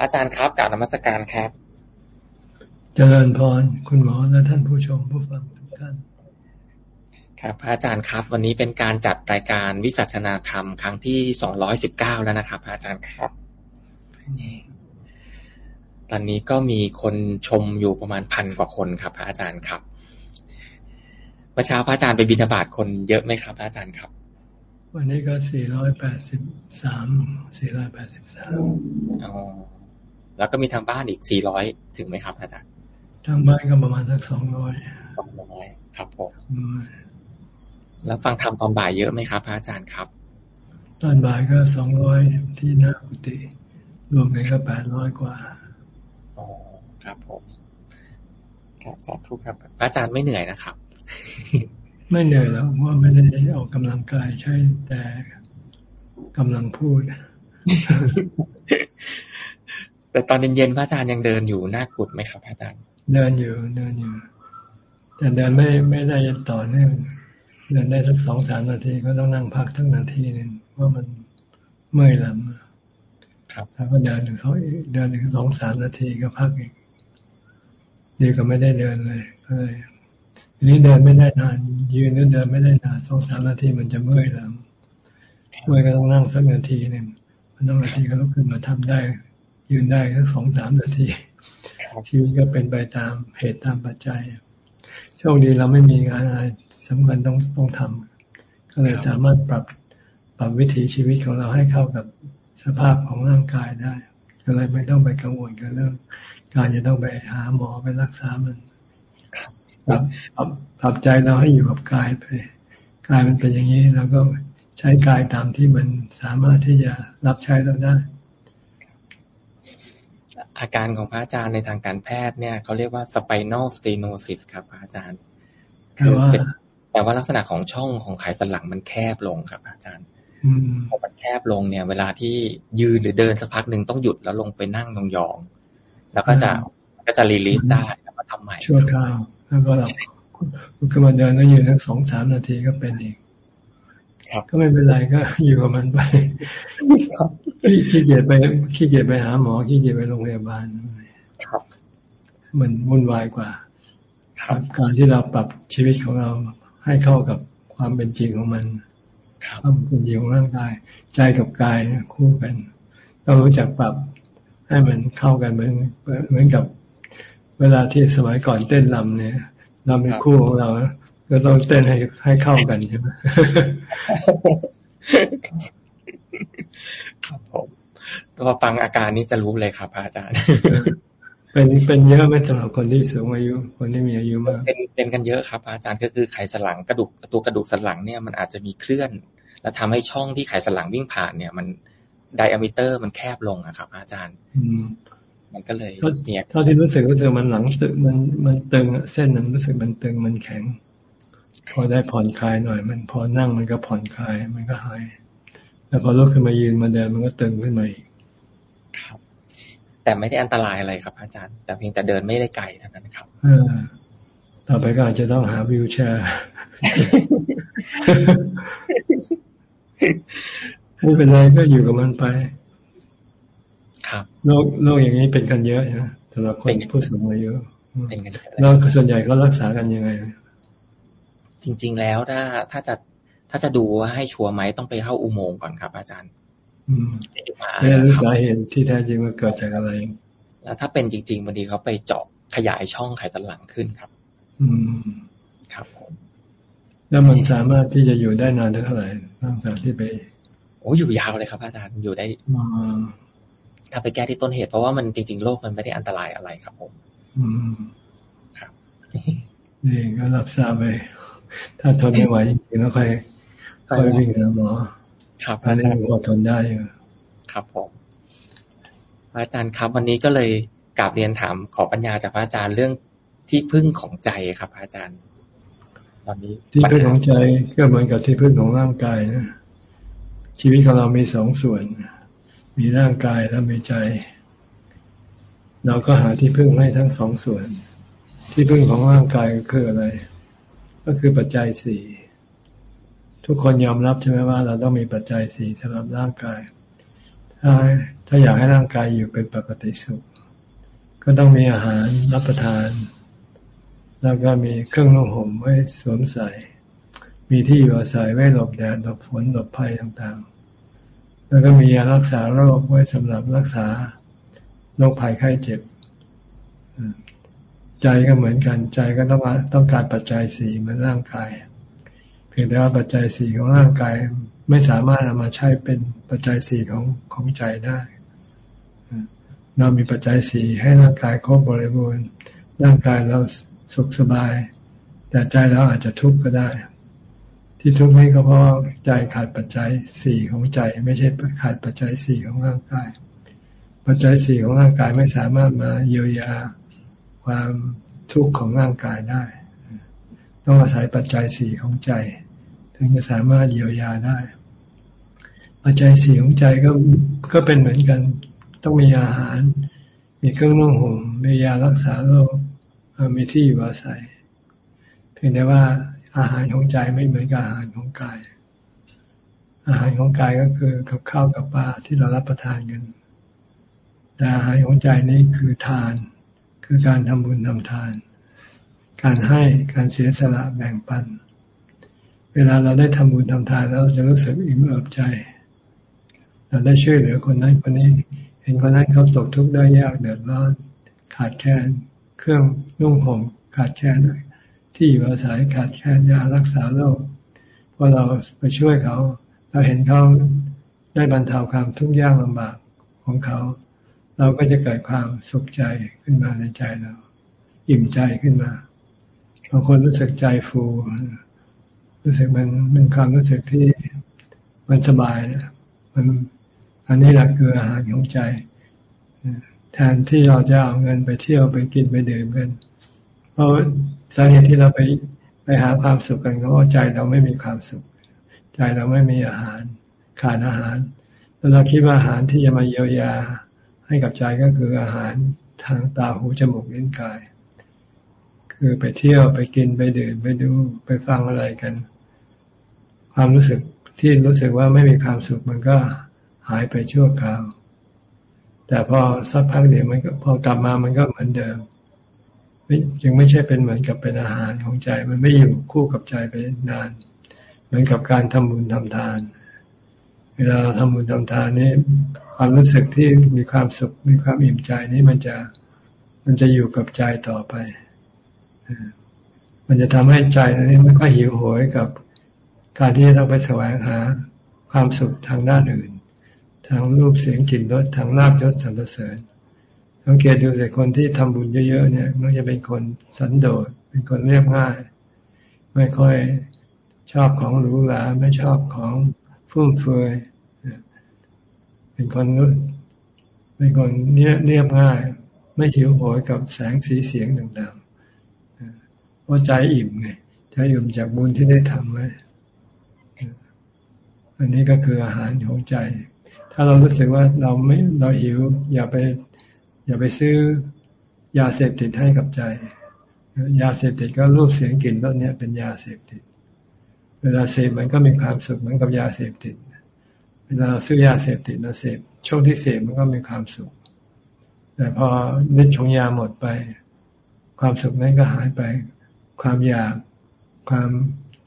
อาจารย์ครับกราบนมัสการครับ เจริญพรคุณหมอและท่านผู้ชมผู้ฟังทุกท่าน ครับอาจารย์ครับ วันนี้เป็นการจัดรายการวิสัชนาธรรมครั้งที่สองร้อยสิบเก้าแล้วนะครับ อาจารย์ครับ ตอนนี้ก็มีคนชมอยู่ประมาณพันกว่าคนครับ พระอาจารย์ครับเมื่อเช้าพระอาจารย์ไปบิณฑบาตคนเยอะไหมครับพระอาจารย์ครับวันนี้ก็สี่ร้อยแปดสิบสามสี่ร้อย แปดสิบสามอ๋อแล้วก็มีทางบ้านอีกสี่ร้อยถึงไหมครับอาจารย์ทางบ้านก็ประมาณสักสองร้อยสองร้อยครับผมแล้วฟังธรรมตอนบ่ายเยอะไหมครับพระอาจารย์ครับ ตอนบ่ายก็สองร้อยที่หน้ากุฏิรวมกันก็แปดร้อยกว่าอ๋อครับผมครับสาธุครับพระอาจารย์ไม่เหนื่อยนะครับ ไม่เหนื่อยแล้วเพราะไม่ได้ออกกำลังกายใช่แต่กำลังพูด แต่ตอนเย็นๆพระอาจารย์ยังเดินอยู่หน้ากุดไหมครับพระอาจารย์ เดินอยู่เดินอยู่ แต่เดินไม่ไม่ได้ต่อเนื่องเดินได้สักสองสามนาทีก็ต้องนั่งพักทั้งนาทีหนึ่งเพราะมันเมื่อยลำครับ แล้วก็เดินถึงเขาเดินถึงสองสามนาทีก็พักอีกดีก็ไม่ได้เดินเลยก็เลยทีนี้เดินไม่ได้นาน ยืนก็เดินไม่ได้นานสองสามนาทีมันจะเมื่อยลำเมื่อยก็ต้องนั่งสักนาทีหนึ่งมันต้องนาทีก็ลุกขึ้นมาทำได้ ยืนได้แค่สองสามนาทีชีวิตก็เป็นไปตามเหตุตามปัจจัย โชคดีเราไม่มีงานอะไรสำคัญต้องต้องทำก็เลยสามารถปรับปรับวิถีชีวิตของเราให้เข้ากับสภาพของร่างกายได้ก็เลยไม่ต้องไปกังวลกับเรื่อง การจะต้องไปหาหมอไปรักษามันปรับปรับปรับใจเราให้อยู่กับกายไปกายมันเป็นอย่างนี้เราก็ใช้กายตามที่มันสามารถที่จะรับใช้เราได้ อาการของพระอาจารย์ในทางการแพทย์เนี่ยเขาเรียกว่า spinal stenosis ครับพระอาจารย์ คือเป็นแต่ว่าลักษณะของช่องของไขสันหลังมันแคบลงครับอาจารย์พอมันแคบลงเนี่ย เวลาที่ยืนหรือเดินสักพักหนึ่งต้องหยุดแล้วลงไปนั่งยองๆแล้วก็จะก็จะรีลีสได้แล้วก็ทำใหม่ชั่วคราวแล้วก็เราขึ้นมาเดินแล้วยืนสักสองสามนาทีก็เป็นอีก ก็ไม่เป็นไรก็อยู่กับมันไปขี้เกียจไปขี้เกียจไปหาหมอขี้เกียจไปโรงพยาบาลครับ มันวุ่นวายกว่าครับการที่เราปรับชีวิตของเราให้เข้ากับความเป็นจริงของมันความเป็นจริงของร่างกาย ใจกับกายคู่กันต้องรู้จักปรับให้มันเข้ากันเหมือนเหมือนกับ เวลาที่สมัยก่อนเต้นลำเนี่ยเราเป็นคู่ของเรา ก็ต้องเต้นให้ให้เข้ากันใช่ไหมครับผมก็ฟังอาการนี้จะรู้เลยครับ อาจารย์ เป็นเป็นเยอะไหมสำหรับคนที่สูงอายุ คนที่มีอายุมาก เป็นเป็นกันเยอะครับ อาจารย์ก็คือไขสันหลังกระดูกตัวกระดูกสันหลังเนี่ยมันอาจจะมีเคลื่อน แล้วทำให้ช่องที่ไขสันหลังวิ่งผ่านเนี่ย มันไดอะมิเตอร์มันแคบลงอะครับ อาจารย์ อืมมันก็เลยเนี่ยเท่าที่รู้สึกก็คือมันหลังตึงมันมันตึงเส้นนั้นรู้สึกมันตึงมันแข็ง พอได้ผ่อนคลายหน่อย มันพอนั่งมันก็ผ่อนคลาย มันก็หาย แล้วพอลุกขึ้นมายืนมาเดินมันก็ตึงขึ้นมาอีกครับ แต่ไม่ได้อันตรายอะไรครับ อาจารย์ แต่เพียงแต่เดินไม่ได้ไกลเท่านั้นครับอต่อไปก็อาจจะต้องหาวิวแชร์ไม่เป็นไรก็อยู่กับมันไป ครับโรคโรคอย่างนี้เป็นกันเยอะนะสำหรับคนผู้สูงอายุแล้วส่วนใหญ่ก็รักษากันยังไง จริง ๆ แล้วถ้าถ้าจะถ้าจะดูว่าให้ชัวร์ไหมต้องไปเข้าอุโมงค์ก่อนครับ อาจารย์ อืมไม่รู้สาเหตุที่แท้จริงมันเกิดจากอะไร แล้วถ้าเป็นจริงๆบางทีเขาไปเจาะขยายช่องไขสันหลังขึ้นครับ อืมครับผมแล้วมันสามารถที่จะอยู่ได้นานเท่าไหร่ตั้งแต่ที่ไป โอ้อยู่ยาวเลยครับ อาจารย์อยู่ได้ถ้าไปแก้ที่ต้นเหตุเพราะว่ามันจริง ๆโรคมันไม่ได้อันตรายอะไรครับผม อืมครับนี่ก็รับทราบไป ถ้าทนไม่ไหวจริงๆแล้วค่อยค่อยวิ่งหาหมอครับอันนี้พอทนได้ครับผมอาจารย์ครับ วันนี้ก็เลยกราบเรียนถามขอปัญญาจากพระอาจารย์เรื่องที่พึ่งของใจครับ อาจารย์ ตอนนี้ที่พึ่งของใจก็เหมือนกับที่พึ่งของร่างกายนะชีวิตของเรามีสองส่วน มีร่างกายและมีใจ เราก็หาที่พึ่งให้ทั้งสองส่วน ที่พึ่งของร่างกายก็คืออะไร ก็คือปัจจัยสี่ทุกคนยอมรับใช่ไหมว่า เราต้องมีปัจจัยสี่สำหรับร่างกาย ถ้าถ้าอยากให้ร่างกายอยู่เป็นปกติสุข ก็ต้องมีอาหารรับประทาน แล้วก็มีเครื่องนุ่งห่มไว้สวมใส่ มีที่อยู่อาศัยไว้หลบแดดหลบฝนหลบภัยต่างๆ แล้วก็มียารักษาโรคไว้สำหรับรักษาโรคภัยไข้เจ็บ ใจก็เหมือนกันใจก็ต้องต้องการปัจจัยสี่เหมือนร่างกาย เพียงแต่ว่าปัจจัยสี่ของร่างกายไม่สามารถเอามาใช้เป็นปัจจัยสี่ของของใจได้เรามีปัจจัยสี่ให้ร่างกายครบบริบูรณ์ร่างกายเราสุขสบาย แต่ใจเราอาจจะทุกข์ก็ได้ ที่ทุกข์นี้ก็เพราะใจขาดปัจจัยสี่ของใจ ไม่ใช่ขาดปัจจัยสี่ของร่างกาย ปัจจัยสี่ของร่างกายไม่สามารถมาเยียวยา ความทุกข์ของร่างกายได้ ต้องอาศัยปัจจัยสี่ของใจ ถึงจะสามารถเยียวยาได้ ปัจจัยสี่ของใจก็ก็เป็นเหมือนกัน ต้องมีอาหาร มีเครื่องนุ่งห่มมียารักษาโรคมีที่อยู่อาศัย เพียงแต่ว่าอาหารของใจไม่เหมือนกับอาหารของกาย อาหารของกายก็คือกับข้าวกับปลาที่เรารับประทานกันแต่อาหารของใจนี้คือทาน คือการทำบุญทำทาน การให้การเสียสละแบ่งปัน เวลาเราได้ทำบุญทำทานแล้วเราจะรู้สึกอิ่มเอิบใจ เราได้ช่วยเหลือคนนั้นคนนี้ เห็นคนนั้นเขาตกทุกข์ได้ยากเดือดร้อน ขาดแคลนเครื่องนุ่งห่มขาดแคลนที่อยู่อาศัยขาดแคลนยารักษาโรคพอเราไปช่วยเขา เราเห็นเขาได้บรรเทาความทุกข์ยากลำบากของเขา เราก็จะเกิดความสุขใจขึ้นมาในใจเรา อิ่มใจขึ้นมาบางคนรู้สึกใจฟูรู้สึกมันเป็นความรู้สึกที่มันสบายนะมันอันนี้แหละคืออาหารของใจแทนที่เราจะเอาเงินไปเที่ยวไปกินไปดื่มกันเพราะสาเหตุที่เราไปไปหาความสุขกันก็เพราะใจเราไม่มีความสุข ใจเราไม่มีอาหารขาดอาหาร แล้วเราคิดว่าอาหารที่จะมาเยียวยา ให้กับใจก็คืออาหารทางตาหูจมูกลิ้นกาย คือไปเที่ยวไปกินไปดื่มไปดูไปฟังอะไรกัน ความรู้สึกที่รู้สึกว่าไม่มีความสุขมันก็หายไปชั่วคราว แต่พอสักพักเดียวมันก็พอกลับมามันก็เหมือนเดิมจึงไม่ใช่เป็นเหมือนกับเป็นอาหารของใจ มันไม่อยู่คู่กับใจไปนาน เหมือนกับการทำบุญทำทาน เวลาเราทำบุญทำทานนี่ ความรู้สึกที่มีความสุขมีความอิ่มใจนี้มันจะมันจะอยู่กับใจต่อไป มันจะทำให้ใจนี้ไม่ค่อยหิวโหยกับการที่เราไปแสวงหาความสุขทางด้านอื่น ทางรูปเสียงกลิ่นรสทางลาบยศสรรเสริญสังเกตดูแต่คนที่ทำบุญเยอะๆเนี่ยมันจะเป็นคนสันโดษเป็นคนเรียบง่าย ไม่ค่อยชอบของหรูหราไม่ชอบของฟุ่มเฟือย เป็นคนเป็นคนเนียเรียบง่าย ไม่หิวโหยกับแสงสีเสียงต่างๆเพราะใจอิ่มไงใจอิ่มจากบุญที่ได้ทำไว้อันนี้ก็คืออาหารของใจ ถ้าเรารู้สึกว่าเราไม่เราหิว อย่าไป อย่าไปซื้อยาเสพติดให้กับใจ ยาเสพติดก็รูปเสียงกลิ่นรสเนี่ยเป็นยาเสพติด เวลาเสพมันก็มีความสุขเหมือนกับยาเสพติดเเวลาเราซื้อยาเสพติดมาเสพช่วงที่เสพมันก็มีความสุข แต่พอฤทธิ์ของยาหมดไป ความสุขนั้นก็หายไป ความอยากความ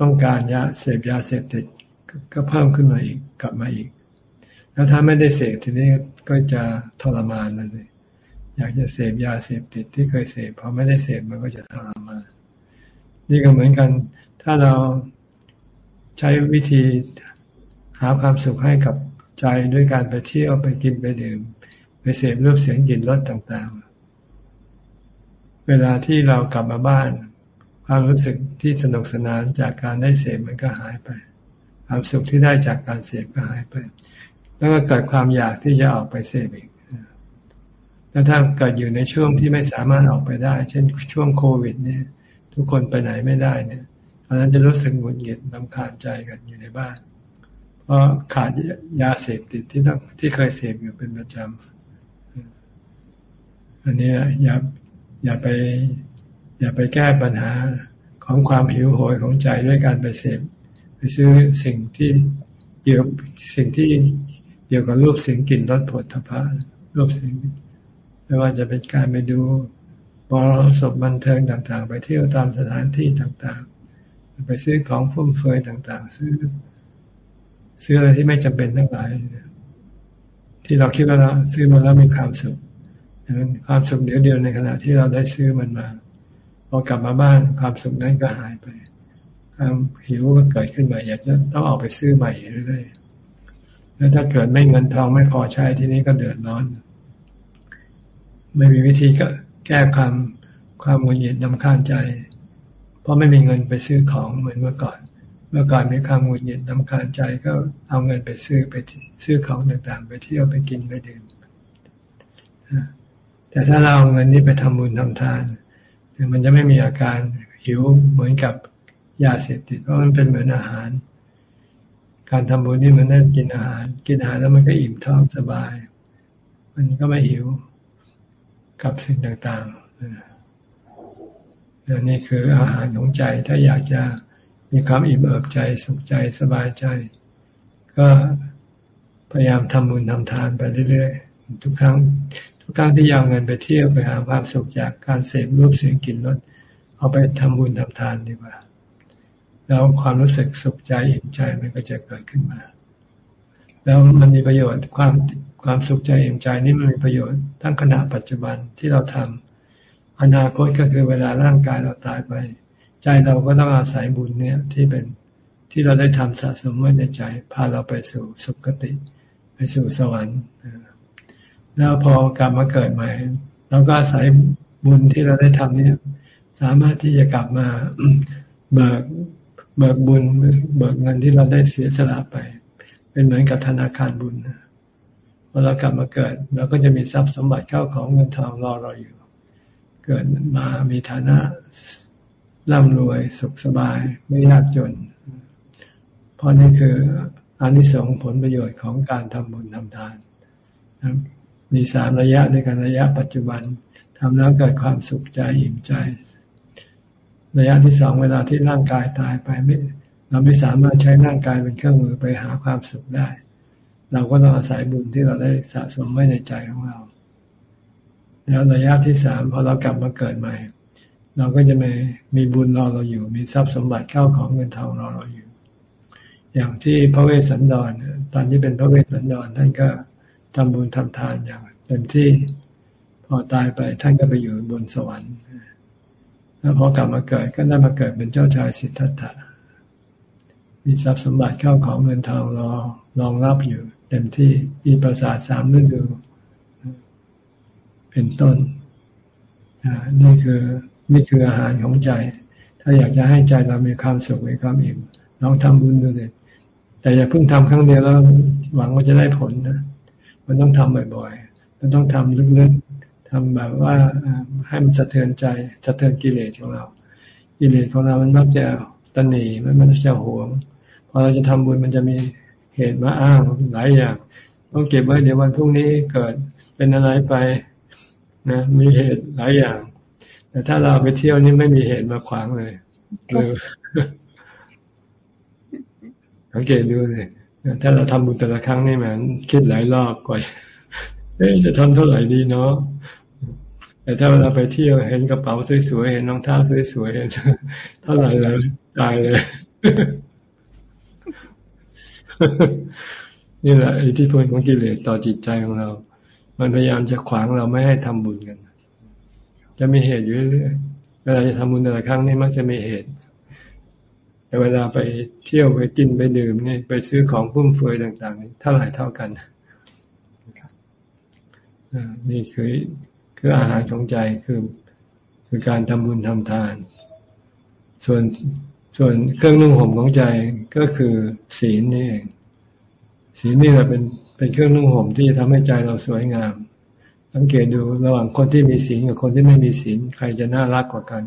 ต้องการยาเสพยาเสพติดก็เพิ่มขึ้นมาอีกกลับมาอีก แล้วถ้าไม่ได้เสพทีนี้ก็จะทรมานนั่นเลยอยากจะเสพยาเสพติดที่เคยเสพพอไม่ได้เสพมันก็จะทรมานนี่ก็เหมือนกัน ถ้าเราใช้วิธี หาความสุขให้กับใจด้วยการไปเที่ยวไปกินไปดื่ม ไปเสพรูปเสียงกลิ่นรสต่างๆ เวลาที่เรากลับมาบ้าน ความรู้สึกที่สนุกสนานจากการได้เสพมันก็หายไป ความสุขที่ได้จากการเสพก็หายไป แล้วก็เกิดความอยากที่จะออกไปเสพอีกแล้วถ้าเกิดอยู่ในช่วงที่ไม่สามารถออกไปได้ เช่นช่วงโควิด เนี่ย ทุกคนไปไหนไม่ได้เนี่ยตอนนั้นจะรู้สึกหงุดหงิดลำคาญใจกันอยู่ในบ้าน เพราะขาดยาเสพติดที่ต้องที่เคยเสพอยู่เป็นประจำอันนี้อย่าอย่าไป อย่าไปแก้ปัญหาของความหิวโหยของใจด้วยการไปเสพไปซื้อสิ่งที่เกี่ยวสิ่งที่เกี่ยวกับรูปเสียงกลิ่นรสผลทพะรูปเสียงไม่ว่าจะเป็นการไปดูบอลสบบันเทิงต่าง ๆ ไปเที่ยวตามสถานที่ต่างๆ ไปซื้อของฟุ่มเฟือยต่าง ๆ ซื้อ ซื้ออะไรที่ไม่จำเป็นทั้งหลาย ที่เราคิดว่าเราซื้อมาแล้วมีความสุขความสุขเดียวเดียวในขณะที่เราได้ซื้อมันมาพอกลับมาบ้านความสุขนั้นก็หายไปความหิวก็เกิดขึ้นมาอยากจะต้องออกไปซื้อใหม่เรื่อยๆแล้วถ้าเกิดไม่เงินทองไม่พอใช้ที่นี้ก็เดือดร้อน ไม่มีวิธีก็แก้ความความงุนหงิดนำข้างใจ เพราะไม่มีเงินไปซื้อของเหมือนเมื่อก่อน เมื่อก่อนมีความหงุนหงิดนำข้างใจก็เอาเงินไปซื้อไปซื้อของต่างๆ ไปเที่ยวไปกินไปดื่มแต่ถ้าเราเอาเงินนี้ไปทำบุญทำทาน มันจะไม่มีอาการหิวเหมือนกับยาเสพติดเพราะมันเป็นเหมือนอาหาร การทำบุญนี่มันได้กินอาหาร กินอาหารแล้วมันก็อิ่มท้องสบาย มันก็ไม่หิวกับสิ่งต่างๆนี่คืออาหารของใจถ้าอยากจะ มีความอิ่มเอิบใจสุขใจสบายใจ ก็พยายามทำบุญทำทานไปเรื่อยๆ ทุกครั้ง ทุกครั้งที่ยาวเงินไปเที่ยวไปหาความสุขจากการเสพรูปเสียงกลิ่นรสเอาไปทำบุญทำทานดีกว่า แล้วความรู้สึกสุขใจอิ่มใจมันก็จะเกิดขึ้นมา แล้วมันมีประโยชน์ความความสุขใจอิ่มใจนี่มันมีประโยชน์ทั้งขณะปัจจุบันที่เราทำอนาคตก็คือเวลาร่างกายเราตายไป ใจเราก็ต้องอาศัยบุญเนี่ยที่เป็นที่เราได้ทำสะสมไว้ในใจ พาเราไปสู่สุคติ ไปสู่สวรรค์แล้วพอกลับมาเกิดใหม่เราก็อาศัยบุญที่เราได้ทำเนี่ย สามารถที่จะกลับมาเบิกเบิกบุญเบิกเงินที่เราได้เสียสละไป เป็นเหมือนกับธนาคารบุญพอเรากลับมาเกิดเราก็จะมีทรัพย์สมบัติเข้าของเงินทองรอเราอยู่ เกิดมามีฐานะ ร่ำรวยสุขสบายไม่ยากจน เพราะนี่คืออานิสงส์ผลประโยชน์ของการทำบุญทำทานมีสามระยะในการระยะปัจจุบันทำแล้วเกิดความสุขใจอิ่มใจ ระยะที่สองเวลาที่ร่างกายตายไปไม่เราไม่สามารถใช้ร่างกายเป็นเครื่องมือไปหาความสุขได้ เราก็ต้องอาศัยบุญที่เราได้สะสมไว้ในใจของเรา แล้วระยะที่สามพอเรากลับมาเกิดใหม่ เราก็จะมีมีบุญรอเราอยู่ มีทรัพย์สมบัติเข้าของเงินทองรอเราอยู่ อย่างที่พระเวสสันดรตอนที่เป็นพระเวสสันดรท่านก็ทำบุญทำทานอย่างเต็มที่พอตายไปท่านก็ไปอยู่บนสวรรค์แล้วพอกลับมาเกิดก็ได้มาเกิดเป็นเจ้าชายสิทธัตถะมีทรัพย์สมบัติเข้าของเงินทองรอรองรับอยู่ เต็มที่มีประสาทสามฤดูเป็นต้นนี่คือ นี่คืออาหารของใจ ถ้าอยากจะให้ใจเรามีความสุขมีความอิ่มลองทำบุญดูสิแต่อย่าเพิ่งทำครั้งเดียวแล้วหวังว่าจะได้ผลนะ มันต้องทำบ่อยๆ มันต้องทำลึกๆทำแบบว่าให้มันสะเทือนใจ สะเทือนกิเลสของเรา กิเลสของเรามันมักจะตันหนีมันมันจะหวง พอเราจะทำบุญมันจะมีเหตุมาอ้างหลายอย่าง ต้องเก็บไว้เดี๋ยววันพรุ่งนี้เกิดเป็นอะไรไปนะ มีเหตุหลายอย่าง แต่ถ้าเราไปเที่ยวนี่ไม่มีเหตุมาขวางเลยเลยสังเกตดูสิถ้าเราทำบุญแต่ละครั้งนี่มันคิดหลายรอบกว่าเอ๊จะทำเท่าไหร่ดีเนาะแต่ถ้าเราไปเที่ยวเห็นกระเป๋าสวยๆเห็นรองเท้าสวยๆเห็นเท่าไหร่แล้วตายเลย นี่แหละอิทธิพลของกิเลสต่อจิตใจของเรา มันพยายามจะขวางเราไม่ให้ทำบุญกัน จะมีเหตุอยู่เรื่อยเวลาจะทำบุญแต่ละครั้งนี่มักจะมีเหตุแต่เวลาไปเที่ยวไปกินไปดื่มนี่ไปซื้อของฟุ่มเฟือยต่างๆนี่เท่าไหร่เท่ากันนี่คือคืออาหารของใจคือคือการทำบุญทำทาน ส่วนส่วนเครื่องนุ่งห่มของใจก็คือศีลนี่เองศีลนี่แหละเป็นเป็นเครื่องนุ่งห่มที่ทำให้ใจเราสวยงาม สังเกตดูระหว่างคนที่มีศีลกับคนที่ไม่มีศีลใครจะน่ารักกว่ากัน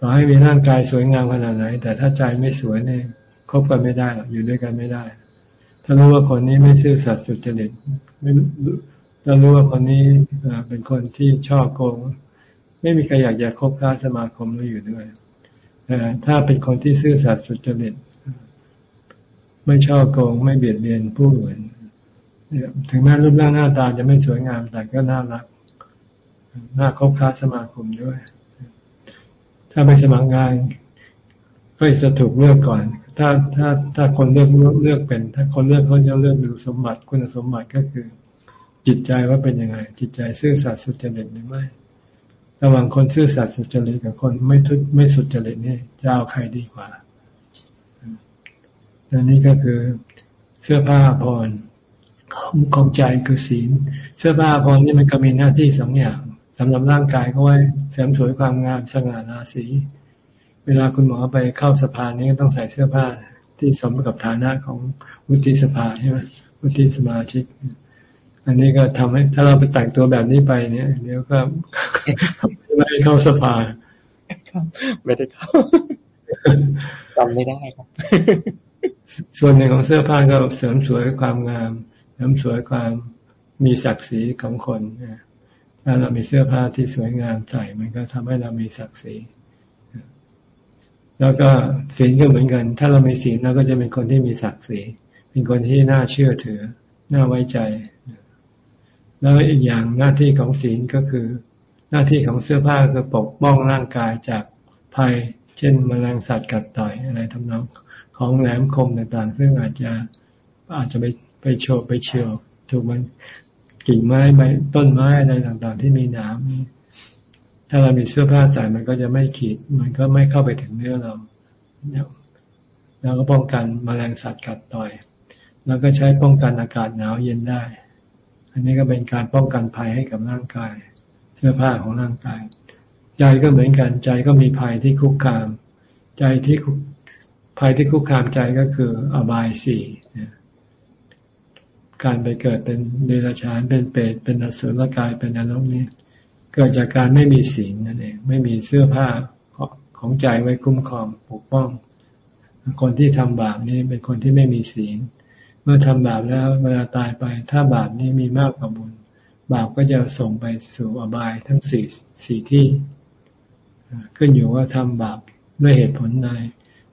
ต่อให้มีร่างกายสวยงามขนาดไหน แต่ถ้าใจไม่สวยเนี่ยคบกันไม่ได้หรอกอยู่ด้วยกันไม่ได้ ถ้ารู้ว่าคนนี้ไม่ซื่อสัตย์สุจริตไม่ถ้ารู้ว่าคนนี้เป็นคนที่ชอบโกง ไม่มีใครอยากจะคบค้าสมาคมแล้วอยู่ด้วยถ้าเป็นคนที่ซื่อสัตย์สุจริตไม่ชอบโกง ไม่เบียดเบียนผู้อื่น ถึงแม้รูปร่างหน้าตาจะไม่สวยงาม แต่ก็น่ารัก น่าคบค้าสมาคมด้วย ถ้าไปสมัครงาน ก็จะถูกเลือกก่อน ถ้าถ้าถ้าคนเลือกเลือกเป็น ถ้าคนเลือกเขาจะเลือกดูสมบัติคุณสมบัติก็คือ จิตใจว่าเป็นยังไง จิตใจซื่อสัตย์สุจริตหรือไม่ ระหว่างคนซื่อสัตย์สุจริตกับคนไม่ทุไม่สุจริตนี่จะเอาใครดีกว่าอันนี้ก็คือเสื้อผ้าพร ของใจคือศีล เสื้อผ้าพรนี่มันก็มีหน้าที่สองอย่างสำหรับร่างกายก็ไว้เสริมสวยความงามสง่าราศีเวลาคุณหมอไปเข้าสภานี้ก็ต้องใส่เสื้อผ้าที่สมกับฐานะของวุฒิสภาใช่ไหมวุฒิสมาชิก อันนี้ก็ทำให้ถ้าเราไปแต่งตัวแบบนี้ไปเนี่ยเดี๋ยวก็ไม่เข้าสภาไม่ได้เข้าจำไม่ได้ครับ ส่วนหนึ่งของเสื้อผ้าก็เสริมสวยความงามเส ริมสวยความมีศักดิ์ศรีของคนถ้าเรามีเสื้อผ้าที่สวยงามใส่มันก็ทำให้เรามีศักดิ์ศรีแล้วก็ศีลก็เหมือนกัน ถ้าเรามีศีลเราก็จะเป็นคนที่มีศักดิ์ศรีเป็นคนที่น่าเชื่อถือ น่าไว้ใจ แล้วอีกอย่างหน้าที่ของศีลก็คือ หน้าที่ของเสื้อผ้าคือปกป้องร่างกายจากภัย เช่นมแมลงสัตว์กัดต่อยอะไรทำนองของแหลมคมต่างๆ ซึ่งอาจจะอาจจะไป ไปโฉบไปเฉียวถูกมันกิ่งไม้ใบต้นไม้อะไรต่างๆ ที่มีหนามถ้าเรามีเสื้อผ้าใส่มันก็จะไม่ขีด มันก็ไม่เข้าไปถึงเนื้อเราแล้วก็ป้องกันมแมลงสัตว์กัดต่อย แล้วก็ใช้ป้องกันอากาศหนาวเย็นได้ อันนี้ก็เป็นการป้องกันภัยให้กับร่างกาย เสื้อผ้าของร่างกาย ใจก็เหมือนกันใจก็มีภัยที่คุกคาม ใจที่ภัยที่คุกคามใจก็คืออบายสี่ การไปเกิดเป็นเดรัจฉานเป็นเปรตเป็นอสุรกายเป็นนรกนี้ เกิดจากการไม่มีศีลนั่นเองไม่มีเสื้อผ้าของใจไว้คุ้มครองปกป้อง คนที่ทำบาปนี้เป็นคนที่ไม่มีศีล เมื่อทำบาปแล้วเวลาตายไป ถ้าบาปนี้มีมากกว่าบุญ บาปก็จะส่งไปสู่อบายทั้งสี่สี่ที่ ขึ้นอยู่ว่าทำบาปด้วยเหตุผลใด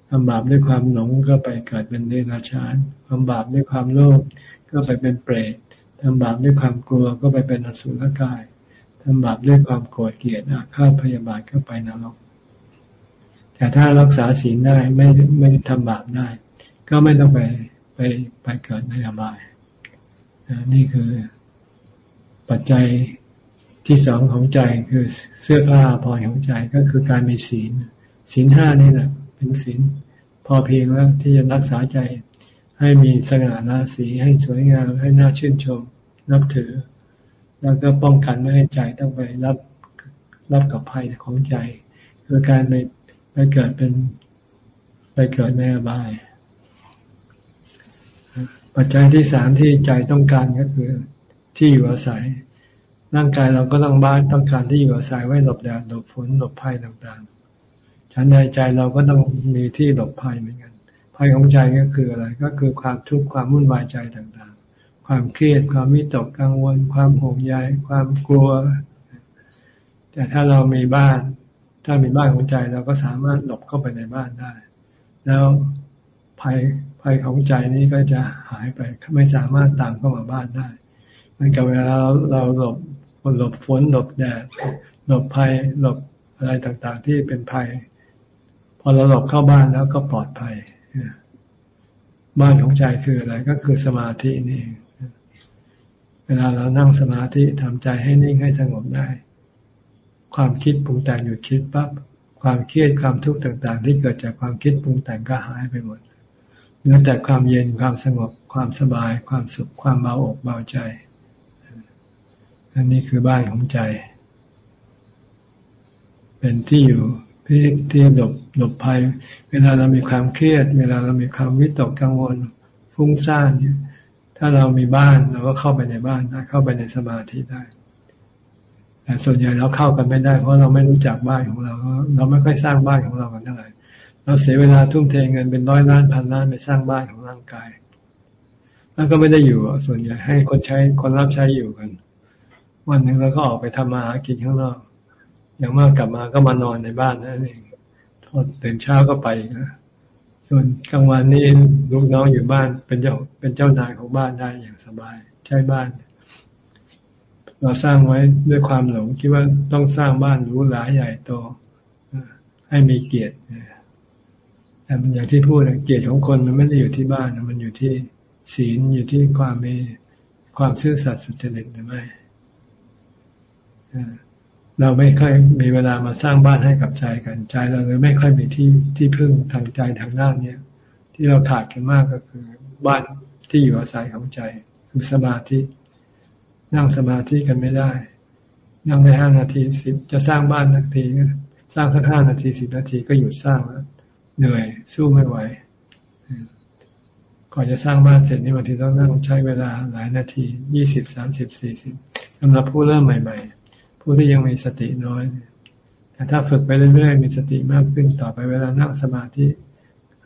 ทำบาปด้วยความหลงก็ไปเกิดเป็นเดรัจฉานทำบาปด้วยความโลภ ก็ไปเป็นเปรตทำบาปด้วยความกลัวก็ไปเป็นอสุรกายทำบาปด้วยความโกรธเกลียดอาฆาตพยาบาทก็ไปนรก แต่ถ้ารักษาศีลได้ไม่ไม่ทำบาปได้ ก็ไม่ต้องไปไปไปเกิดในอบาย นี่คือปัจจัยที่สองของใจคือเสื้อผ้าพอของใจก็คือการมีศีล ศีลห้านี่แหละเป็นศีลพอเพียงแล้วที่จะรักษาใจ ให้มีสง่าราศีให้สวยงามให้น่าชื่นชม นับถือ แล้วก็ป้องกันไม่ให้ใจต้องไปรับรับกับภัยของใจ คือการไปไปเกิดเป็นไปเกิดในอบาย ปัจจัยที่สามที่ใจต้องการก็คือที่อยู่อาศัย ร่างกายเราก็ต้องบ้านต้องการที่อยู่อาศัยไว้หลบแดดหลบฝนหลบภัยต่างๆฉันในใจเราก็ต้องมีที่หลบภัยเหมือนกัน ภัยของใจก็คืออะไร ก็คือความทุกข์ความวุ่นวายใจต่างๆ ความเครียด ความวิตกกังวล ความห่วงใย ความกลัว แต่ถ้าเรามีบ้าน ถ้ามีบ้านของใจเราก็สามารถหลบเข้าไปในบ้านได้ แล้วภัยภัยของใจนี้ก็จะหายไปไม่สามารถตามเข้ามาบ้านได้มันกับเวลาเราเราหลบหลบฝนหลบแดดหลบภัยหลบอะไรต่างๆ ที่เป็นภัย พอเราหลบเข้าบ้านแล้วก็ปลอดภัย บ้านของใจคืออะไรก็คือสมาธินี่เวลาเรานั่งสมาธิทำใจให้นิ่งให้สงบได้ ความคิดปรุงแต่งหยุดคิดปั๊บความเครียดความทุกข์ต่าง ๆ ที่เกิดจากความคิดปรุงแต่งก็หายไปหมดเหลือแต่ความเย็นความสงบความสบาย ความสุขความเบาอกเบาใจอันนี้คือบ้านของใจ เป็นที่อยู่ที่ที่หลบหลบภัย เวลาเรามีความเครียด เวลาเรามีความวิตกกังวลฟุ้งซ่านเนี่ยถ้าเรามีบ้านเราก็เข้าไปในบ้านได้เข้าไปในสมาธิได้ แต่ส่วนใหญ่เราเข้ากันไม่ได้ เพราะเราไม่รู้จักบ้านของเรา เราไม่ค่อยสร้างบ้านของเรากันเท่าไหร่เราเสียเวลาทุ่มเทเงินเป็นร้อยล้านพันล้านไปสร้างบ้านของร่างกาย แล้วก็ไม่ได้อยู่ส่วนใหญ่ให้คนใช้คนรับใช้อยู่กัน วันหนึ่งเราก็ออกไปทำมาหากินข้างนอกอย่างมากกลับมาก็มานอนในบ้านนั่นเอง พอตื่นเช้าก็ไปนะส่วนกลางวันนี่ลูกน้องอยู่บ้านเป็นเจ้าเป็นเจ้านายของบ้านได้อย่างสบาย ใช้บ้าน เราสร้างไว้ด้วยความหลงคิดว่าต้องสร้างบ้านหรูหราใหญ่โตให้มีเกียรติแต่อย่างที่พูดเกียรติของคนมันไม่ได้อยู่ที่บ้านมันอยู่ที่ศีลอยู่ที่ความมีความซื่อสัตย์สุจริตหรือไม่ เราไม่ค่อยมีเวลามาสร้างบ้านให้กับใจกันใจเราเลยไม่ค่อยมีที่ที่พึ่งทางใจทางด้านเนี้ยที่เราขาดกันมากก็คือ บ้านที่อยู่อาศัยของใจคือสมาธิ นั่งสมาธิกันไม่ได้ นั่งได้ห้านาทีสิบจะสร้างบ้านนาทีสร้างสักห้านาทีสิบนาทีก็หยุดสร้างแล้วเหนื่อยสู้ไม่ไหวก่อนจะสร้างบ้านเสร็จนี่บางทีต้องนั่งใช้เวลาหลายนาทียี่สิบสามสิบสี่สิบสำหรับผู้เริ่มใหม่ ๆ ผู้ที่ยังมีสติน้อย แต่ถ้าฝึกไปเรื่อยๆ มีสติมากขึ้นต่อไปเวลานั่งสมาธิ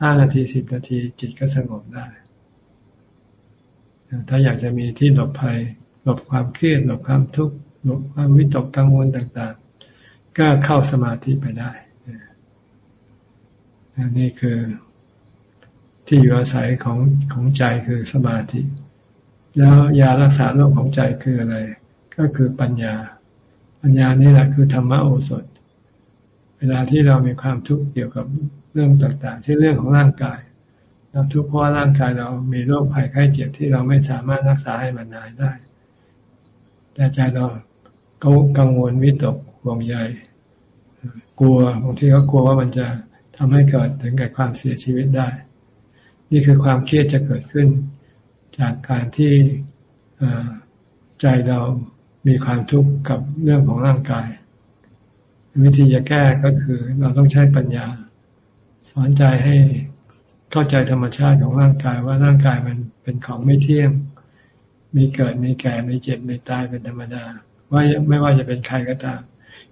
ห้านาทีสิบนาทีจิตก็สงบได้ ถ้าอยากจะมีที่หลบภัย หลบความเครียดหลบความทุกข์หลบความวิตกกังวลต่างๆ ก็เข้าสมาธิไปได้นี่คือที่อยู่อาศัยของของใจคือสมาธิ แล้วยารักษาโรคของใจคืออะไร ก็คือปัญญา ปัญญานี่แหละคือธรรมโอสถ เวลาที่เรามีความทุกข์เกี่ยวกับเรื่องต่างๆที่เรื่องของร่างกาย เราทุกข์เพราะร่างกายเรามีโรคภัยไข้เจ็บที่เราไม่สามารถรักษาให้มันหายได้ แต่ใจเราก็กังวลวิตกห่วงใยกลัวบางทีก็กลัวว่ามันจะทำให้เกิดถึงกับความเสียชีวิตได้ นี่คือความเครียดจะเกิดขึ้น จากการที่ใจเรา มีความทุกข์กับเรื่องของร่างกาย วิธีจะแก้ก็คือ เราต้องใช้ปัญญา สอนใจให้เข้าใจธรรมชาติของร่างกายว่าร่างกายมันเป็นของไม่เที่ยง มีเกิดมีแก่มีเจ็บมีตายเป็นธรรมดา ว่าไม่ว่าจะเป็นใครก็ตาม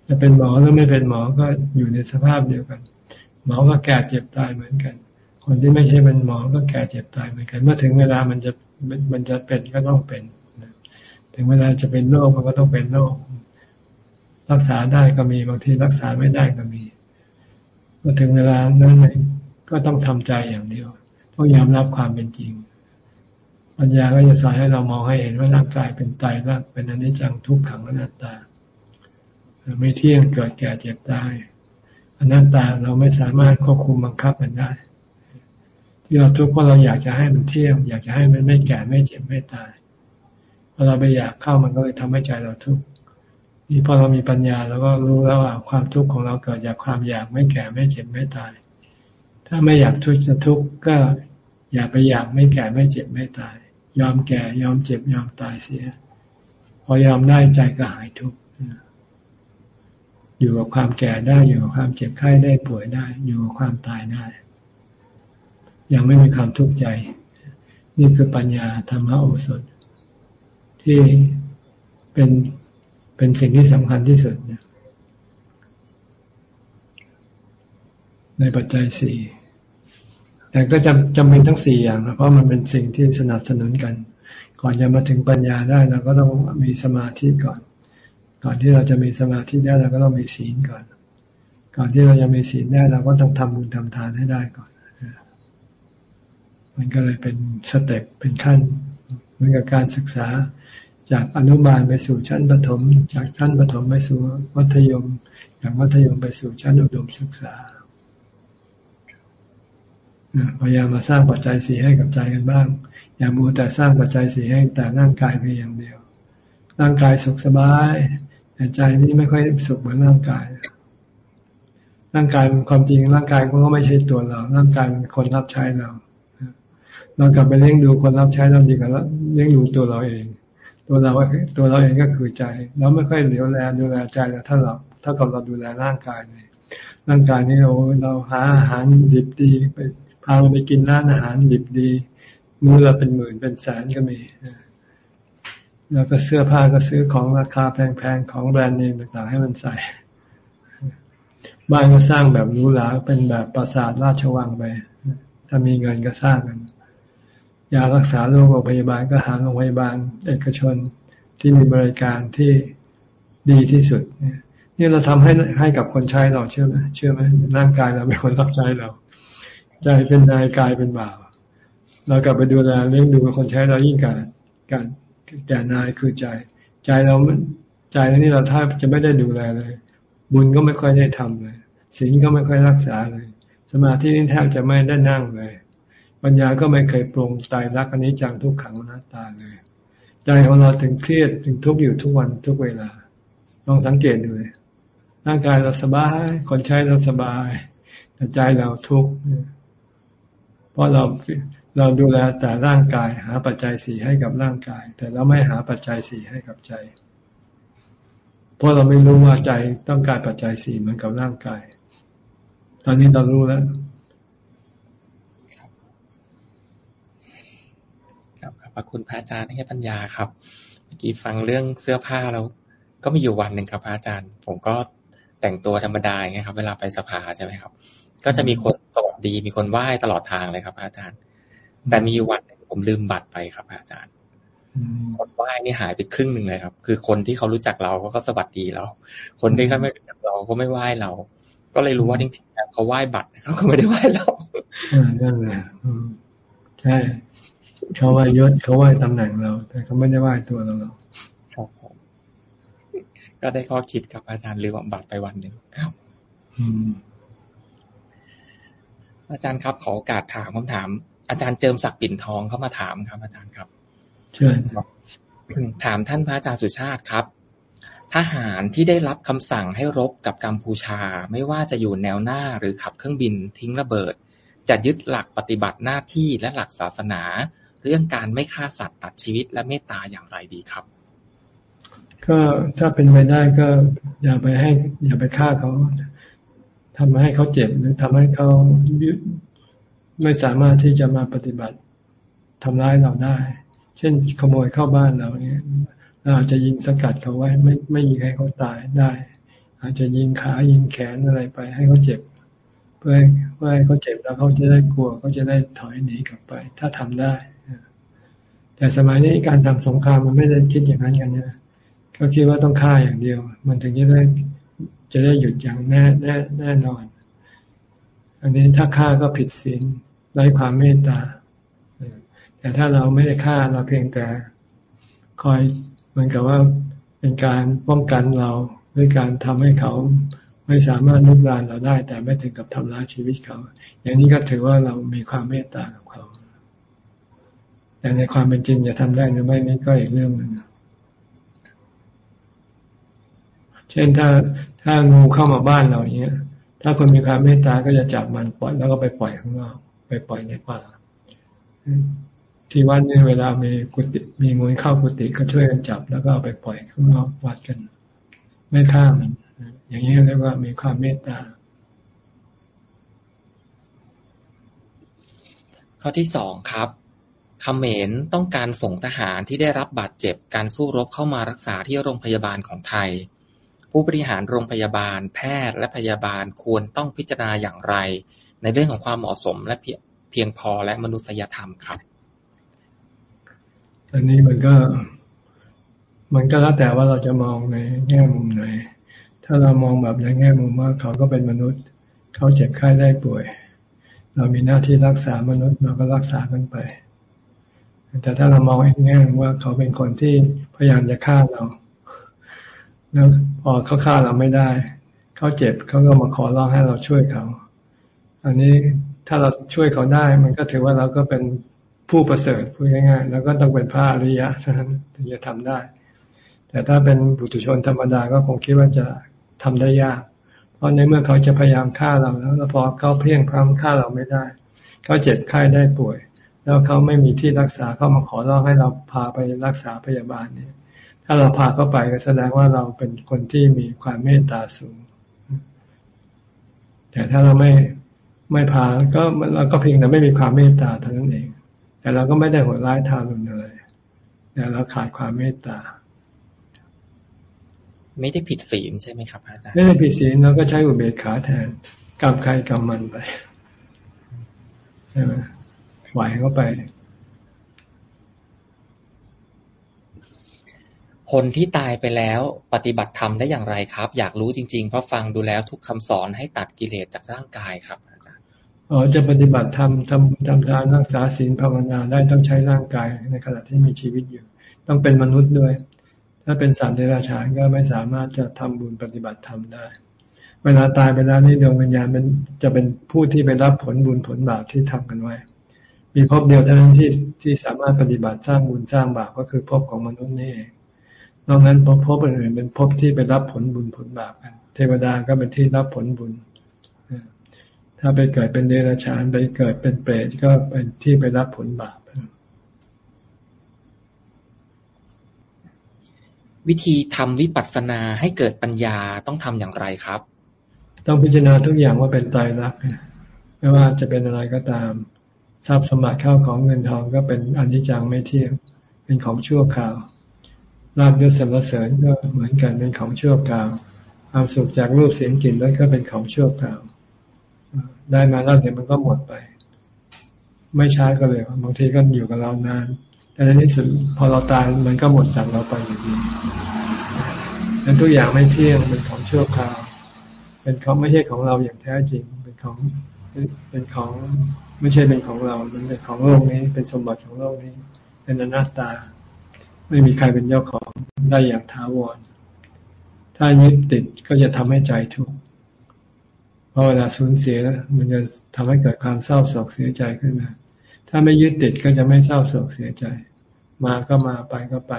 จะเป็นหมอหรือไม่เป็นหมอก็อยู่ในสภาพเดียวกัน หมอก็แก่เจ็บตายเหมือนกัน คนที่ไม่ใช่เป็นหมอก็แก่เจ็บตายเหมือนกัน เมื่อถึงเวลามันจะมันจะเป็นก็ต้องเป็น ถึงเวลาจะเป็นโรคมันก็ต้องเป็นโรครักษาได้ก็มีบางทีรักษาไม่ได้ก็มีเมื่อถึงเวลานั้นก็ต้องทำใจอย่างเดียวต้องยอมรับความเป็นจริง ปัญญาก็จะสอนให้เรามองให้เห็นว่าร่างกายเป็นตายร่างเป็นอนิจจังทุกขังอนัตตา ไม่เที่ยงเกิดแก่เจ็บตายอนัตตาเราไม่สามารถควบคุมบังคับมันได้ที่เราทุกข์เพราะเราอยากจะให้มันเที่ยงอยากจะให้มันไม่แก่ไม่เจ็บไม่ตาย อเราไปอยากเข้ามันก็เลยทำให้ใจเราทุกข์นี่พอเรามีปัญญาเราก็รู้แล้วว่าความทุกข์ของเราเกิดจากความอยากไม่แก่ไม่เจ็บไม่ตาย ถ้าไม่อยากทุกข์จะทุกข์ก็อย่าไปอยากไม่แก่ไม่เจ็บไม่ตาย ยอมแก่ยอมเจ็บยอมตายเสีย พอยอมได้ใจก็หายทุกข์อยู่กับความแก่ได้อยู่กับความเจ็บไข้ได้ป่วยได้ อยู่กับความตายได้ ยังไม่มีความทุกข์ใจ นี่คือปัญญาธรรมโอสถ ที่เป็นเป็นสิ่งที่สำคัญที่สุดในปัจจัยสี่แต่ก็จำจำเป็นทั้งสี่อย่างนะเพราะมันเป็นสิ่งที่สนับสนุนกัน ก่อนจะมาถึงปัญญาได้เราก็ต้องมีสมาธิก่อน ก่อนที่เราจะมีสมาธิได้เราก็ต้องมีศีลก่อน ก่อนที่เราจะมีศีลได้เราก็ต้องทำบุญทำทานให้ได้ก่อน มันก็เลยเป็นสเต็ปเป็นขั้นเหมือนกับการศึกษา จากอนุบาลไปสู่ชั้นประถม จากชั้นประถมไปสู่มัธยม จากมัธยมไปสู่ชั้นอุดมศึกษาพยายามมาสร้างปัจจัยสีให้กับใจกันบ้าง อย่ามัวแต่สร้างปัจจัยสีให้แต่ร่างกายเพียงอย่างเดียว ร่างกายสุขสบายแต่ใจนี้ไม่ค่อยสุขเหมือนร่างกายร่างกายมันความจริงร่างกายก็ไม่ใช่ตัวเรา ร่างกายเป็นคนรับใช้เรา เรากลับไปเลี้ยงดูคนรับใช้เราดีกว่าเลี้ยงดูตัวเราเอง ตัวเราตัวเราเองก็คือใจ เราไม่ค่อยเหลียวแลดูแลใจแต่ถ้าเราถ้ากับเราดูแลร่างกายเลยร่างกายนี้เราเราหาอาหารดิบดีไปพามันไปกินร้านอาหารดิบดีมื้อละเป็นหมื่นเป็นแสนก็มีแล้วก็เสื้อผ้าก็ซื้อของราคาแพงๆของแบรนด์เนมต่างๆให้มันใส่บ้านก็สร้างแบบหรูหราเป็นแบบปราสาทราชวังไป ถ้ามีเงินก็สร้างกัน ยารักษาโรคโรงพยาบาลก็หาโรงพยาบาลเอกชนที่มีบริการที่ดีที่สุดนี่เราทำให้ให้กับคนใช้เราเชื่อไหมเชื่อไหมร่างกายเราเป็นคนรับใช้เราใจเป็นนายกายเป็นบ่าวเรากลับไปดูแลเลี้ยงดูคนใช้เรายิ่งการการแก่นายคือใจ ใจเราใจแล้วนี่เราถ้าจะไม่ได้ดูแลเลย บุญก็ไม่ค่อยได้ทำเลยศีลก็ไม่ค่อยรักษาเลย สมาธินี่แทบจะไม่ได้นั่งเลย ปัญญาก็ไม่เคยปรงตายรักอันนี้จังทุกขังอนัตตาเลย ใจของเราถึงเครียดถึงทุกข์อยู่ทุกวันทุกเวลา ลองสังเกตดูเลยร่างกายเราสบาย คนใช้เราสบาย แต่ใจเราทุกข์เพราะเราเราดูแลแต่ร่างกาย หาปัจจัยสี่ให้กับร่างกาย แต่เราไม่หาปัจจัยสี่ให้กับใจเพราะเราไม่รู้ว่าใจต้องการปัจจัยสี่เหมือนกับร่างกาย ตอนนี้เรารู้แล้ว ครับขอบคุณพระอาจารย์ให้ปัญญาครับ เมื่อกี้ฟังเรื่องเสื้อผ้าแล้ว ก็มีอยู่วันหนึ่งครับพระอาจารย์ ผมก็แต่งตัวธรรมดาไงครับ เวลาไปสภาใช่ไหมครับ ก็จะมีคนสวัสดีมีคนไหว้ตลอดทางเลยครับอาจารย์ แต่มีวันผมลืมบัตรไปครับอาจารย์คนไหว้นี่หายไปครึ่งหนึ่งเลยครับ คือคนที่เขารู้จักเราเขาก็สวัสดีเรา คนที่เขาไม่รู้จักเราก็ไม่ไหว้เรา ก็เลยรู้ว่าจริงๆเขาไหว้บัตรเขาก็ไม่ได้ไหว้เรานั่นแหละใช่ เขาไหว้ยศเขาไหว้ตำแหน่งเรา แต่เขาไม่ได้ไหว้ตัวเราเราครับผมก็ได้ข้อคิดกับอาจารย์ลืมบัตรไปวันหนึ่งครับอืมอาจารย์ครับ ขอโอกาสถามคำถาม อาจารย์เจิมศักดิ์ปิ่นทองเข้ามาถามครับ อาจารย์ครับ เชิญถามท่านพระอาจารย์สุชาติครับ ทหารที่ได้รับคำสั่งให้รบกับกัมพูชา ไม่ว่าจะอยู่แนวหน้าหรือขับเครื่องบินทิ้งระเบิด จะยึดหลักปฏิบัติหน้าที่และหลักศาสนา เรื่องการไม่ฆ่าสัตว์ตัดชีวิตและเมตตาอย่างไรดีครับ ก็ถ้าเป็นไปได้ก็อย่าไปให้ อย่าไปฆ่าเขาทำให้เขาเจ็บหรือทำให้เขาไม่สามารถที่จะมาปฏิบัติทำร้ายเราได้ เช่นขโมยเข้าบ้านเราเนี่ยเราอาจจะยิงสกัดเขาไว้ ไม่ไม่ยิงให้เขาตายได้ อาจจะยิงขายิงแขนอะไรไปให้เขาเจ็บ เพื่อ พื่อให้เขาเจ็บแล้วเขาจะได้กลัวเขาจะได้ถอยหนีกลับไป ถ้าทำได้แต่สมัยนี้การทำสงครามมันไม่ได้คิดอย่างนั้นกันนะเขาคิดว่าต้องฆ่าอย่างเดียว มันถึงจะได้จะได้หยุดอย่างแน่แน่แน่นอน อันนี้ถ้าฆ่าก็ผิดศีลไร้ความเมตตาแต่ถ้าเราไม่ได้ฆ่าเราเพียงแต่ คอยเหมือนกับว่าเป็นการป้องกันเราด้วยการทำให้เขา ไม่สามารถลุกรานเราได้ แต่ไม่ถึงกับทำร้ายชีวิตเขา อย่างนี้ก็ถือว่าเรามีความเมตตากับเขา แต่ในความเป็นจริงจะทำได้หรือไม่นี่ก็อีกเรื่องหนึ่งเช่นถ้าถ้างูเข้ามาบ้านเราอย่างเงี้ย ถ้าคนมีความเมตตาก็จะจับมันปล่อยแล้วก็ไปปล่อยข้างนอกไปปล่อยในป่าที่วัดเนี่ยเวลามีกุฏิมีงูเข้ากุฏิก็ช่วยกันจับ แล้วก็เอาไปปล่อยข้างนอกวัดกัน ไม่ฆ่ามัน อย่างนี้เรียกว่ามีความเมตตา ข้อที่สองครับเขมรต้องการส่งทหารที่ได้รับบาดเจ็บการสู้รบเข้ามารักษาที่โรงพยาบาลของไทย ผู้บริหารโรงพยาบาล แพทย์และพยาบาลควรต้องพิจารณาอย่างไร ในเรื่องของความเหมาะสมและเพียงพอและมนุษยธรรมครับ อันนี้มันก็ มันก็แล้วแต่ว่าเราจะมองในแง่มุมไหน ถ้าเรามองแบบในแง่มุมว่าเขาก็เป็นมนุษย์ เขาเจ็บไข้ได้ป่วย เรามีหน้าที่รักษามนุษย์เราก็รักษากันไป แต่ถ้าเรามองอีกแง่ว่าเขาเป็นคนที่พยายามจะฆ่าเรา แล้วพอเขาฆ่าเราไม่ได้ เขาเจ็บเขาก็มาขอร้องให้เราช่วยเขา อันนี้ถ้าเราช่วยเขาได้ มันก็ถือว่าเราก็เป็นผู้ประเสริฐพูดง่ายๆแล้วก็ต้องเป็นพระอริยะเท่านั้นถึงจะทำได้ แต่ถ้าเป็นบุตุชนธรรมดาก็คงคิดว่าจะ ทำได้ยาก เพราะในเมื่อเขาจะพยายามฆ่าเราแล้วแล้วพอเขาเพียงพร้ำฆ่าเราไม่ได้ เขาเจ็บไข้ได้ป่วย แล้วเขาไม่มีที่รักษาเขามาขอร้องให้เราพาไปรักษาพยาบาลเนี่ย ถ้าเราพาเข้าไปก็แสดงว่าเราเป็นคนที่มีความเมตตาสูง แต่ถ้าเราไม่ไม่พาก็เราก็เพียงแต่ไม่มีความเมตตาเท่านั้นเอง แต่เราก็ไม่ได้โหดร้ายทารุณอะไรแต่เราขาดความเมตตา ไม่ได้ผิดศีลใช่ไหมครับอาจารย์ไม่ได้ผิดศีลเราก็ใช้อุเบกขาแทนกรรมใครกรรมมันไปใช่ไหมไหวเข้าไป คนที่ตายไปแล้วปฏิบัติธรรมได้อย่างไรครับ อยากรู้จริง ๆ เพราะฟังดูแล้วทุกคำสอนให้ตัดกิเลสจากร่างกายครับอาจารย์อ๋อจะปฏิบัติธรรมทำทำทานรักษาศีลภาวนาได้ต้องใช้ร่างกายในขณะที่มีชีวิตอยู่ ต้องเป็นมนุษย์ด้วย ถ้าเป็นสัตว์เดรัจฉานก็ไม่สามารถจะทำบุญปฏิบัติธรรมได้ เวลาตายไปแล้วนี่ดวงวิญญาณเป็นจะเป็นผู้ที่ไปรับผลบุญผลบาปที่ทำกันไว้ มีภพเดียวเท่านั้นที่ที่สามารถปฏิบัติสร้างบุญสร้างบาปก็คือภพของมนุษย์นี่เองนอกนั้นภพอื่นเป็นภพที่ไปรับผลบุญผลบาปกัน เทวดาก็เป็นที่รับผลบุญ ถ้าไปเกิดเป็นเดรัจฉานไปเกิดเป็นเปรตก็เป็นที่ไปรับผลบาป วิธีทำวิปัสสนาให้เกิดปัญญาต้องทำอย่างไรครับ ต้องพิจารณาทุกอย่างว่าเป็นไตรลักษณ์ไม่ว่าจะเป็นอะไรก็ตาม ทรัพย์สมบัติเข้าของเงินทองก็เป็นอนิจจังไม่เที่ยงเป็นของชั่วคราวลาบยศสรรเสริญก็เหมือนกันเป็นของชั่วคราว ความสุขจากรูปเสียงกลิ่นรสก็เป็นของชั่วคราว ได้มาแล้วเดี๋ยวมันก็หมดไป ไม่ช้าก็เลยบางทีก็อยู่กับเรานาน แต่ในที่สุดพอเราตายมันก็หมดจากเราไปอยู่ดีนั้นทุกอย่างไม่เที่ยงเป็นของชั่วคราว เป็นของไม่ใช่ของเราอย่างแท้จริง เป็นของเป็นของไม่ใช่เป็นของเรา มันเป็นของโลกนี้ เป็นสมบัติของโลกนี้ เป็นอนัตตา ไม่มีใครเป็นเจ้าของได้อย่างท้าวร ถ้ายึดติดก็จะทำให้ใจทุกข์พอเวลาสูญเสียมันจะทำให้เกิดความเศร้าโศกเสียใจขึ้นมา ถ้าไม่ยึดติดก็จะไม่เศร้าโศกเสียใจ มาก็มาไปก็ไป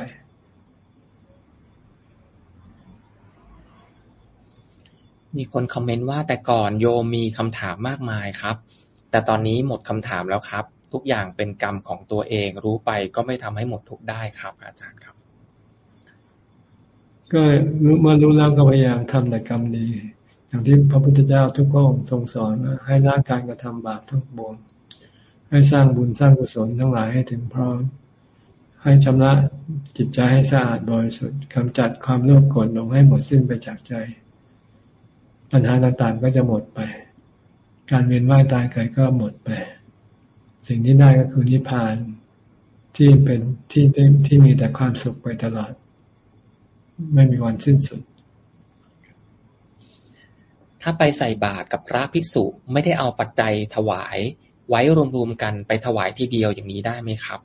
มีคนคอมเมนต์ว่าแต่ก่อนโยมมีคำถามมากมายครับ แต่ตอนนี้หมดคำถามแล้วครับ ทุกอย่างเป็นกรรมของตัวเอง รู้ไปก็ไม่ทำให้หมดทุกได้ครับ อาจารย์ครับ ก็เมื่อรู้แล้วก็พยายามทำแต่กรรมดีอย่างที่พระพุทธเจ้าทุกพระองค์ทรงสอนให้ละการกระทำบาปทุกบวง ให้สร้างบุญสร้างกุศลทั้งหลายให้ถึงพร้อม ให้ชำระจิตใจให้สะอาดบริสุทธิ์กำจัดความโลภโกรธลงให้หมดสิ้นไปจากใจ ปัญหาต่างๆก็จะหมดไป การเวียนว่ายตายเกิดก็หมดไป สิ่งที่ได้ก็คือนิพพานที่เป็นที่ที่มีแต่ความสุขไปตลอด ไม่มีวันสิ้นสุด ถ้าไปใส่บาตรกับพระภิกษุไม่ได้เอาปัจจัยถวาย ไว้รวมๆกันไปถวายทีเดียวอย่างนี้ได้ไหมครับ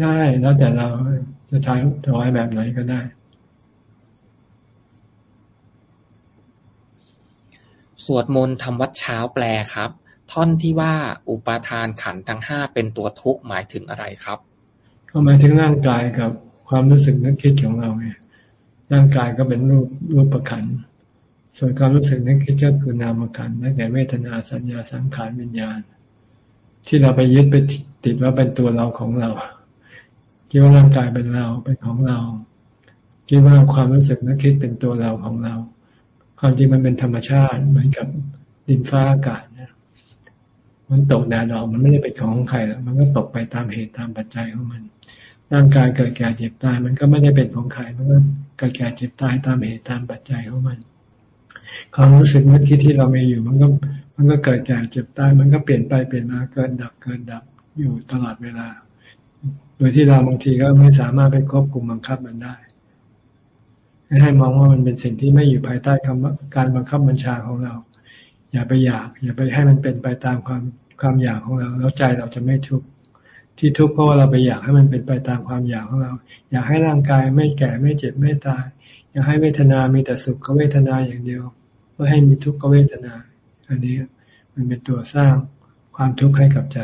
ได้แล้วแต่เราจะทายถวายแบบไหนก็ได้ สวดมนต์ทำวัดเช้าแปลครับ ท่อนที่ว่าอุปาทานขันทั้งห้าเป็นตัวทุกข์หมายถึงอะไรครับ ก็หมายถึงร่างกายกับความรู้สึกนึกคิดของเราไงร่างกายก็เป็นรูปรูปประขันส่วนความรู้สึกนึกคิดก็คือนามขันธ์นั่นแก่เวทนาสัญญาสังขารวิญญาณ ที่เราไปยึดไปติดว่าเป็นตัวเราของเรา คิดว่าร่างกายเป็นเราเป็นของเรา คิดว่าความรู้สึกนึกคิดเป็นตัวเราของเรา ความจริงมันเป็นธรรมชาติเหมือนกับดินฟ้าอากาศนะมันตกแดดออกมันไม่ได้เป็นของใครแล้วมันก็ตกไปตามเหตุตามปัจจัยของมัน ร่างกายเกิดแก่เจ็บตาย มันก็ไม่ได้เป็นของใครมันก็เกิดแก่เจ็บตายตามเหตุตามปัจจัยของมัน ความรู้สึกนึกคิดที่เรามีอยู่ มันก็ มันก็เกิดแก่เจ็บตาย มันก็เปลี่ยนไปเปลี่ยนมาเกิดดับเกิดดับอยู่ตลอดเวลา โดยที่เราบางทีก็ไม่สามารถไปควบคุมบังคับมันได้ให้มองว่ามันเป็นสิ่งที่ไม่อยู่ภายใต้คำการบังคับบัญชาของเรา อย่าไปอยาก อย่าไปให้มันเป็นไปตามความความอยากของเรา แล้วใจเราจะไม่ทุกข์ที่ทุกข์เพราะว่าเราไปอยากให้มันเป็นไปตามความอยากของเรา อยากให้ร่างกายไม่แก่ไม่เจ็บไม่ตาย อยากให้เวทนามีแต่สุขเวทนาอย่างเดียว ไม่ให้มีทุกขเวทนา อันนี้มันเป็นตัวสร้างความทุกข์ให้กับใจ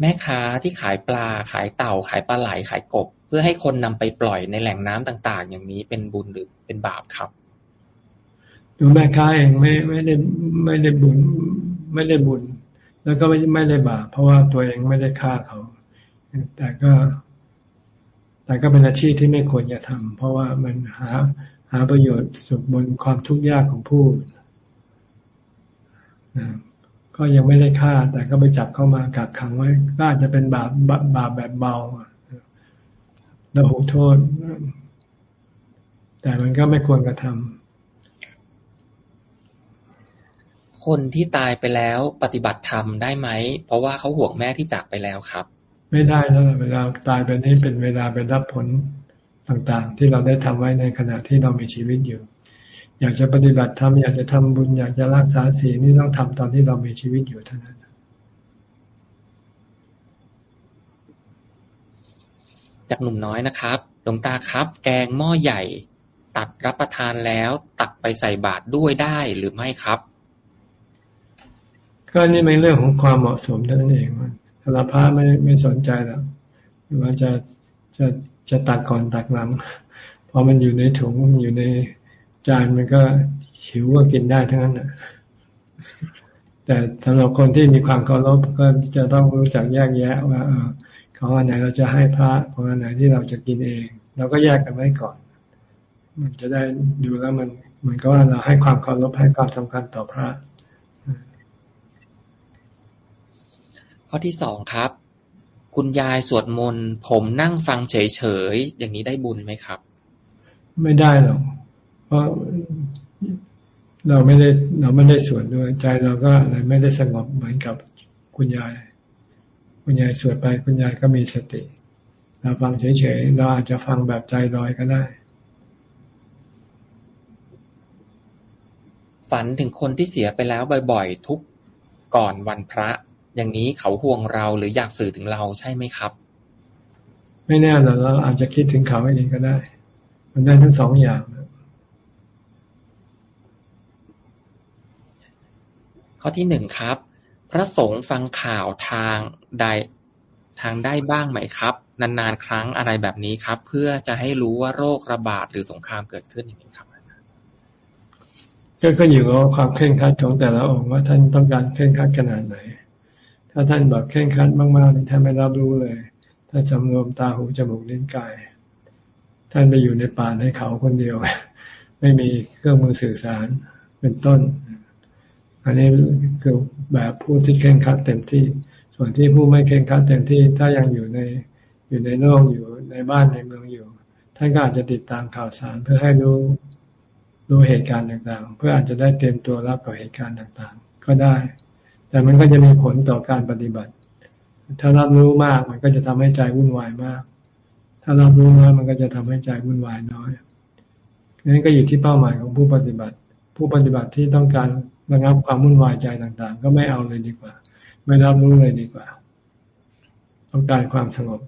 แม่ค้าที่ขายปลาขายเต่าขายปลาไหลขายกบ เพื่อให้คนนำไปปล่อยในแหล่งน้ำต่าง ๆ อย่างนี้เป็นบุญหรือเป็นบาปครับดูแม่ค้าเองไม่ไม่ได้ไม่ได้บุญไม่ได้บุญ แล้วก็ไม่ไม่ได้บาปเพราะว่าตัวเองไม่ได้ฆ่าเขา แต่ก็ แต่ก็เป็นอาชีพที่ไม่ควรจะทำเพราะว่ามันหาหาประโยชน์สุขบนความทุกข์ยากของผู้นะก็ยังไม่ได้ฆ่า แต่ก็ไปจับเข้ามากักขังไว้ ก็อาจจะเป็นบาปบาปแบบเบาแล้วหูโทษ แต่มันก็ไม่ควรกระทำคนที่ตายไปแล้วปฏิบัติธรรมได้ไหม เพราะว่าเขาห่วงแม่ที่จากไปแล้วครับ ไม่ได้แล้วเวลาตายไปนี้เป็นเวลาไปรับผลต่างๆ ที่เราได้ทำไว้ในขณะที่เรามีชีวิตอยู่ อยากจะปฏิบัติธรรมอยากจะทำบุญอยากจะรักษาศีลนี่ต้องทำตอนที่เรามีชีวิตอยู่เท่านั้นจากหนุ่มน้อยนะครับ หลวงตาครับ แกงหม้อใหญ่ ตัดรับประทานแล้ว ตักไปใส่บาตรด้วยได้หรือไม่ครับ ก็นี่เป็นเรื่องของความเหมาะสมเท่านั้นเองมัน สารพระไม่ไม่สนใจแล้วว่าจะจะจะตักก่อนตักหลังพอมันอยู่ในถุงอยู่ในจานมันก็หิวก็กินได้ทั้งนั้นนะแต่สำหรับคนที่มีความเคารพก็จะต้องรู้จักแยกแยะว่าเออของอันไหนเราจะให้พระของอันไหนที่เราจะกินเอง เราก็แยกกันไว้ก่อน มันจะได้ดูแล้วมันเหมือนกับว่าเราให้ความเคารพให้ความสำคัญต่อพระ ข้อที่สองครับ คุณยายสวดมนต์ผมนั่งฟังเฉยๆ อย่างนี้ได้บุญไหมครับ ไม่ได้หรอก เพราะเราไม่ได้เราไม่ได้สวดด้วย ใจเราก็เลยไม่ได้สงบเหมือนกับคุณยาย คุณยายสวดไปคุณยายก็มีสติ เราฟังเฉยๆ เราอาจจะฟังแบบใจลอยก็ได้ ฝันถึงคนที่เสียไปแล้วบ่อยๆ ทุกก่อนวันพระ อย่างนี้เขาห่วงเราหรืออยากสื่อถึงเราใช่ไหมครับ ไม่แน่หรอกเราอาจจะคิดถึงเขาเองก็ได้ มันได้ทั้งสองอย่างข้อที่หนึ่งครับ พระสงฆ์ฟังข่าวทางใดทางได้บ้างไหมครับ นานๆ ครั้งอะไรแบบนี้ครับ เพื่อจะให้รู้ว่าโรคระบาดหรือสงครามเกิดขึ้นอย่างนี้ครับก็ขึ้นอยู่กับความเคร่งครัดของแต่ละองค์ว่าท่านต้องการเคร่งครัดขนาดไหน ถ้าท่านแบบเคร่งครัดมากๆนี่ท่านไม่รับรู้เลย ท่านสำรวมตาหูจมูกลิ้นกาย ท่านไปอยู่ในป่าในเขาคนเดียว ไม่มีเครื่องมือสื่อสารเป็นต้น อันนี้คือแบบผู้ที่เข่งคัดเต็มที่ ส่วนที่ผู้ไม่เข่งคัดเต็มที่ ถ้ายังอยู่ในอยู่ในโลกอยู่ในบ้านในเมืองอยู่ ท่านก็อาจจะติดตามข่าวสารเพื่อให้รู้รู้เหตุการณ์ต่างๆ เพื่ออาจจะได้เตรียมตัวรับกับเหตุการณ์ต่างๆ ก็ได้ แต่มันก็จะมีผลต่อการปฏิบัติ ถ้ารับรู้มากมันก็จะทำให้ใจวุ่นวายมาก ถ้ารับรู้น้อยมันก็จะทำให้ใจวุ่นวายน้อยนั้นก็อยู่ที่เป้าหมายของผู้ปฏิบัติ ผู้ปฏิบัติที่ต้องการระงับความวุ่นวายใจต่างๆ ก็ไม่เอาเลยดีกว่า ไม่รับรู้เลยดีกว่า ต้องการความสงบ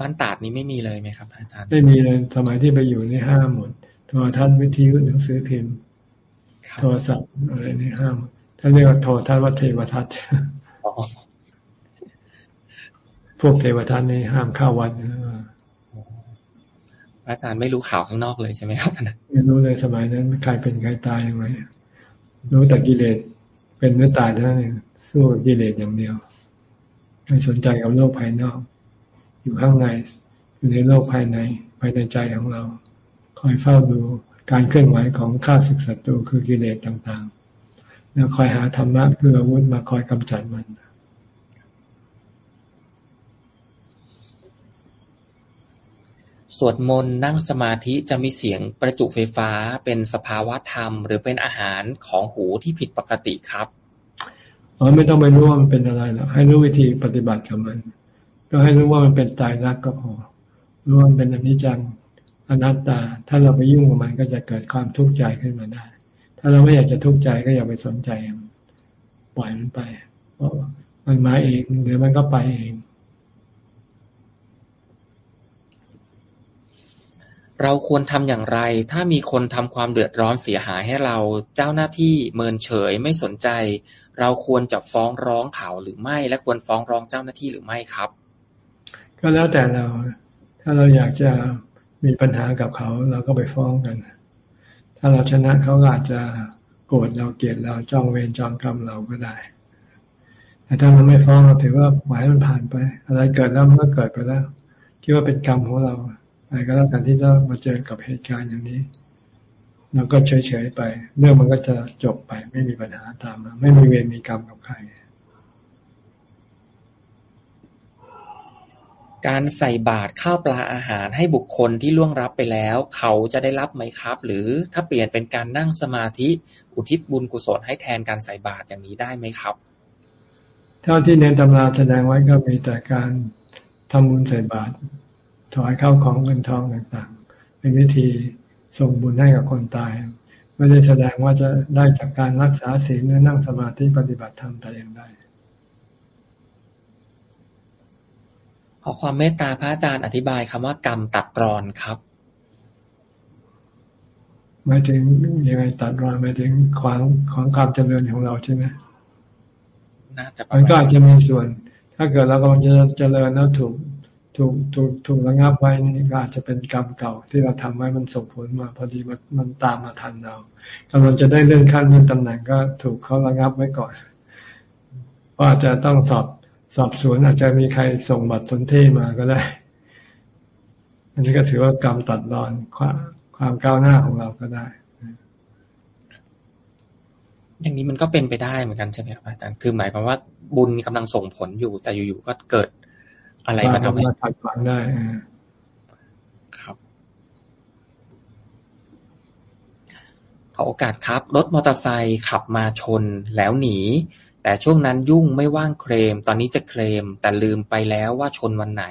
บ้านตาดนี้ไม่มีเลยไหมครับ อาจารย์ ไม่มีเลยสมัยที่ไปอยู่ในห้ามหมดโทรทัศน์วิทยุหนังสือพิมพ์ โทรศัพท์อะไรนี่ห้ามท่านเรียกว่าโทรทัศน์วัดเทวทัศน์พวกเทวทัศน์นี่ห้ามเข้าวัดอาจารย์ไม่รู้ข่าวข้างนอกเลยใช่ไหมครับไม่รู้เลยสมัยนั้นใครเป็นใครตายยังไงรู้แต่กิเลสเป็นเนื้อตายเท่านั้นเองสู้กิเลสอย่างเดียวไม่สนใจกับโลกภายนอก อยู่ข้างในอยู่ในโลกภายในภายในใจของเรา คอยเฝ้าดู การเคลื่อนไหวของข้าศึกศัตรูคือกิเลสต่างๆ แล้วคอยหาธรรมะคืออาวุธมาคอยกำจัดมันสวดมนต์นั่งสมาธิจะมีเสียงประจุไฟฟ้าเป็นสภาวะธรรม หรือเป็นอาหารของหูที่ผิดปกติครับอ๋อไม่ต้องไปรู้ว่ามันเป็นอะไรหรอกให้รู้วิธีปฏิบัติกับมัน ก็ให้รู้ว่ามันเป็นตายรักก็พอรู้ว่ามันเป็นอนิจจัง อนัตตา ถ้าเราไปยุ่งกับมันก็จะเกิดความทุกข์ใจขึ้นมาได้ ถ้าเราไม่อยากจะทุกข์ใจก็อย่าไปสนใจปล่อยมันไป เพราะมันมาเองเดี๋ยวมันก็ไปเอง เราควรทำอย่างไร ถ้ามีคนทำความเดือดร้อนเสียหายให้เราเจ้าหน้าที่เมินเฉยไม่สนใจ เราควรจะฟ้องร้องเขาหรือไม่ และควรฟ้องร้องเจ้าหน้าที่หรือไม่ครับ ก็แล้วแต่เรา ถ้าเราอยากจะ มีปัญหากับเขาเราก็ไปฟ้องกัน ถ้าเราชนะเขาอาจจะโกรธเราเกลียดเราจ้องเวรจองกรรมเราก็ได้ แต่ถ้าเราไม่ฟ้องเราถือว่าหมายมันผ่านไป อะไรเกิดแล้วมันก็เกิดไปแล้ว คิดว่าเป็นกรรมของเราอะไปก็แล้วกันที่จะมาเจอกับเหตุการณ์อย่างนี้เราก็เฉยๆไป เรื่องมันก็จะจบไป ไม่มีปัญหาตามมาไม่มีเวรมีกรรมกับใคร การใส่บาตรข้าวปลาอาหารให้บุคคลที่ล่วงรับไปแล้ว เขาจะได้รับไหมครับ หรือถ้าเปลี่ยนเป็นการนั่งสมาธิอุทิศบุญกุศลให้แทนการใส่บาตรอย่างนี้ได้ไหมครับ เท่าที่เน้นตำราแสดงไว้ก็มีแต่การทำบุญใส่บาตรถวายเข้าของเงินทองต่างๆ เป็นวิธีส่งบุญให้กับคนตาย ไม่ได้แสดงว่าจะได้จากการรักษาศีลหรือนั่งสมาธิปฏิบัติธรรมแต่อย่างใด อความเมตตาพระอาจารย์อธิบายคำว่ากรรมตัดรอนครับหมายถึงยังไงตัดรอนหมายถึงความของความเจริญของเราใช่ไหมน่าจะมันก็อาจจะมีส่วน ถ้าเกิดเรากำลังจะเจริญแล้วถูกถูกถูกถูกระงับไว้นี่ก็อาจจะเป็นกรรมเก่า ที่เราทำไว้มันส่งผลมา พอดีมันมันตามมาทันเรากำลังจะได้เลื่อนขั้นเลื่อนตำแหน่งก็ถูกเขาระงับไว้ก่อนว่าจะต้องสอบ สอบสวนอาจจะมีใครส่งบัตรสนเทมาก็ได้ อันนี้ก็ถือว่ากรรมตัดรอนความความก้าวหน้าของเราก็ได้ อย่างนี้มันก็เป็นไปได้เหมือนกันใช่ไหมครับอาจารย์ คือหมายความว่าบุญกำลังส่งผลอยู่ แต่อยู่ๆก็เกิดอะไรมาทำให้ขัดขวางได้ครับขอโอกาสครับ รถมอเตอร์ไซค์ขับมาชนแล้วหนี แต่ช่วงนั้นยุ่งไม่ว่างเคลม ตอนนี้จะเคลม แต่ลืมไปแล้วว่าชนวันไหน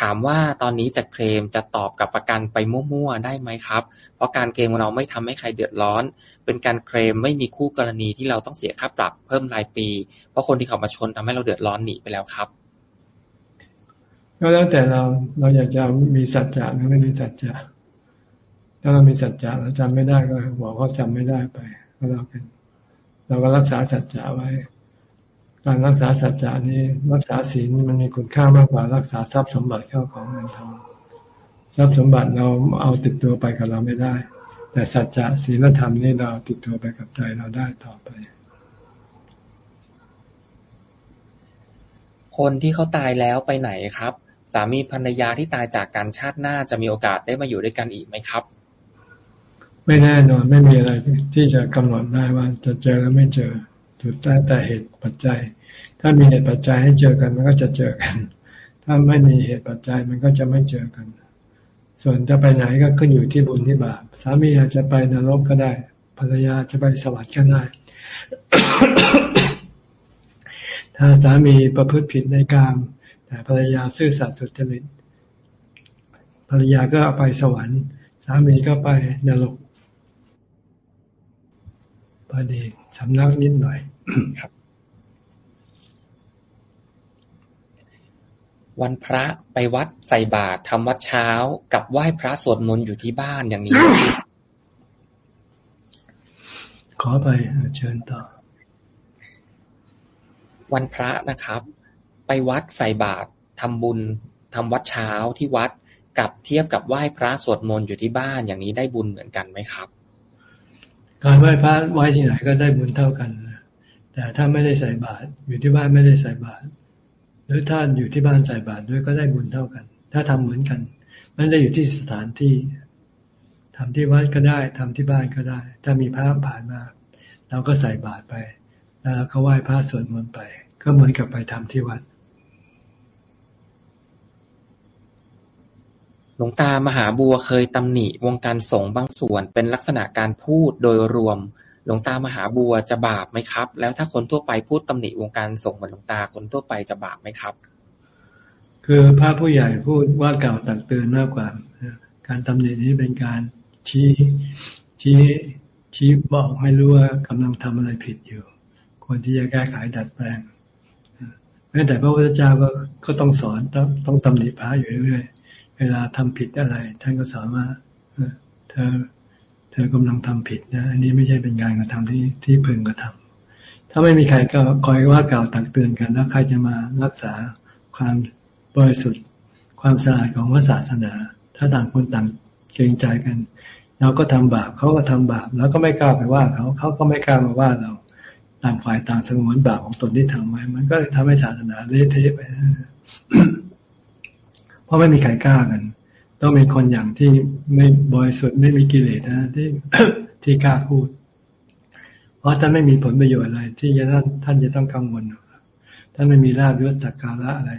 ถามว่าตอนนี้จะเคลมจะตอบกับประกันไปมั่วๆได้ไหมครับ เพราะการเคลมเราไม่ทำให้ใครเดือดร้อน เป็นการเคลมไม่มีคู่กรณีที่เราต้องเสียค่าปรับเพิ่มรายปี เพราะคนที่เขามาชนทำให้เราเดือดร้อนหนีไปแล้วครับ ก็แล้วแต่เราเราอยากจะมีสัจจะหรือไม่มีสัจจะถ้าเรามีสัจจะเราจำไม่ได้ก็บอกเขาจำไม่ได้ไปก็แล้วกัน เราก็รักษาสัจจะไว้ การรักษาสัจจานี้รักษาศีลมันมีคุณค่ามากกว่ารักษาทรัพย์สมบัติเข้าของเงินทองทรัพย์สมบัติเราเอาติดตัวไปกับเราไม่ได้ แต่สัจจะศีลธรรมนี่เราติดตัวไปกับใจเราได้ต่อไป คนที่เขาตายแล้วไปไหนครับ สามีภรรยาที่ตายจากการชาติหน้าจะมีโอกาสได้มาอยู่ด้วยกันอีกไหมครับ ไม่แน่นอนไม่มีอะไรที่จะกำหนดได้ว่าจะเจอหรือไม่เจอสุดแต่แต่เหตุปัจจัย ถ้ามีเหตุปัจจัยให้เจอกันมันก็จะเจอกัน ถ้าไม่มีเหตุปัจจัยมันก็จะไม่เจอกัน ส่วนจะไปไหนก็ขึ้นอยู่ที่บุญที่บาปสามีอาจจะไปนรกก็ได้ ภรรยาจะไปสวรรค์ก็ได้ ถ้าสามีประพฤติผิดในกามแต่ภรรยาซื่อสัตย์สุจริตภรรยาก็ไปสวรรค์ สามีก็ไปนรก พอดีสำนักนิดหน่อยครับ วันพระไปวัดใส่บาตรทำวัดเช้า กับไหว้พระสวดมนต์อยู่ที่บ้านอย่างนี้ ขอไปเชิญต่อ วันพระนะครับ ไปวัดใส่บาตรทำบุญทำวัดเช้าที่วัดกับเทียบกับไหว้พระสวดมนต์อยู่ที่บ้านอย่างนี้ได้บุญเหมือนกันไหมครับ การไหว้พระไหว้ที่ไหนก็ได้บุญเท่ากันแต่ถ้าไม่ได้ใส่บาตรอยู่ที่บ้านไม่ได้ใส่บาตรหรือถ้าอยู่ที่บ้านใส่บาตรด้วยก็ได้บุญเท่ากัน ถ้าทำเหมือนกันไม่ได้อยู่ที่สถานที่ทำที่วัดก็ได้ทำที่บ้านก็ได้ ถ้ามีพระผ่านมา เราก็ใส่บาตรไป แล้วเราก็ไหว้พระสวดมนต์ไป ก็เหมือนกับไปทำที่วัด หลวงตามหาบัวเคยตำหนิวงการสงฆ์บางส่วนเป็นลักษณะการพูดโดยรวม หลวงตามหาบัวจะบาปไหมครับ แล้วถ้าคนทั่วไปพูดตำหนิวงการสงฆ์เหมือนหลวงตาคนทั่วไปจะบาปไหมครับ คือพระผู้ใหญ่พูดว่าเก่าตักเตือนมากกว่า การตำหนินี้เป็นการชี้ชี้ชี้บอกให้รู้ว่ากำลังทำอะไรผิดอยู่ ควรที่จะแก้ไขดัดแปลงแม้แต่พระพุทธเจ้าก็ต้องสอนต้องต้องตำหนิพระอยู่เรื่อย ลาทำผิดอะไร ท่านก็สอนว่าเธอ เธอกำลังทำผิดนะอันนี้ไม่ใช่เป็นการกระทำที่ที่พึงกระทำถ้าไม่มีใครก็คอยว่ากล่าวตักเตือนกัน แล้วใครจะมารักษาความบริสุทธิ์ ความสะอาดของพระศาสนา ถ้าต่างคนต่างเกรงใจกัน เราก็ทำบาปเขาก็ทำบาปแล้วก็ไม่กล้าไปว่าเขาเขาก็ไม่กล้ามาว่าเราต่างฝ่ายต่างสงวนบาปของตนที่ทำไว้ มันก็ทำให้ศาสนาเละเทะไป เพราะไม่มีใครกล้ากัน ต้องมีคนอย่างที่ไม่บริสุทธิ์ไม่มีกิเลสนะที่ที่กล้าพูด เพราะท่านไม่มีผลประโยชน์อะไร ที่จะท่านท่านจะต้องกังวลท่านไม่มีลาบยศจักการะอะไร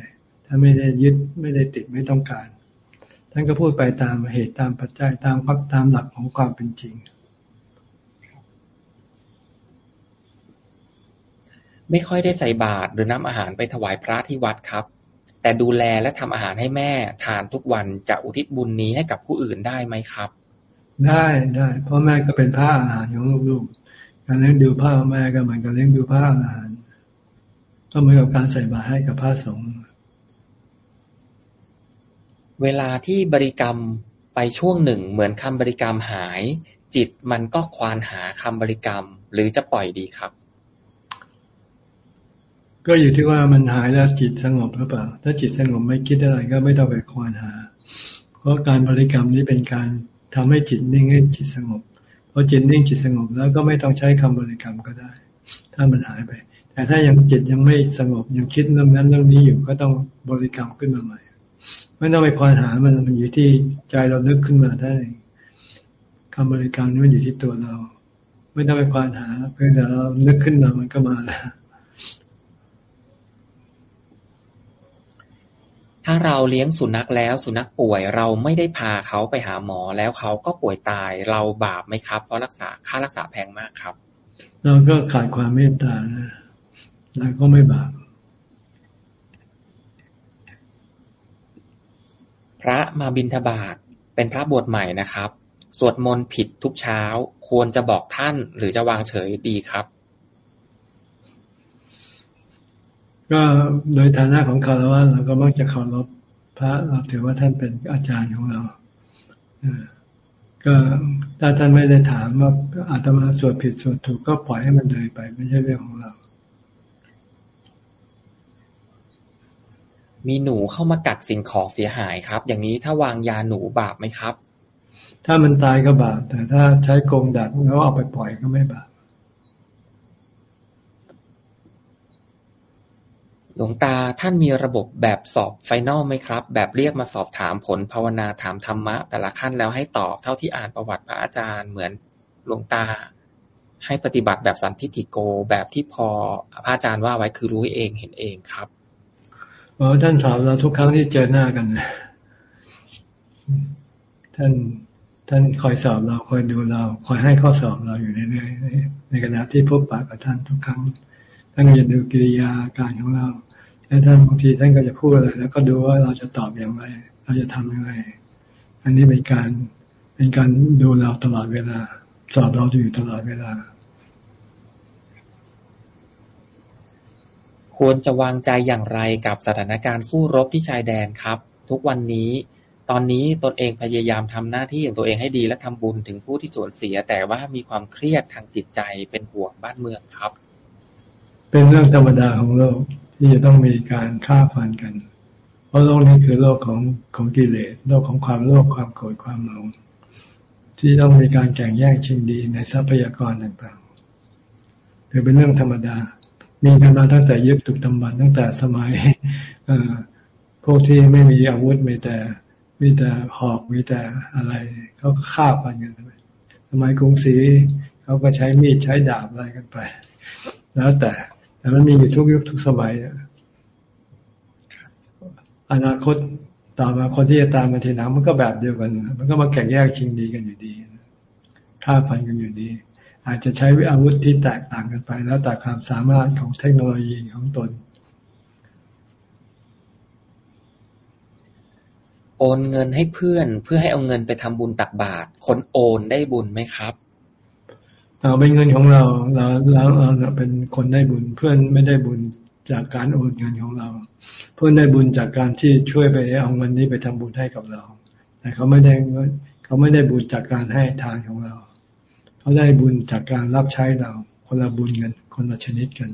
ท่านไม่ได้ยึดไม่ได้ติดไม่ต้องการ ท่านก็พูดไปตามเหตุตามปัจจัยตามพักตามหลักของความเป็นจริงไม่ค่อยได้ใส่บาตรหรือนำอาหารไปถวายพระที่วัดครับ แต่ดูแลและทำอาหารให้แม่ทานทุกวันจะอุทิศบุญนี้ให้กับผู้อื่นได้ไหมครับ ได้ได้พ่อแม่ก็เป็นพระอาหารของลูกๆการเลี้ยงดูพ่อแม่ก็เหมือนกับเลี้ยงดูพระอาหารก็เหมือนกับการใส่บาตรให้กับพระสงฆ์เวลาที่บริกรรมไปช่วงหนึ่งเหมือนคำบริกรรมหาย จิตมันก็ควานหาคำบริกรรม หรือจะปล่อยดีครับ ก็อยู่ที่ว่ามันหายแล้วจิตสงบหรือเปล่า ถ้าจิตสงบไม่คิดอะไรก็ไม่ต้องไปควานหา เพราะการบริกรรมนี้เป็นการทำให้จิตนิ่งให้จิตสงบพอจิตนิ่งจิตสงบแล้วก็ไม่ต้องใช้คำบริกรรมก็ได้ ถ้ามันหายไป แต่ถ้ายังจิตยังไม่สงบยังคิดเรื่องนั้นเรื่องนี้อยู่ก็ต้องบริกรรมขึ้นมาใหม่ไม่ต้องไปควานหามันมันอยู่ที่ใจเรานึกขึ้นมาได้คำบริกรรมนี่มันอยู่ที่ตัวเรา ไม่ต้องไปควานหา เพียงแต่เรานึกขึ้นมามันก็มาแล้ว ถ้าเราเลี้ยงสุนัขแล้วสุนัขป่วย เราไม่ได้พาเขาไปหาหมอแล้วเขาก็ป่วยตายเราบาปไหมครับ เพราะรักษาค่ารักษาแพงมากครับ เราก็ขาดความเมตตานะเราก็ไม่บาปพระมาบินทบาทเป็นพระบวชใหม่นะครับ สวดมนต์ผิดทุกเช้า ควรจะบอกท่านหรือจะวางเฉยดีครับ ก็โดยฐานะของคารวะเราก็มักจะเคารพพระเราถือว่าท่านเป็นอาจารย์ของเราก็ถ้าท่านไม่ได้ถามว่าอาตมาสวดผิดสวดถูกก็ปล่อยให้มันเลยไป ไม่ใช่เรื่องของเรา มีหนูเข้ามากัดสิ่งของเสียหายครับ อย่างนี้ถ้าวางยาหนูบาปไหมครับ ถ้ามันตายก็บาปแต่ถ้าใช้กรงดักแล้วเอาไปปล่อยก็ไม่บาป หลวงตาท่านมีระบบแบบสอบไฟนอลไหมครับ แบบเรียกมาสอบถามผลภาวนาถามธรรมะ แต่ละขั้นแล้วให้ตอบเท่าที่อ่านประวัติพระอาจารย์เหมือนหลวงตา ให้ปฏิบัติแบบสันทิติโกแบบที่พอพระอาจารย์ว่าไว้คือรู้เองเห็นเองครับอ๋อท่านสอบเราทุกครั้งที่เจอหน้ากันท่านท่านคอยสอบเราคอยดูเรา คอยให้ข้อสอบเราอยู่เรื่อยๆในขณะที่พบปะกับท่านทุกครั้ง ท่านก็จะดูกิริยาการของเราแล้วท่านบางทีท่านก็จะพูดอะไร แล้วก็ดูว่าเราจะตอบอย่างไร เราจะทำอย่างไร อันนี้เป็นการเป็นการดูเราตลอดเวลา สอบเราอยู่ตลอดเวลา ควรจะวางใจอย่างไรกับสถานการณ์สู้รบที่ชายแดนครับ ทุกวันนี้ ตอนนี้ตนเองพยายามทำหน้าที่อย่างตัวเองให้ดีและทำบุญถึงผู้ที่สูญเสีย แต่ว่ามีความเครียดทางจิตใจเป็นห่วงบ้านเมืองครับ เป็นเรื่องธรรมดาของโลกที่จะต้องมีการฆ่าฟันกัน เพราะโลกนี้คือโลกของของกิเลสโลกของความโลภความโกรธความหลงที่ต้องมีการแข่งแย่งชิงดีในทรัพยากรต่างๆถือเป็นเรื่องธรรมดา มีกันมาตั้งแต่ยุคตุกตำบันตั้งแต่สมัยเอพวกที่ไม่มีอาวุธมีแต่มีแต่หอกมีแต่อะไรเขาฆ่าไปกันสมัยกรุงศรีเขาก็ใช้มีดใช้ดาบอะไรกันไป แล้วแต่ แต่มันมีอยู่ทุกยุคทุกสมัยอนาคตต่อมาคนที่จะตามมาทีหลังมันก็แบบเดียวกัน มันก็มาแข่งแย่งชิงดีกันอยู่ดีฆ่าฟันกันอยู่ดี อาจจะใช้อาวุธที่แตกต่างกันไป แล้วแต่ความสามารถของเทคโนโลยีของตน โอนเงินให้เพื่อนเพื่อให้เอาเงินไปทำบุญตักบาตรคนโอนได้บุญไหมครับ เราเป็นเงินของเรา เราเราเราเป็นคนได้บุญเพื่อนไม่ได้บุญจากการโอนเงินของเรา เพื่อนได้บุญจากการที่ช่วยไปเอาเงินนี้ไปทำบุญให้กับเรา แต่เขาไม่ได้เขาไม่ได้บุญจากการให้ทานของเรา เขาได้บุญจากการรับใช้เรา คนละบุญกันคนละชนิดกัน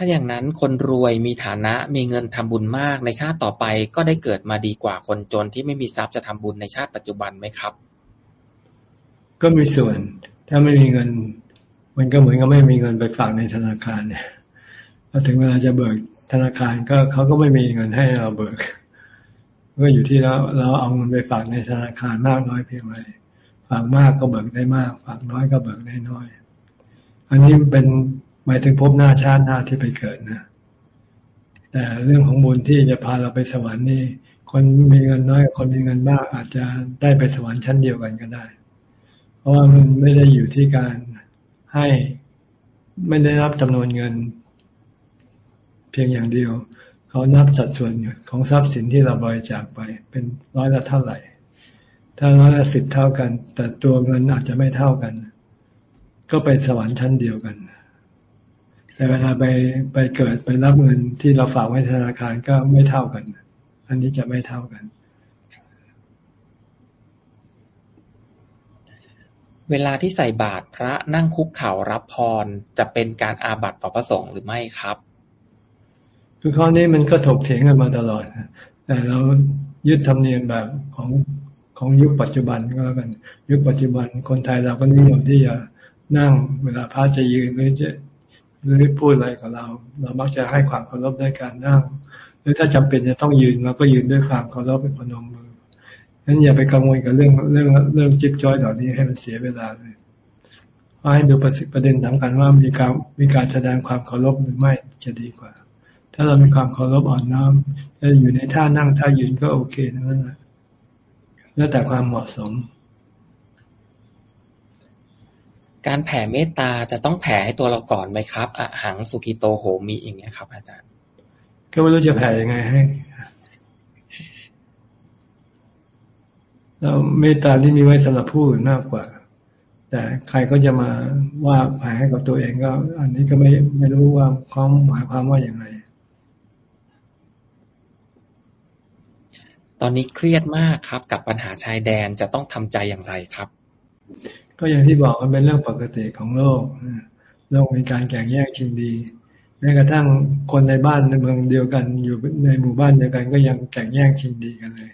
ถ้าอย่างนั้นคนรวยมีฐานะมีเงินทำบุญมาก ในชาติต่อไปก็ได้เกิดมาดีกว่าคนจนที่ไม่มีทรัพย์จะทำบุญในชาติปัจจุบันไหมครับ ก็มีส่วน ถ้าไม่มีเงิน มันก็เหมือนกับไม่มีเงินไปฝากในธนาคารเนี่ยพอถึงเวลาจะเบิกธนาคารก็เขาก็ไม่มีเงินให้เราเบิกก็อยู่ที่เราเราเอาเงินไปฝากในธนาคารมากน้อยเพียงไรฝากมากก็เบิกได้มาก ฝากน้อยก็เบิกได้น้อย อันนี้เป็น หมายถึงพบหน้าชาติหน้าที่ไปเกิดนะแต่เรื่องของบุญที่จะพาเราไปสวรรค์นี่ คนมีเงินน้อย คนมีเงินมากอาจจะได้ไปสวรรค์ชั้นเดียวกันก็ได้ เพราะว่ามันไม่ได้อยู่ที่การให้ไม่ได้รับจำนวนเงิน เพียงอย่างเดียว เขานับสัดส่วนของทรัพย์สินที่เราบริจาคไป เป็นร้อยละเท่าไหร่ ถ้าร้อยละสิบเท่ากัน แต่ตัวเงินอาจจะไม่เท่ากัน ก็ไปสวรรค์ชั้นเดียวกัน แต่เวลาไปไปเกิดไปรับเงินที่เราฝากไว้ธนาคารก็ไม่เท่ากัน อันนี้จะไม่เท่ากัน เวลาที่ใส่บาตรพระนั่งคุกเข่ารับพรจะเป็นการอาบัติต่อพระสงฆ์หรือไม่ครับคือข้อนี้มันก็ถกเถียงกันมาตลอดแต่เรายึดธรรมเนียมแบบของของยุคปัจจุบันก็แล้วกัน ยุคปัจจุบันคนไทยเราก็นิยมที่จะนั่งเวลาพระจะยืนหรือจะ หรือพูดอะไรกับเรา เรามักจะให้ความเคารพด้วยการนั่ง หรือถ้าจำเป็นจะต้องยืนเราก็ยืนด้วยความเคารพเป็นพนมมือนั้นอย่าไปกังวลกับเรื่องเรื่องเรื่องจิ๊บจ้อยเหล่านี้ให้มันเสียเวลาเลยว่าให้ดูประเด็นสำคัญว่ามีการมีการแสดงความเคารพหรือไม่จะดีกว่า ถ้าเรามีความเคารพอ่อนน้อมจะอยู่ในท่านั่งท่ายืนก็โอเคนั่นแหละแล้วแต่ความเหมาะสม การแผ่เมตตาจะต้องแผ่ให้ตัวเราก่อนไหมครับอะหังสุกิโตโหมีอย่างเงี้ยครับ อาจารย์ ก็ไม่รู้จะแผ่ยังไงให้เราเมตตาที่มีไว้สำหรับผู้อื่นมากกว่า แต่ใครก็จะมาว่าแผ่ให้กับตัวเองก็ อันนี้ก็ไม่ไม่รู้ว่าเขาหมายความว่าอย่างไรตอนนี้เครียดมากครับ กับปัญหาชายแดนจะต้องทำใจอย่างไรครับ ก็อย่างที่บอกมันเป็นเรื่องปกติของโลกโลกมีการแข่งแย่งชิงดีแม้กระทั่งคนในบ้านในเมืองเดียวกัน อยู่ในหมู่บ้านเดียวกัน ก็ยังแข่งแย่งชิงดีกันเลย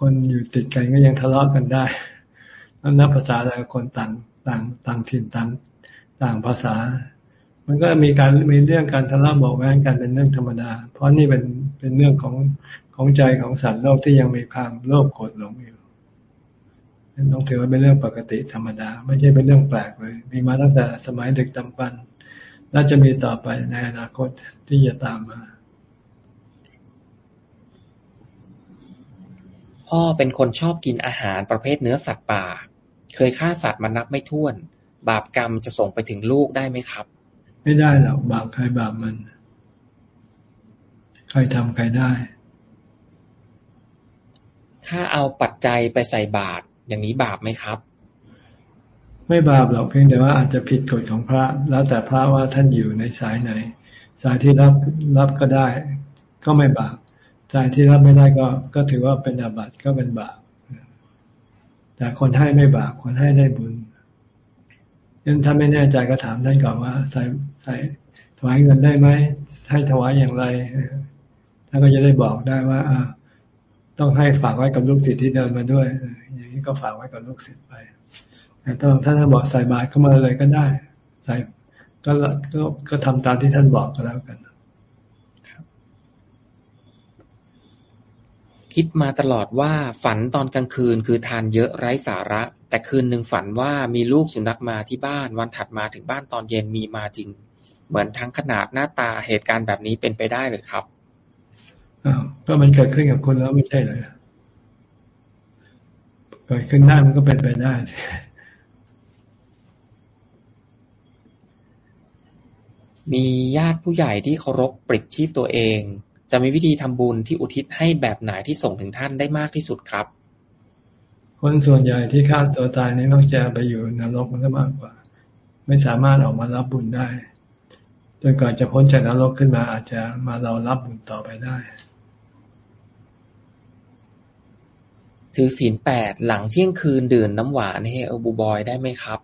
คนอยู่ติดกันก็ยังทะเลาะกันได้นับภาษาอะไรคนต่างต่างต่างถิ่นต่างต่างภาษา มันก็มีการมีเรื่องการทะเลาะบอกแว้งกันเป็นเรื่องธรรมดา เพราะนี่เป็นเป็นเรื่องของของใจของสัตว์โลกที่ยังมีความโลภโกรธหลงอยู่ ต้องถือว่าเป็นเรื่องปกติธรรมดา ไม่ใช่เป็นเรื่องแปลกเลย มีมาตั้งแต่สมัยเด็กจำปันน่าจะมีต่อไปในอนาคตที่จะตามมา พ่อเป็นคนชอบกินอาหารประเภทเนื้อสัตว์ป่า เคยฆ่าสัตว์มานับไม่ถ้วน บาปกรรมจะส่งไปถึงลูกได้ไหมครับ ไม่ได้หรอกบาปใครบาปมัน ใครทำใครได้ ถ้าเอาปัจจัยไปใส่บาตร อย่างนี้บาปไหมครับ ไม่บาปหรอกเพียงแต่ว่าอาจจะผิดกฎของพระ แล้วแต่พระว่าท่านอยู่ในสายไหน สายที่รับรับก็ได้ ก็ไม่บาปสายที่รับไม่ได้ก็ก็ถือว่าเป็นอาบัติก็เป็นบาปแต่คนให้ไม่บาปคนให้ได้บุญยังถ้าไม่แน่ใจก็ถามท่านก่อนว่าใส่ใส่ถวายเงินได้ไหมให้ถวายอย่างไรท่านก็จะได้บอกได้ว่าอต้องให้ฝากไว้กับลูกศิษย์ที่เดินมาด้วย นี้ก็ฝากไว้กับลูกศิษย์ไปแต่ต้องถ้าท่านบอกใส่บาตรเข้ามาเลยก็ได้ ใส่ก็ก็ก็ทำตามที่ท่านบอกก็แล้วกันคิดมาตลอดว่าฝันตอนกลางคืนคือทานเยอะไร้สาระ แต่คืนหนึ่งฝันว่ามีลูกสุนัขมาที่บ้านวันถัดมาถึงบ้านตอนเย็นมีมาจริง เหมือนทั้งขนาดหน้าตาเหตุการณ์แบบนี้เป็นไปได้หรือครับก็มันเกิดขึ้นกับคนแล้วไม่ใช่เลย เกิดขึ้นได้มันก็เป็นไปได้มีญาติผู้ใหญ่ที่เคารพปริดชีพตัวเอง จะมีวิธีทำบุญที่อุทิศให้แบบไหนที่ส่งถึงท่านได้มากที่สุดครับ คนส่วนใหญ่ที่ฆ่าตัวตายนี่มักจะไปอยู่นรกมันก็มากกว่า ไม่สามารถออกมารับบุญได้จนก่อนจะพ้นจากนรกขึ้นมาอาจจะมาเรารับบุญต่อไปได้ ถือศีลแปดหลังเที่ยงคืนดื่มน้ำหวานให้เอบูบอยได้ไหมครับ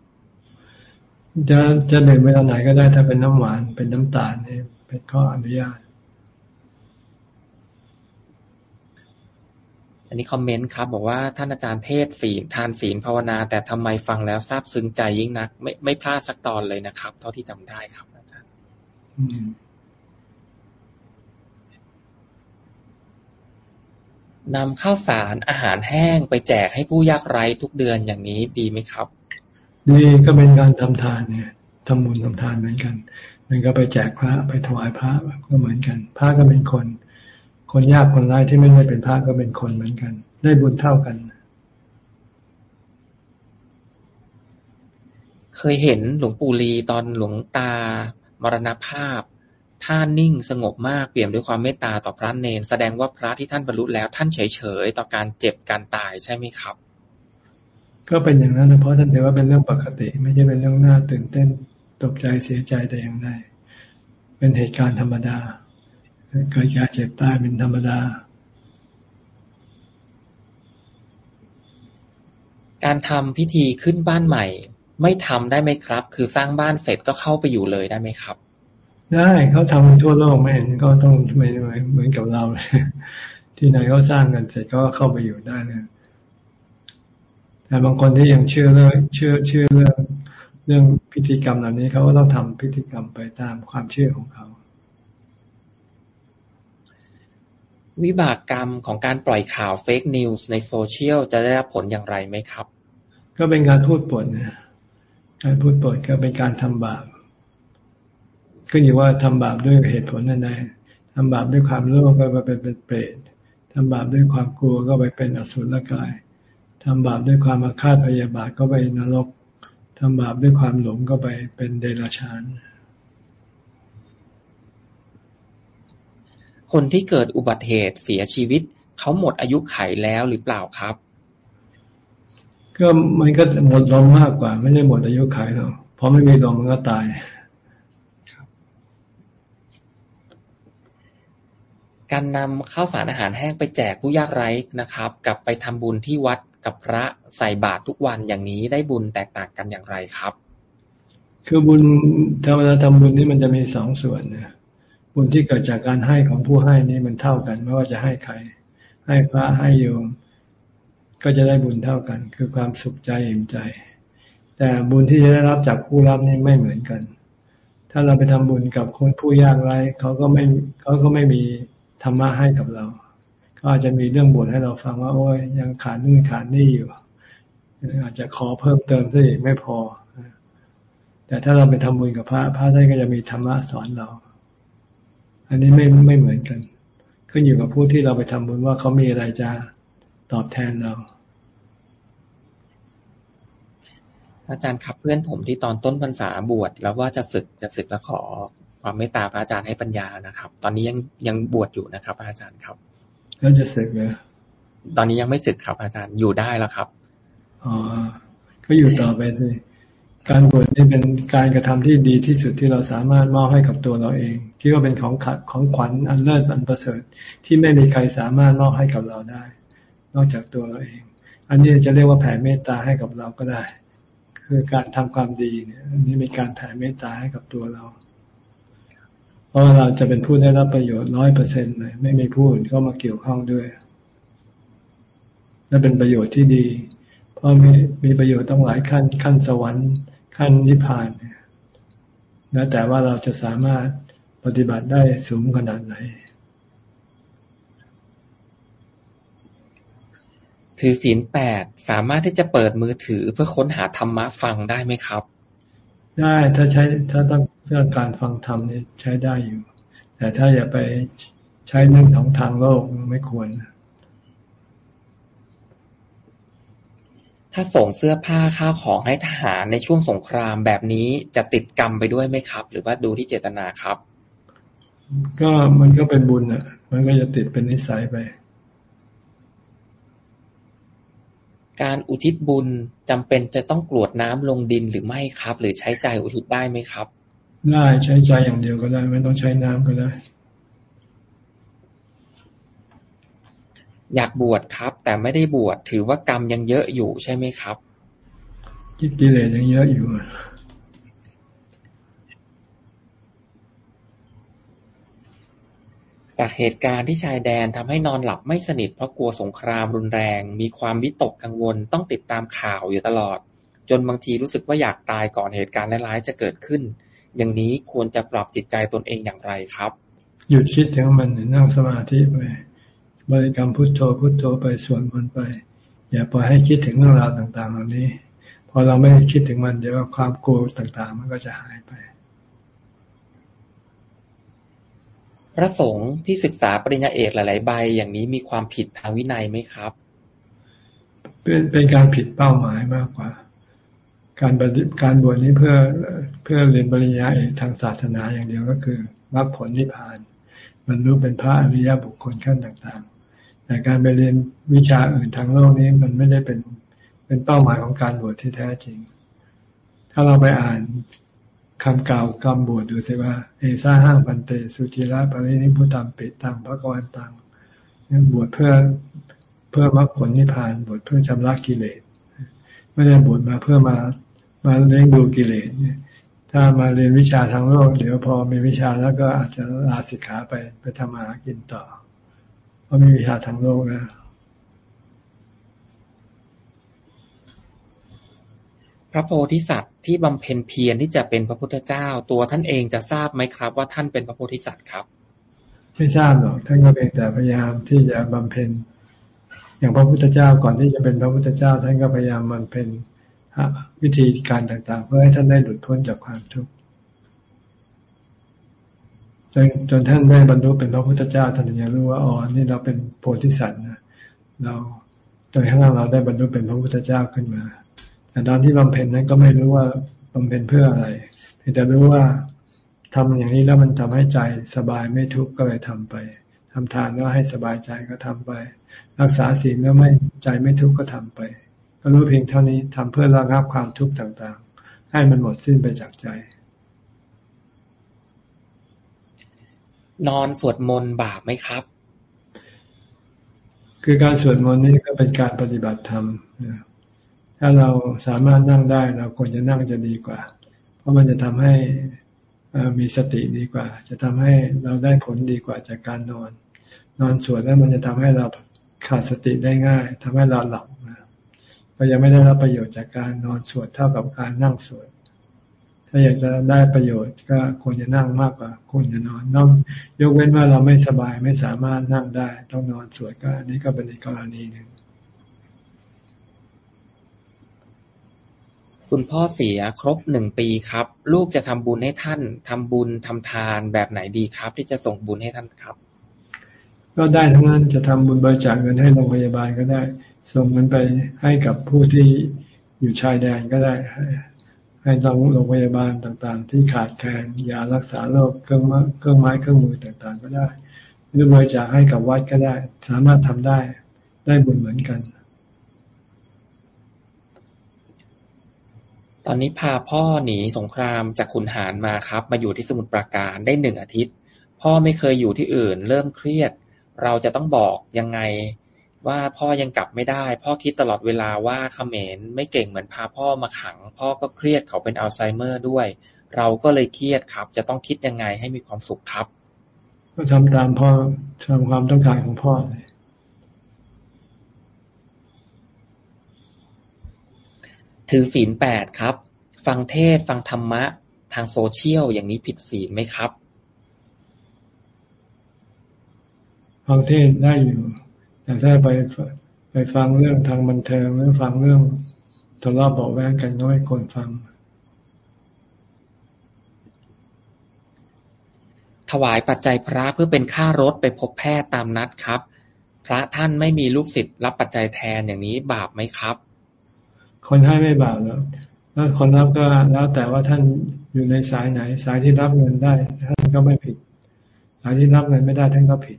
จะจะดื่มเวลาไหนก็ได้ถ้าเป็นน้ำหวานเป็นน้ำตาลนี่เป็นข้ออนุญาต อันนี้คอมเมนต์ครับ บอกว่าท่านอาจารย์เทศศีลทานศีลภาวนา แต่ทำไมฟังแล้วซาบซึ้งใจยิ่งนัก ไม่ไม่พลาดสักตอนเลยนะครับ เท่าที่จำได้ครับอาจารย์ นำข้าวสาร อาหารแห้งไปแจกให้ผู้ยากไร้ทุกเดือนอย่างนี้ดีไหมครับ ดีก็เป็นการทำทานเนี่ยทำบุญทำทานเหมือนกัน มันก็ไปแจกพระไปถวายพระก็เหมือนกัน พระก็เป็นคน คนยากคนไร้ที่ไม่ได้เป็นพระก็เป็นคนเหมือนกัน ได้บุญเท่ากัน เคยเห็นหลวงปู่ลีตอนหลวงตามรณภาพ ท่านิ่งสงบมากเปี่ยมด้วยความเมตตาต่อพระเนน แสดงว่าพระที่ท่านบรรลุแล้ว ท่านเฉยๆต่อการเจ็บการตายใช่ไหมครับ ก็เป็นอย่างนั้นนะเพราะท่านถือว่าเป็นเรื่องปกติ ไม่ใช่เป็นเรื่องน่าตื่นเต้นตกใจเสียใจแต่อย่างใดเป็นเหตุการณ์ธรรมดาเกิดแก่เจ็บตายเป็นธรรมดา การทำพิธีขึ้นบ้านใหม่ ไม่ทำได้ไหมครับ คือสร้างบ้านเสร็จก็เข้าไปอยู่เลยได้ไหมครับ ได้เขาทำทั่วโลกไม่เห็นก็ต้องไม่เหมือนกับเราที่ไหนเขาสร้างกันเสร็จก็เข้าไปอยู่ได้เลยแต่บางคนที่ยังเชื่อเรื่องเชื่อเชื่อเรื่องเรื่องพิธีกรรมเหล่านี้เขาก็ต้องทำพิธีกรรมไปตามความเชื่อของเขา วิบากกรรมของการปล่อยข่าวเฟกนิวส์ในโซเชียลจะได้รับผลอย่างไรไหมครับ ก็เป็นการพูดปดนะการพูดปดก็เป็นการทำบาป ขึ้นอยู่ว่าทำบาปด้วยเหตุผลใดทำบาปด้วยความโลภก็ไปเป็นเปรตทำบาปด้วยความกลัวก็ไปเป็นอสุรกายทำบาปด้วยความอาฆาตพยาบาทก็ไปนรกทำบาปด้วยความหลงก็ไปเป็นเดรัจฉาน คนที่เกิดอุบัติเหตุเสียชีวิต เขาหมดอายุไขแล้วหรือเปล่าครับ ก็มันก็หมดลมมากกว่า ไม่ได้หมดอายุไขหรอกเพราะไม่มีลมมันก็ตาย การนำข้าวสารอาหารแห้งไปแจกผู้ยากไร้นะครับ กับไปทำบุญที่วัดกับพระใส่บาตรทุกวันอย่างนี้ได้บุญแตกต่างกันอย่างไรครับ คือบุญธรรมดาทำบุญนี่มันจะมีสองส่วนนะบุญที่เกิดจากการให้ของผู้ให้นี่มันเท่ากัน ไม่ว่าจะให้ใคร ให้พระให้โยม ก็จะได้บุญเท่ากัน คือความสุขใจเอ็มใจ แต่บุญที่จะได้รับจากผู้รับนี่ไม่เหมือนกัน ถ้าเราไปทำบุญกับคนผู้ยากไร้เขาก็ไม่เขาก็ไม่มี ธรรมะให้กับเรา ก็อาจจะมีเรื่องบ่นให้เราฟังว่า โอ้ยยังขาดนู่นขาดนี่อยู่ อาจจะขอเพิ่มเติมซะอีกไม่พอ แต่ถ้าเราไปทำบุญกับพระพระท่านก็จะมีธรรมะสอนเรา อันนี้ไม่ไม่เหมือนกันขึ้นอยู่กับผู้ที่เราไปทำบุญว่าเขามีอะไรจะตอบแทนเรา อาจารย์ครับเพื่อนผมที่ตอนต้นพรรษาบวชแล้วว่าจะศึกจะศึกแล้วขอ ความเมตตาพระอาจารย์ให้ปัญญานะครับ ตอนนี้ยังยังบวชอยู่นะครับอาจารย์ครับแล้วจะศึกเหรอตอนนี้ยังไม่ศึกครับ อาจารย์อยู่ได้แล้วครับอ๋อก็อยู่ต่อไปสิการบวชนี่เป็นการกระทำที่ดีที่สุดที่เราสามารถมอบให้กับตัวเราเองคิดว่าเป็นของขัดของขวัญอันเลิศอันประเสริฐ ที่ไม่มีใครสามารถมอบให้กับเราได้ นอกจากตัวเราเอง อันนี้จะเรียกว่าแผ่เมตตาให้กับเราก็ได้ คือการทำความดีเนี่ยอันนี้เป็นการแผ่เมตตาให้กับตัวเรา เพราะเราจะเป็นผู้ได้รับประโยชน์ร้อยเปอร์เซ็นต์เลยไม่มีผู้อื่นเข้ามาเกี่ยวข้องด้วย และเป็นประโยชน์ที่ดี เพราะมีมีประโยชน์ต้องหลายขั้น ขั้นสวรรค์ ขั้นนิพพานแล้วแต่ว่าเราจะสามารถปฏิบัติได้สูงขนาดไหน ถือศีลแปดสามารถที่จะเปิดมือถือเพื่อค้นหาธรรมะฟังได้ไหมครับ ได้ถ้าใช้ถ้าต้อง เรื่องการฟังธรรมนี่ใช้ได้อยู่ แต่ถ้าอย่าไปใช้เรื่องของทางโลกไม่ควร ถ้าส่งเสื้อผ้าข้าวของให้ทหารในช่วงสงครามแบบนี้จะติดกรรมไปด้วยไหมครับ หรือว่าดูที่เจตนาครับ ก็มันก็เป็นบุญอะ มันก็จะติดเป็นนิสัยไปการอุทิศบุญจำเป็นจะต้องกรวดน้ำลงดินหรือไม่ครับ หรือใช้ใจอุทิศได้ไหมครับ ได้ใช้ใจอย่างเดียวก็ได้ ไม่ต้องใช้น้ำก็ได้ อยากบวชครับ แต่ไม่ได้บวชถือว่ากรรมยังเยอะอยู่ใช่ไหมครับกิเลสยังเยอะอยู่จากเหตุการณ์ที่ชายแดนทำให้นอนหลับไม่สนิทเพราะกลัวสงครามรุนแรง มีความวิตกกังวลต้องติดตามข่าวอยู่ตลอด จนบางทีรู้สึกว่าอยากตายก่อนเหตุการณ์ร้ายๆจะเกิดขึ้น อย่างนี้ควรจะปรับจิตใจตนเองอย่างไรครับ หยุดคิดถึงมันนั่งสมาธิไปบริกรรมพุทโธพุทโธไปสวดมนต์ไป อย่าปล่อยให้คิดถึงเรื่องราวต่าง ๆ เหล่านี้ พอเราไม่คิดถึงมันเดี๋ยวความกลัวต่างๆ มันก็จะหายไป พระสงฆ์ที่ศึกษาปริญญาเอกหลาย ๆ ใบอย่างนี้มีความผิดทางวินัยไหมครับ เป็นเป็นการผิดเป้าหมายมากกว่า การการบวชนี้เพื่อเพื่อเรียนปริญญาเอกทางศาสนาอย่างเดียวก็คือมรรคผลนิพพานบรรลุเป็นพระอริยบุคคลขั้นต่างๆ แต่การไปเรียนวิชาอื่นทางโลกนี้มันไม่ได้เป็นเป็นเป้าหมายของการบวชที่แท้จริง ถ้าเราไปอ่านคำกล่าวกรรมบวชดูสิว่า เอซ่าห้างปันเต สุจิระปรินิพุตัมปิตังพระกวันตังบวชเพื่อเพื่อมรรคผลนิพพานบวชเพื่อชำระกิเลสไม่ได้บวชมาเพื่อมา มาเลี้ยงดูกิเลสเนี่ยถ้ามาเรียนวิชาทางโลก เดี๋ยวพอมีวิชาแล้วก็อาจจะลาสิกขาไปไปทำมาหากินต่อ เพราะมีวิชาทางโลกนะพระโพธิสัตว์ที่บำเพ็ญเพียรที่จะเป็นพระพุทธเจ้า ตัวท่านเองจะทราบไหมครับ ว่าท่านเป็นพระโพธิสัตว์ครับ ไม่ทราบหรอกท่านก็เพียงแต่พยายามที่จะบำเพ็ญอย่างพระพุทธเจ้าก่อนที่จะเป็นพระพุทธเจ้า ท่านก็พยายามบำเพ็ญ วิธีการต่างๆ เพื่อให้ท่านได้หลุดพ้นจากความทุกข์จนจนท่านได้บรรลุเป็นพระพุทธเจ้าท่านถึงจะรู้ว่าอ๋อนี่เราเป็นโพธิสัตว์นะเราโดยข้างเราได้บรรลุเป็นพระพุทธเจ้าขึ้นมา แต่ตอนที่บำเพ็ญนั้นก็ไม่รู้ว่าบำเพ็ญเพื่ออะไรเพียงแต่รู้ว่าทำอย่างนี้แล้วมันทำให้ใจสบายไม่ทุกข์ก็เลยทำไปทำทานแล้วให้สบายใจก็ทำไป รักษาศีลแล้วไม่ใจไม่ทุกข์ก็ทำไป ก็รู้เพียงเท่านี้ทำเพื่อระงับความทุกข์ต่างๆ ให้มันหมดสิ้นไปจากใจ นอนสวดมนต์บาปไหมครับ คือการสวดมนต์นี่ก็เป็นการปฏิบัติธรรมถ้าเราสามารถนั่งได้เราควรจะนั่งจะดีกว่า เพราะมันจะทำให้มีสติดีกว่า จะทำให้เราได้ผลดีกว่าจากการนอน นอนสวดแล้วมันจะทำให้เราขาดสติได้ง่ายทำให้เราหลับ ก็ยังไม่ได้รับประโยชน์จากการนอนสวดเท่ากับการนั่งสวด ถ้าอยากจะได้ประโยชน์ก็ควรจะนั่งมากกว่าควรจะนอนนอกยกเว้นว่าเราไม่สบายไม่สามารถนั่งได้ ต้องนอนสวดก็อันนี้ก็เป็นอีกกรณีหนึ่งคุณพ่อเสียครบหนึ่งปีครับ ลูกจะทำบุญให้ท่านทำบุญทำทานแบบไหนดีครับ ที่จะส่งบุญให้ท่านครับ ก็ได้ทั้งนั้นจะทำบุญบริจาคเงินให้โรงพยาบาลก็ได้ ส่งเงินไปให้กับผู้ที่อยู่ชายแดนก็ได้ ให้ให้ตโรงพยาบาลต่างๆ ที่ขาดแคลนยารักษาโรคเครื่องเครื่องไม้เครื่องมือต่างๆ ก็ได้หรือบริจาคให้กับวัดก็ได้ สามารถทำได้ ได้บุญเหมือนกัน ตอนนี้พาพ่อหนีสงครามจากขุนหารมาครับ มาอยู่ที่สมุทรปราการได้หนึ่งอาทิตย์ พ่อไม่เคยอยู่ที่อื่น เริ่มเครียด เราจะต้องบอกยังไง ว่าพ่อยังกลับไม่ได้ พ่อคิดตลอดเวลาว่าเขมรไม่เก่งเหมือนพาพ่อมาขัง พ่อก็เครียดเขาเป็นอัลไซเมอร์ด้วย เราก็เลยเครียดครับ จะต้องคิดยังไงให้มีความสุขครับ ก็ทำตามพ่อทำความต้องการของพ่อเลยถือศีลแปดครับ ฟังเทศฟังธรรมะ ทางโซเชียลอย่างนี้ผิดศีลไหมครับ ฟังเทศได้อยู่ แต่ถ้าไปไปฟังเรื่องทางบันเทิงหรือฟังเรื่องทะเลาะเบาแวงกันก็ไม่ควรฟัง ถวายปัจจัยพระเพื่อเป็นค่ารถไปพบแพทย์ตามนัดครับ พระท่านไม่มีลูกศิษย์รับปัจจัยแทนอย่างนี้บาปไหมครับ คนให้ไม่บาปแล้วแล้วคนรับก็แล้วแต่ว่าท่านอยู่ในสายไหน สายที่รับเงินได้ ท่านก็ไม่ผิด สายที่รับเงินไม่ได้ท่านก็ผิด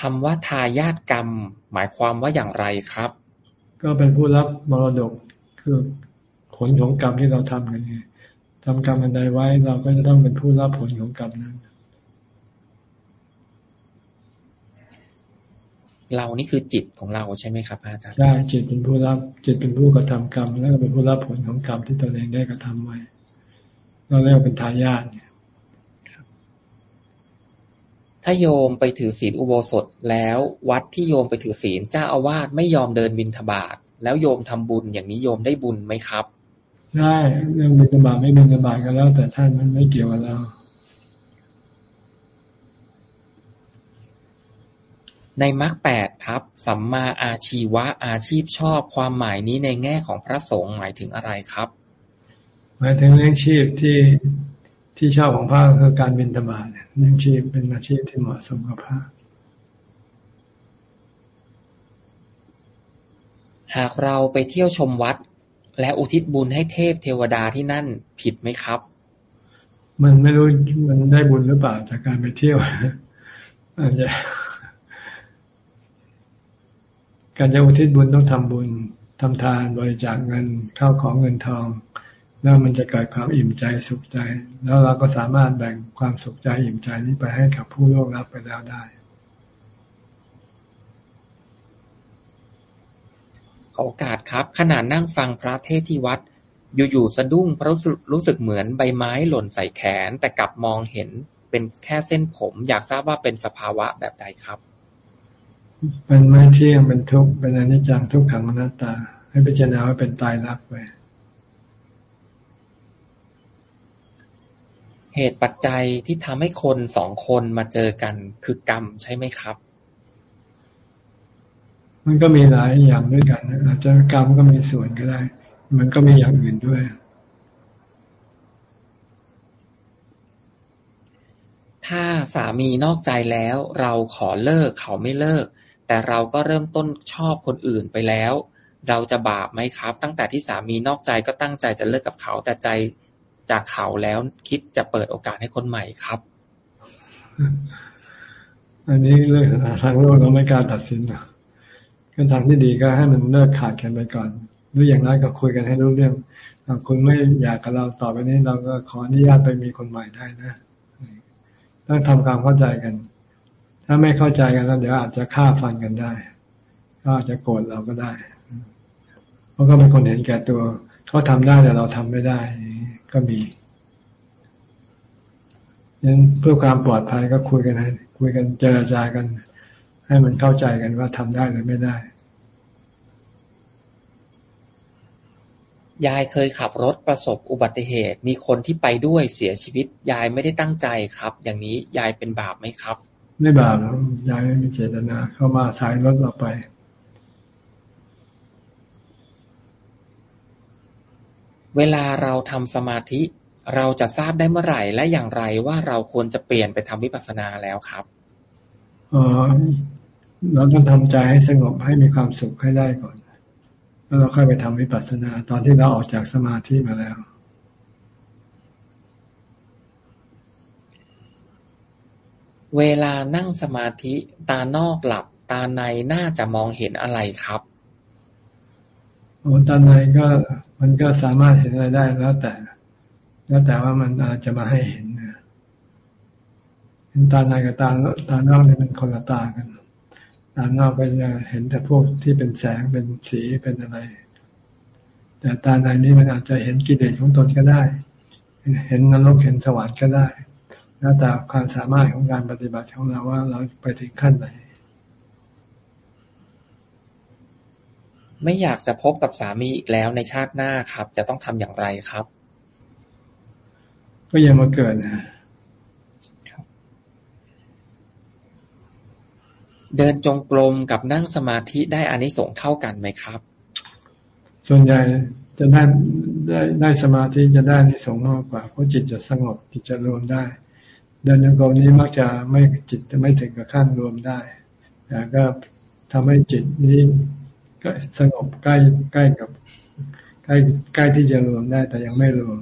คำว่าทายาทกรรม หมายความว่าอย่างไรครับ ก็เป็นผู้รับมรดกคือผลของกรรมที่เราทำกันไงทำกรรมอันใดไว้เราก็จะต้องเป็นผู้รับผลของกรรมนั้น เรานี่คือจิตของเราใช่ไหมครับอาจารย์ใช่จิตเป็นผู้รับ จิตเป็นผู้กระทำกรรม แล้วก็เป็นผู้รับผลของกรรมที่ตนเองได้กระทำไว้ เราเรียกเป็นทายาทเนี่ย ถ้าโยมไปถือศีลอุโบสถแล้ว วัดที่โยมไปถือศีลเจ้าอาวาสไม่ยอมเดินบิณฑบาตแล้วโยมทำบุญอย่างนี้โยมได้บุญไหมครับได้เรื่องบิณฑบาตไม่บิณฑบาตกันแล้ว แต่ท่านมันไม่เกี่ยวกับเราในมรรคแปดครับสัมมาอาชีวะอาชีพชอบความหมายนี้ในแง่ของพระสงฆ์หมายถึงอะไรครับ หมายถึงเรื่องชีพที่ ที่ชอบของพระคือการบินธบาตเรื่องชีพเป็นอาชีพที่เหมาะสมกับพระหากเราไปเที่ยวชมวัด และอุทิศบุญให้เทพเทวดาที่นั่นผิดไหมครับ มันไม่รู้มันได้บุญหรือเปล่าจากการไปเที่ยวอาจจะการจะอุทิศบุญต้องทำบุญทำทานบริจาคเงินเข้าของเงินทอง แล้วมันจะเกิดความอิ่มใจสุขใจ แล้วเราก็สามารถแบ่งความสุขใจอิ่มใจนี้ไปให้กับผู้ร่วงรับไปแล้วได้ ขอโอกาสครับ ขณะนั่งฟังพระเทศที่วัด อยู่ๆสะดุ้งเพราะรู้สึกเหมือนใบไม้หล่นใส่แขน แต่กลับมองเห็นเป็นแค่เส้นผม อยากทราบว่าเป็นสภาวะแบบใดครับเป็นไม่เที่ยงเป็นทุกข์เป็นอนิจจังทุกขังอนัตตา ให้พิจารณาว่าเป็นตายรักไป เหตุปัจจัยที่ทำให้คนสองคนมาเจอกันคือกรรมใช่ไหมครับ มันก็มีหลายอย่างด้วยกันอาจจะกรรมก็มีส่วนก็ได้ มันก็มีอย่างอื่นด้วย ถ้าสามีนอกใจแล้ว เราขอเลิกเขาไม่เลิก แต่เราก็เริ่มต้นชอบคนอื่นไปแล้ว เราจะบาปไหมครับ ตั้งแต่ที่สามีนอกใจก็ตั้งใจจะเลิกกับเขาแต่ใจ จากเขาแล้วคิดจะเปิดโอกาสให้คนใหม่ครับ อันนี้เรื่องทางโลกเราไม่การตัดสินนะก็ทางที่ดีก็ให้มันเลิกขาดกันไปก่อนหรืออย่างน้อยก็คุยกันให้รู้เรื่องคุณไม่อยากกับเราต่อไปนี้เราก็ขออนุญาตไปมีคนใหม่ได้นะต้องทำความเข้าใจกัน ถ้าไม่เข้าใจกันแล้วเดี๋ยวอาจจะฆ่าฟันกันได้ ก็อาจจะโกรธเราก็ได้เพราะก็เป็นคนเห็นแก่ตัวเขาทำได้แต่เราทำไม่ได้ ก็มียันเพื่อความปลอดภัยก็คุยกันให้คุยกันเจรจากัน ให้มันเข้าใจกันว่าทำได้หรือไม่ได้ ยายเคยขับรถประสบอุบัติเหตุ มีคนที่ไปด้วยเสียชีวิต ยายไม่ได้ตั้งใจครับ อย่างนี้ยายเป็นบาปไหมครับ ไม่บาปยายไม่มีเจตนาเข้ามาสายรถเราไป เวลาเราทำสมาธิ เราจะทราบได้เมื่อไหร่ และอย่างไรว่าเราควรจะเปลี่ยนไปทำวิปัสสนาแล้วครับออเราต้องทำใจให้สงบให้มีความสุขให้ได้ก่อน แล้วเราค่อยไปทำวิปัสสนาตอนที่เราออกจากสมาธิมาแล้วเวลานั่งสมาธิตานอกหลับตาในน่าจะมองเห็นอะไรครับ โอ้ตาในก็มันก็สามารถเห็นอะไรได้แล้วแต่ แล้วแต่ว่ามันอาจจะมาให้เห็นเห็นตาในกับตาตานอกเนี่ยมันคนละตากัน ตานอกก็จะเห็นแต่พวกที่เป็นแสงเป็นสีเป็นอะไร แต่ตาในนี่มันอาจจะเห็นกิเลสของตนก็ได้ เห็นนรกเห็นสวรรค์ก็ได้แล้วแต่ความสามารถของการปฏิบัติของเราว่าเราไปถึงขั้นไหน ไม่อยากจะพบกับสามีอีกแล้วในชาติหน้าครับ จะต้องทำอย่างไรครับ ก็ยังมาเกิดนะเดินจงกรมกับนั่งสมาธิได้อานิสงส์เท่ากันไหมครับ ส่วนใหญ่จะได้ได้ได้สมาธิจะได้อานิสงส์มากกว่าเพราะจิตจะสงบจิตจะรวมได้ เดินโยกมนี้มักจะไม่จิตจะไม่ถึงกับขั้นรวมได้แต่ก็ทำให้จิตนี้ก็ สงบใกล้ใกล้กับใกล้ใกล้ที่จะรวมได้แต่ยังไม่รวม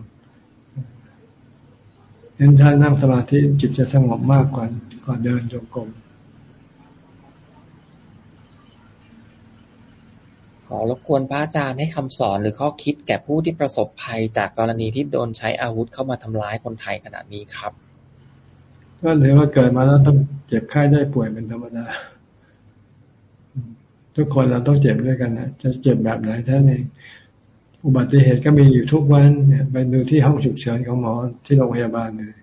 เห็นถ้านั่งสมาธิจิตจะสงบมากกว่ากว่าเดินโยกมขอรบกวนพระอาจารย์ให้คำสอนหรือข้อคิดแก่ผู้ที่ประสบภัยจากกรณีที่โดนใช้อาวุธเข้ามาทำร้ายคนไทยขณะนี้ครับ ก็ถือว่าเกิดมาแล้วต้องเจ็บไข้ได้ป่วยเป็นธรรมดา ทุกคนเราต้องเจ็บด้วยกันนะจะเจ็บแบบไหนท่านเองอุบัติเหตุก็มีอยู่ทุกวันเนี่ยไปดูที่ห้องฉุกเฉินของหมอที่โรงพยาบาลเลย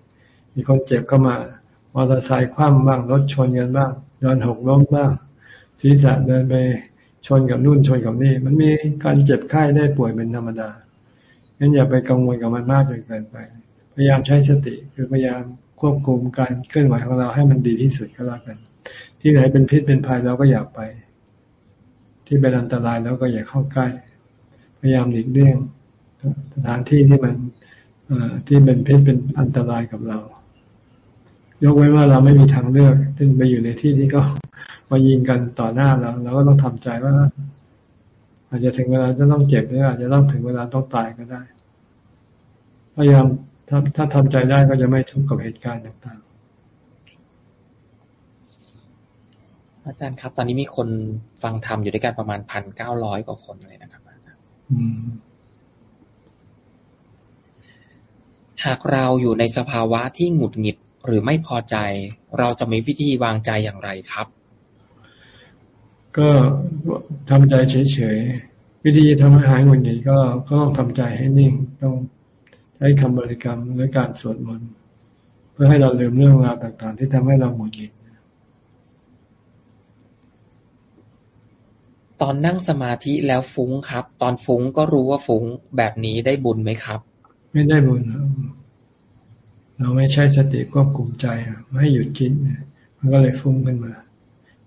มีคนเจ็บก็มามอเตอร์ไซค์คว่ำบ้างรถชนกันบ้างเดินหกล้มบ้างศีรษะเดินไปชนกับนู่นชนกับนี่ มันมีการเจ็บไข้ได้ป่วยเป็นธรรมดางั้นอย่าไปกังวลกับมันมากจนเกินไป พยายามใช้สติคือพยายามควบคุมการเคลื่อนไหวของเราให้มันดีที่สุดก็แล้วกัน ที่ไหนเป็นพิษเป็นภัยเราก็อยากไป ที่เป็นอันตรายเราก็อย่าเข้าใกล้ พยายามหลีกเลี่ยงสถานที่ที่มันที่เป็นพิษเป็นอันตรายกับเรา ยกไว้ว่าเราไม่มีทางเลือกซึ่งไปอยู่ในที่ที่ก็มายิงกันต่อหน้าเราเราก็ต้องทำใจว่า อาจจะถึงเวลาจะต้องเจ็บหรืออาจจะต้องถึงเวลาต้องตายก็ได้ พยายามถ้าถ้าทำใจได้ก็จะไม่ทุกข์กับเหตุการณ์ต่างๆ อาจารย์ครับ ตอนนี้มีคนฟังธรรมอยู่ด้วยกันประมาณพันเก้าร้อยกว่าคนเลยนะครับหากเราอยู่ในสภาวะที่หงุดหงิดหรือไม่พอใจ เราจะมีวิธีวางใจอย่างไรครับ ก็ทำใจเฉยๆวิธีทำให้หายหงุดหงิดก็ก็ต้องทำใจให้นิ่งต้องใช้คำบริกรรมหรือการสวดมนต์เพื่อให้เราลืมเรื่องราวต่าง ๆ ที่ทำให้เราหงุดหงิด ตอนนั่งสมาธิแล้วฟุ้งครับ ตอนฟุ้งก็รู้ว่าฟุ้งแบบนี้ได้บุญไหมครับ ไม่ได้บุญ เราไม่ใช่สติควบคุมใจไม่ให้หยุดคิดมันก็เลยฟุ้งขึ้นมา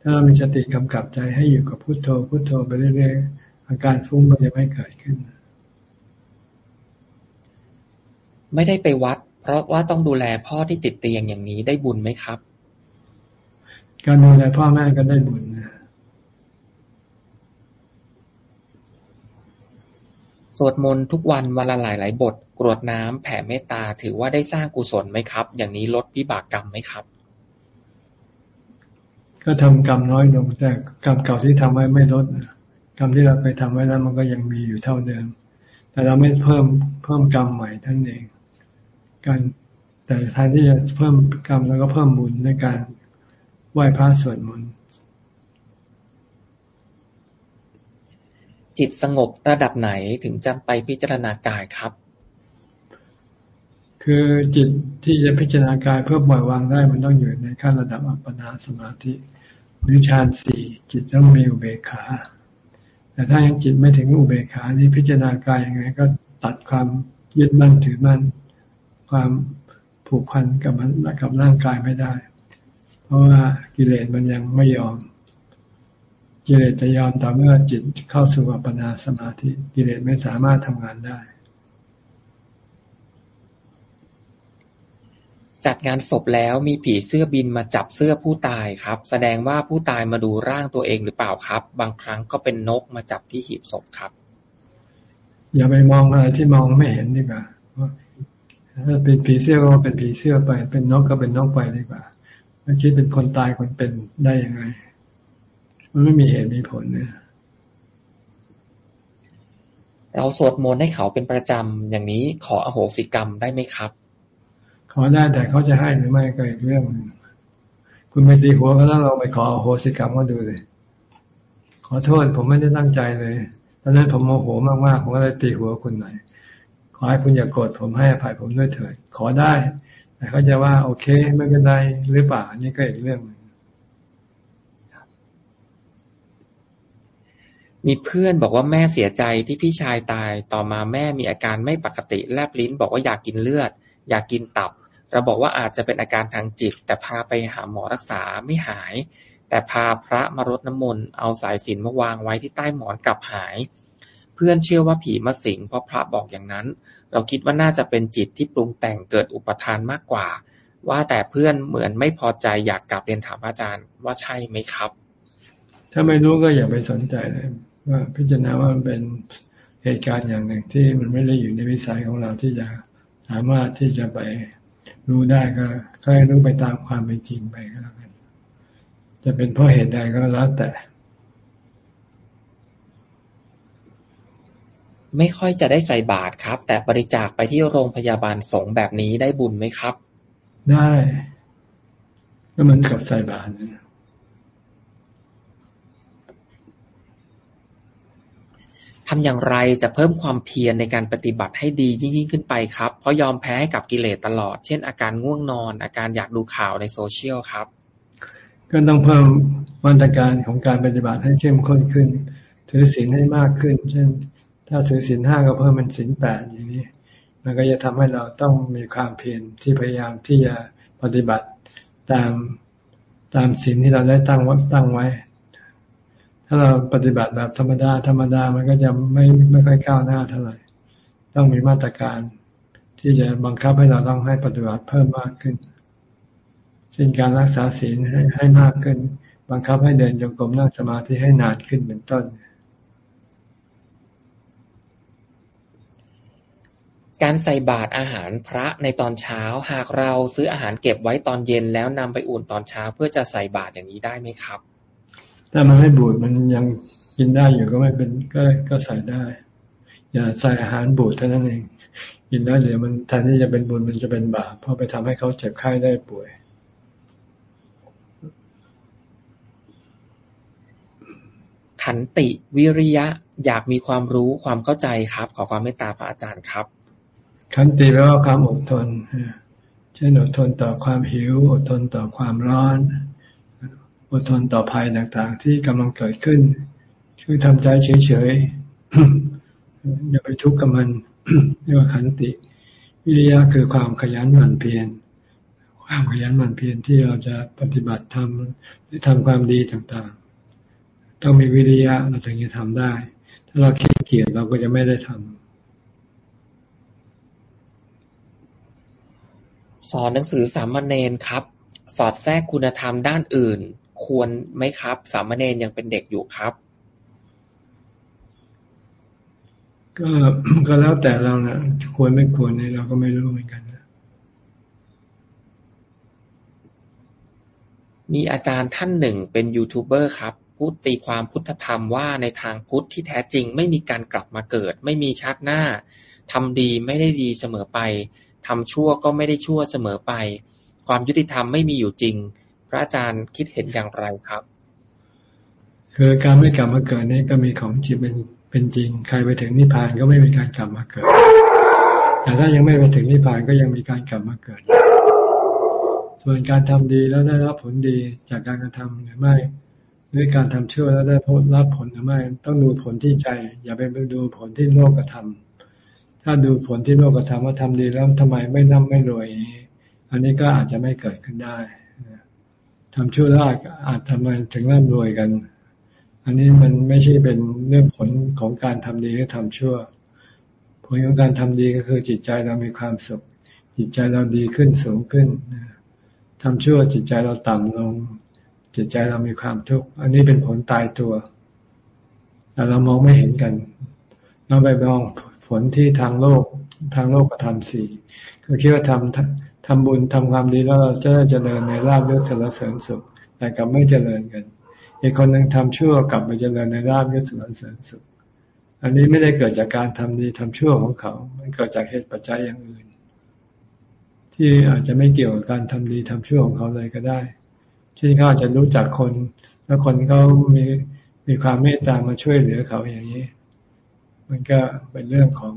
ถ้าเรามีสติกำกับใจให้อยู่กับพุโทโธพุโทโธไปเรื่อยๆอาการฟุ้งก็จะไม่เกิดขึ้น ไม่ได้ไปวัด เพราะว่าต้องดูแลพ่อที่ติดเตียงอย่างนี้ได้บุญไหมครับ การดูแลพ่อแม่ก็ได้บุญนะ สวดมนต์ทุกวันวันละหลายหลายบท กรวดน้ำแผ่เมตตา ถือว่าได้สร้างกุศลไหมครับ อย่างนี้ลดวิบากกรรมไหมครับ ก็ทำกรรมน้อยลงแต่กรรมเก่าที่ทำไว้ไม่ลดกรรมที่เราเคยทำไว้แล้วมันก็ยังมีอยู่เท่าเดิม แต่เราไม่เพิ่มเพิ่มกรรมใหม่ท่านเอง การแต่ทนที่จะเพิ่มกรรมแล้วก็เพิ่มบุญในการไหว้พระสวดมนต์ จิตสงบระดับไหนถึงจะไปพิจารณากายครับ คือจิตที่จะพิจารณากายเพื่อปล่อยวางได้มันต้องอยู่ในขั้นระดับอัปปนาสมาธิหรือฌานสี่จิตต้องมีอุเบกขา แต่ถ้ายังจิตไม่ถึงอุเบกขานี่พิจารณากายยังไง ก็ตัดความยึดมั่นถือมั่น ความผูกพันกับมันกับร่างกายไม่ได้ เพราะว่ากิเลสมันยังไม่ยอม กิเลสจะยอมต่อเมื่อจิตเข้าสู่อัปปนาสมาธิกิเลสไม่สามารถทำงานได้ จัดงานศพแล้วมีผีเสื้อบินมาจับเสื้อผู้ตายครับ แสดงว่าผู้ตายมาดูร่างตัวเองหรือเปล่าครับ บางครั้งก็เป็นนกมาจับที่หีบศพครับ อย่าไปมองอะไรที่มองไม่เห็นดีกว่าถ้าเป็นผีเสื้อก็เป็นผีเสื้อไป เป็นนกก็เป็นนกไปดีกว่าไม่คิดเป็นคนตายคนเป็นได้ยังไง มันไม่มีเหตุมีผลเนี่ยเราสวดมนต์ให้เขาเป็นประจำอย่างนี้ขออโหสิกรรมได้ไหมครับ ขอได้แต่เขาจะให้หรือไม่ก็อีกเรื่องคุณไปตีหัวเขาแล้วเราไปขออโหสิกรรมก็ดูเลย ขอโทษผมไม่ได้ตั้งใจเลยตอนนั้นผมโมโหมากๆผมก็เลยตีหัวคุณหน่อยขอให้คุณอย่ากโกรธผมให้อภัยผมด้วยเถิดขอได้ แต่เขาจะว่าโอเคไม่เป็นไรหรือเปล่านี่ก็อีกเรื่อง มีเพื่อนบอกว่าแม่เสียใจที่พี่ชายตาย ต่อมาแม่มีอาการไม่ปกติ แลบลิ้น บอกว่าอยากกินเลือด อยากกินตับ เราบอกว่าอาจจะเป็นอาการทางจิต แต่พาไปหาหมอรักษาไม่หาย แต่พาพระมารดน้ำมนต์ เอาสายสินมาวางไว้ที่ใต้หมอนกลับหาย เพื่อนเชื่อว่าผีมาสิง เพราะพระบอกอย่างนั้น เราคิดว่าน่าจะเป็นจิตที่ปรุงแต่งเกิดอุปทานมากกว่า ว่าแต่เพื่อนเหมือนไม่พอใจอยากกลับเรียนถามอาจารย์ว่าใช่ไหมครับ ถ้าไม่รู้ก็อย่าไปสนใจเลย ว่าพิจารณาว่ามันเป็นเหตุการณ์อย่างหนึ่งที่มันไม่ได้อยู่ในวิสัยของเราที่จะสามารถที่จะไปรู้ได้ก็ก็ให้รู้ไปตามความเป็นจริงไปก็แล้วกันจะเป็นเพราะเหตุใดก็แล้วแต่ ไม่ค่อยจะได้ใส่บาตรครับ แต่บริจาคไปที่โรงพยาบาลสงฆ์แบบนี้ได้บุญไหมครับ ได้ ก็เหมือนกับใส่บาตรนะ ทำอย่างไรจะเพิ่มความเพียรในการปฏิบัติให้ดียิ่งขึ้นไปครับ เพราะยอมแพ้ให้กับกิเลสตลอด เช่นอาการง่วงนอน อาการอยากดูข่าวในโซเชียลครับ ก็ต้องเพิ่มมาตรการของการปฏิบัติให้เข้มข้นขึ้น ถือศีลให้มากขึ้น เช่น ถ้าถือศีลห้าก็เพิ่มเป็นศีลแปดอย่างนี้ มันก็จะทำให้เราต้องมีความเพียรที่พยายามที่จะปฏิบัติตามตามศีลที่เราได้ตั้งวัดตั้งไว้ ถ้าเราปฏิบัติแบบธรรมดา ธรรมดามันก็จะไม่ไม่ค่อยก้าวหน้าเท่าไหร่ ต้องมีมาตรการที่จะบังคับให้เราต้องให้ปฏิบัติเพิ่มมากขึ้นเช่นการรักษาศีลให้ให้มากขึ้น บังคับให้เดินจงกรมนั่งสมาธิให้นานขึ้นเป็นต้น การใส่บาตรอาหารพระในตอนเช้า หากเราซื้ออาหารเก็บไว้ตอนเย็นแล้วนำไปอุ่นตอนเช้าเพื่อจะใส่บาตรอย่างนี้ได้ไหมครับ ถ้ามันไม่บูดมันยังกินได้อยู่ก็ไม่เป็นก็ก็ใส่ได้ อย่าใส่อาหารบูดเท่านั้นเอง กินได้เดี๋ยวมันแทนที่จะเป็นบุญมันจะเป็นบาปเพราะไปทำให้เขาเจ็บไข้ได้ป่วยขันติวิริยะอยากมีความรู้ความเข้าใจครับ ขอความเมตตาพระอาจารย์ครับ ขันติแปลว่าความอดทนเช่นอดทนต่อความหิว อดทนต่อความร้อน อดทนต่อภัยต่างๆ ที่กำลังเกิดขึ้น คือทำใจเฉยๆอย่าไปทุกข์กับมันเรียกว่าขันติ วิริยะคือความขยันหมั่นเพียรความขยันหมั่นเพียรที่เราจะปฏิบัติทำหรือทำความดีต่างๆ ต้องมีวิริยะเราถึงจะทำได้ ถ้าเราขี้เกียจเราก็จะไม่ได้ทำสอนหนังสือสามเณรครับ สอดแทรกคุณธรรมด้านอื่น ควรไหมครับ สามเณรยังเป็นเด็กอยู่ครับ ก็ก็แล้วแต่เรานะควรไม่ควรเนี่ยเราก็ไม่รู้เหมือนกันนะมีอาจารย์ท่านหนึ่งเป็นยูทูบเบอร์ครับพูดตีความพุทธธรรมว่าในทางพุทธที่แท้จริง ไม่มีการกลับมาเกิด ไม่มีชาติหน้าทำดีไม่ได้ดีเสมอไปทำชั่วก็ไม่ได้ชั่วเสมอไป ความยุติธรรมไม่มีอยู่จริง พระอาจารย์คิดเห็นอย่างไรครับ คือการไม่กลับมาเกิดนี่ก็มีของจิตเป็นเป็นจริง ใครไปถึงนิพพานก็ไม่มีการกลับมาเกิด แต่ถ้ายังไม่ไปถึงนิพพานก็ยังมีการกลับมาเกิด ส่วนการทำดีแล้วได้รับผลดีจากการกระทำหรือไม่หรือการทำชั่วแล้วได้รับผลหรือไม่ ต้องดูผลที่ใจ อย่าไปดูผลที่โลกกระทำถ้าดูผลที่โลกกระทำว่าทำดีแล้วทำไมไม่น่ำไม่รวย อันนี้ก็อาจจะไม่เกิดขึ้นได้ ทำชั่วแล้วอาจทำไมถึงร่ำรวยกัน อันนี้มันไม่ใช่เป็นเรื่องผลของการทำดีหรือทำชั่ว ผลของการทำดีก็คือจิตใจเรามีความสุข จิตใจเราดีขึ้นสูงขึ้นทำชั่วจิตใจเราต่ำลง จิตใจเรามีความทุกข์อันนี้เป็นผลตายตัวแต่เรามองไม่เห็นกันเราไปมองผลที่ทางโลกทางโลกกระทำสี่ก็คิดว่าทำ ทำบุญทำความดีแล้วเราจะได้เจริญในลาบเลือกสารเสริญสุข แต่กลับไม่เจริญกัน อีกคนหนึ่งทำชั่วกลับมาเจริญในราบยศสรรเสริญสุข อันนี้ไม่ได้เกิดจากการทำดีทำชั่วของเขา มันเกิดจากเหตุปัจจัยอย่างอื่น ที่อาจจะไม่เกี่ยวกับการทำดีทำชั่วของเขาเลยก็ได้เช่นเขาอาจจะรู้จักคน แล้วคนเขามีมีความเมตตามาช่วยเหลือเขาอย่างนี้ มันก็เป็นเรื่องของ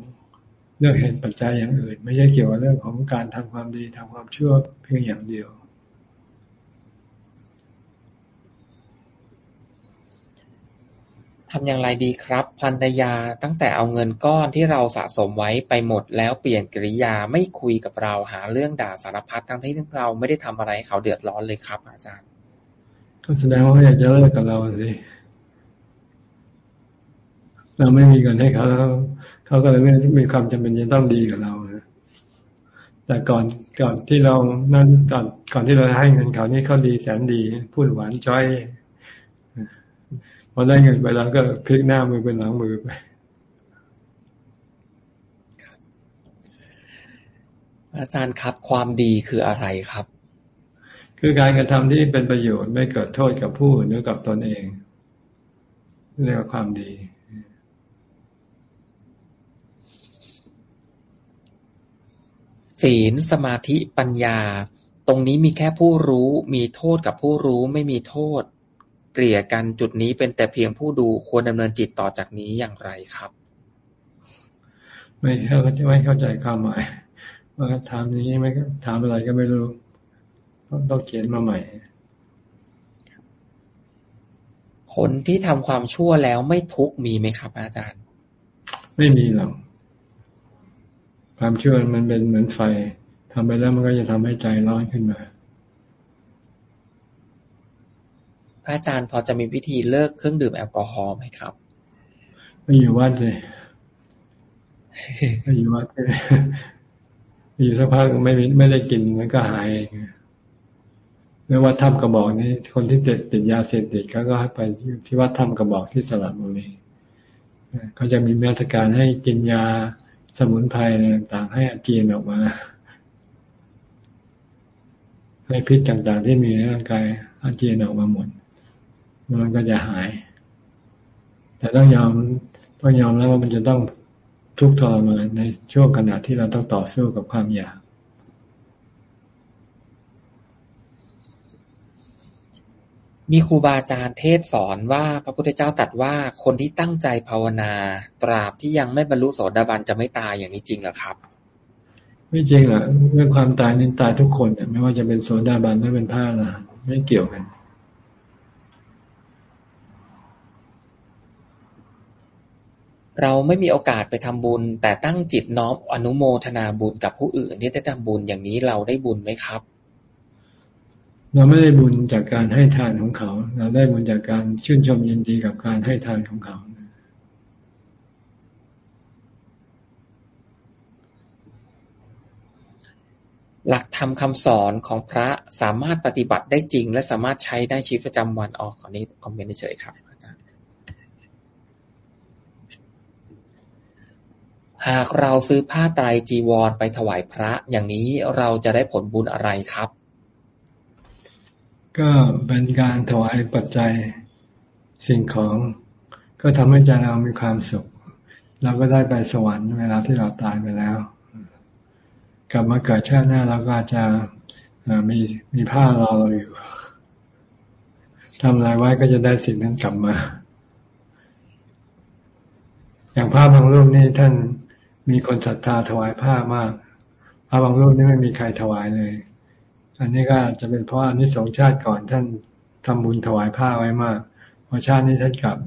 เรื่องเหตุปัจจัยอย่างอื่น ไม่ใช่เกี่ยวกับเรื่องของการทำความดีทำความชั่วเพียงอย่างเดียวทำอย่างไรดีครับภรรยาตั้งแต่เอาเงินก้อนที่เราสะสมไว้ไปหมดแล้วเปลี่ยนกิริยาไม่คุยกับเราหาเรื่องด่าสารพัดทั้งที่เราไม่ได้ทำอะไรเขาเดือดร้อนเลยครับ อาจารย์ ก็แสดงว่าเขาอยากจะเลิกกับเราสิเราไม่มีเงินให้เขา เขาก็เลยไม่มีความจำเป็นจะต้องดีกับเราแต่ก่อนก่อนที่เรานั่นก่อนก่อนที่เราให้เงินเขานี่เขาดีแสนดีพูดหวานจ้อยพอได้เงินไปแล้วก็พลิกหน้ามือเป็นหลังมือไปอาจารย์ครับความดีคืออะไรครับ คือการกระทำที่เป็นประโยชน์ไม่เกิดโทษกับผู้หรือกับตนเองเรียกว่าความดี ศีล สมาธิ ปัญญา ตรงนี้มีแค่ผู้รู้ มีโทษกับผู้รู้ไม่มีโทษ เกลี่ยกันจุดนี้เป็นแต่เพียงผู้ดูควรดำเนินจิตต่อจากนี้อย่างไรครับ ไม่เขาจะไม่เข้าใจความหมายว่าถามนี้ไม่ถามอะไรก็ไม่รู้ต้องเขียนมาใหม่ คนที่ทำความชั่วแล้วไม่ทุกมีไหมครับ อาจารย์ ไม่มีหรอก ความชั่วมันเป็นเหมือนไฟทำไปแล้วมันก็จะทำให้ใจร้อนขึ้นมาระอาจารย์พอจะมีวิธีเลิกเครื่องดื่มแอลกอฮอล์ไหมครับไม่อยู่วัดเลยไม่อยู่วัดเลยอยู่สักพักไม่ไม่ได้กินมันก็หายเองไม่ว่าถ้ำกระบอกนี้คนที่ติดติดยาเสพติดเขาก็ให้ไปที่วัดถ้ำกระบอกที่สระบุรีเขาจะมีมาตรการให้กินยา สมุนไพรต่างๆ ให้อาเจียนออกมา ให้พิษต่างๆ ที่มีในร่างกายอาเจียนออกมาหมด มันก็จะหาย แต่ต้องยอมต้องยอมแล้วว่ามันจะต้องทุกข์ทรมานในช่วงขณะที่เราต้องต่อสู้กับความอยาก มีครูบาอาจารย์เทศสอนว่าพระพุทธเจ้าตรัสว่าคนที่ตั้งใจภาวนา ตราบที่ยังไม่บรรลุโสดาบันจะไม่ตายอย่างนี้จริงเหรอครับ ไม่จริงหรอกเรื่องความตายนี่ตายทุกคนไม่ว่าจะเป็นโสดาบันหรือเป็นพระอรหันต์ไม่เกี่ยวกันเราไม่มีโอกาสไปทำบุญ แต่ตั้งจิตน้อมอนุโมทนาบุญกับผู้อื่นที่ได้ทำบุญอย่างนี้เราได้บุญไหมครับ เราไม่ได้บุญจากการให้ทานของเขา เราได้บุญจากการชื่นชมยินดีกับการให้ทานของเขาหลักธรรมคาสอนของพระสามารถปฏิบัติได้จริง และสามารถใช้ได้ชีวิตประจำวันออกอันนี้คอมเมนต์เฉยครับอาจารย์หากเราซื้อผ้าไตรจีวรไปถวายพระอย่างนี้เราจะได้ผลบุญอะไรครับ ก็เป็นการถวายปัจจัยสิ่งของ ก็ทำให้ใจเรามีความสุข เราก็ได้ไปสวรรค์เวลาที่เราตายไปแล้ว กลับมาเกิดชาติหน้าเราก็จะมีมีผ้ารอเราอยู่ทำอะไรไว้ก็จะได้สิ่งนั้นกลับมา อย่างผ้าบางรูปนี่ท่านมีคนศรัทธาถวายผ้ามากผ้าบางรูปนี่ไม่มีใครถวายเลย อันนี้ก็จะเป็นเพราะอันนี้สองชาติก่อนท่านทำบุญถวายผ้าไว้มากพอชาตินี้ท่านกลับ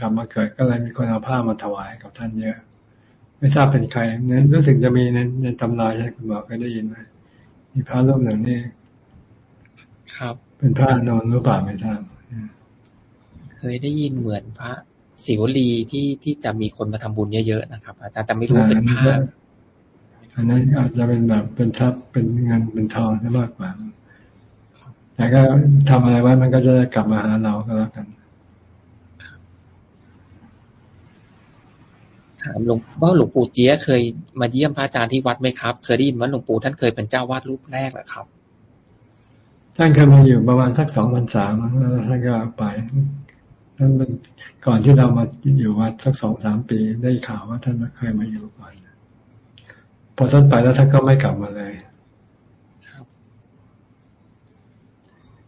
กลับมาเกิดก็เลยมีคนเอาผ้ามาถวายกับท่านเยอะ ไม่ทราบเป็นใครนั้นรู้สึกจะมีในในตำราใช่คุณบอกก็ได้ยินไหมมีพระรูปหนึ่งนี่ครับ เป็นพระนอนหรือเปล่าไม่ทราบเคยได้ยินเหมือนพระศิวลีที่ที่จะมีคนมาทำบุญเยอะๆนะครับ อาจารย์แต่ไม่รู้เป็นพระ อันนั้นอาจจะเป็นแบบเป็นทรัพย์เป็นเงินเป็นทองได้มากกว่า แต่ก็ทำอะไรไว้มันก็จะกลับมาหาเราก็แล้วกัน ถามหลวงว่าหลวงปู่เจี๊ยเคยมาเยี่ยมพระอาจารย์ที่วัดไหมครับ เคยได้ยินว่าหลวงปู่ท่านเคยเป็นเจ้าวาดรูปแรกหรือครับ ท่านเคยมาอยู่ประมาณสักสองพรรษาแล้วท่านก็ไปนั่นเป็นก่อนที่เรามาอยู่วัดสักสองสามปีได้ข่าวว่าท่านเคยมาอยู่ก่อน พอท่านไปแล้วท่านก็ไม่กลับมาเลย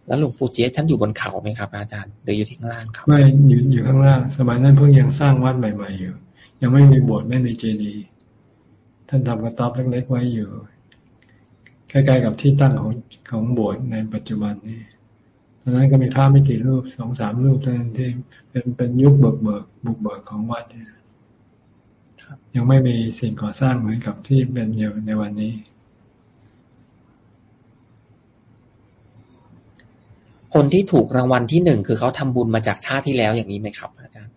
แล้วหลวงปู่เจี๊ยท่านอยู่บนเขาไหมครับอาจารย์หรืออยู่ที่ข้างล่างครับ ไม่อยู่อยู่ข้างล่าง สมัยนั้นเพิ่งยังสร้างวัดใหม่ๆอยู่ ยังไม่มีโบสถ์ไม่มีเจดีย์ท่านทำกระต๊อบเล็กๆไว้อยู่ใกล้ๆกับที่ตั้งของของโบสถ์ในปัจจุบันนี้ตอนนั้นก็มีพระไม่กี่รูปสองสามรูปเท่านั้นที่เป็นเป็นยุคเบิกเบิกบุกเบิกของวัดเนี่ย ยังไม่มีสิ่งก่อสร้างเหมือนกับที่เป็นอยู่ในวันนี้ คนที่ถูกรางวัลที่หนึ่งคือเขาทำบุญมาจากชาติที่แล้วอย่างนี้ไหมครับอาจารย์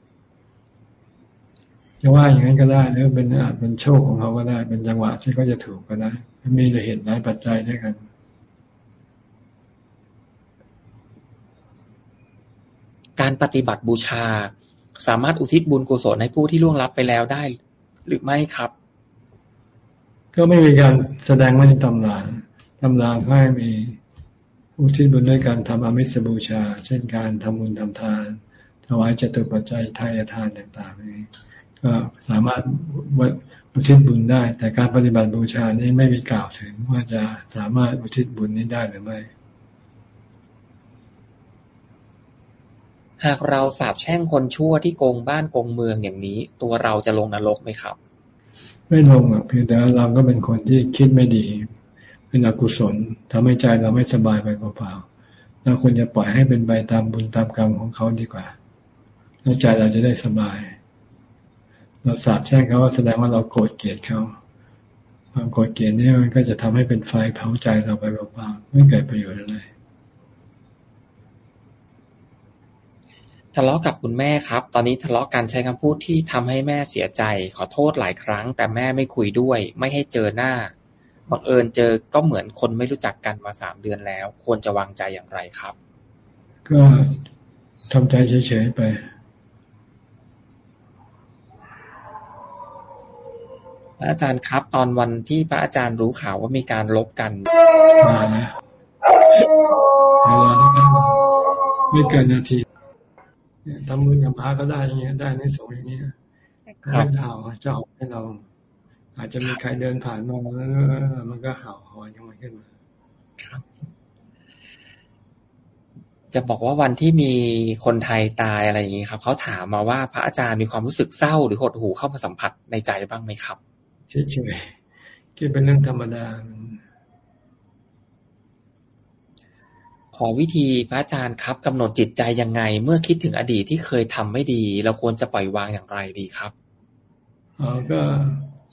จะว่าอย่างนั้นก็ได้หรือเป็นอาจเป็นโชคของเขาก็ได้ เป็นจังหวะที่เขาจะถูกก็ได้มีเหตุหลายปัจจัยด้วยกันการปฏิบัติบูชา สามารถอุทิศบุญกุศลให้ผู้ที่ล่วงลับไปแล้วได้ หรือไม่ครับ ก็ไม่มีการแสดงไว้ในตำราตำราให้มีอุทิศบุญด้วยการทำอมิสบูชา เช่นการทำบุญทำทาน ถวายจตุปัจจัยทายทานต่างๆนี้ก็สามารถอุทิศบุญได้ แต่การปฏิบัติบูชานี้ไม่มีกล่าวถึงว่าจะสามารถอุทิศบุญนี้ได้หรือไม่ หากเราสาบแช่งคนชั่วที่โกงบ้านโกงเมืองอย่างนี้ ตัวเราจะลงนรกไหมครับ ไม่ลงอะเพียงแต่เราก็เป็นคนที่คิดไม่ดี เป็นอกุศลทำให้ใจเราไม่สบายไปเปล่าๆเราควรจะปล่อยให้เป็นไปตามบุญตามกรรมของเขาดีกว่าแล้วใจเราจะได้สบาย เราสาบแช่งเขาว่าแสดงว่าเราโกรธเกลียดเขาความโกรธเกลียดนี่มันก็จะทำให้เป็นไฟเผาใจเราไปเปล่าๆไม่เกิดประโยชน์อะไร ทะเลาะกับคุณแม่ครับ ตอนนี้ทะเลาะกันใช้คำพูดที่ทำให้แม่เสียใจ ขอโทษหลายครั้ง แต่แม่ไม่คุยด้วย ไม่ให้เจอหน้า บังเอิญเจอก็เหมือนคนไม่รู้จักกันมาสามเดือนแล้ว ควรจะวางใจอย่างไรครับ ก็ทำใจเฉยๆไปผพระอาจารย์ครับ ตอนวันที่พระอาจารย์รู้ข่าวว่ามีการลบกันมาเนี่ยเวลาไม่เกินนาที ทำบุญกับพระก็ได้อย่างเงี้ย ได้ในสงอย่างเงี้ยไม่เห่าจะออกให้เรา อาจจะมีใครเดินผ่านมาแล้วมันก็เห่าหอนขึ้นมาขึ้นมาจะบอกว่าวันที่มีคนไทยตายอะไรอย่างนี้ครับเขาถามมาว่าพระอาจารย์มีความรู้สึกเศร้าหรือหดหู่เข้ามาสัมผัสในใจบ้างไหมครับเฉยๆคิดเป็นเรื่องธรรมดาข อวิธีพระอาจารย์ครับกำหนดจิตใจยังไง เมื่อคิดถึงอดีตที่เคยทำไม่ดี เราควรจะปล่อยวางอย่างไรดีครับอ๋อก็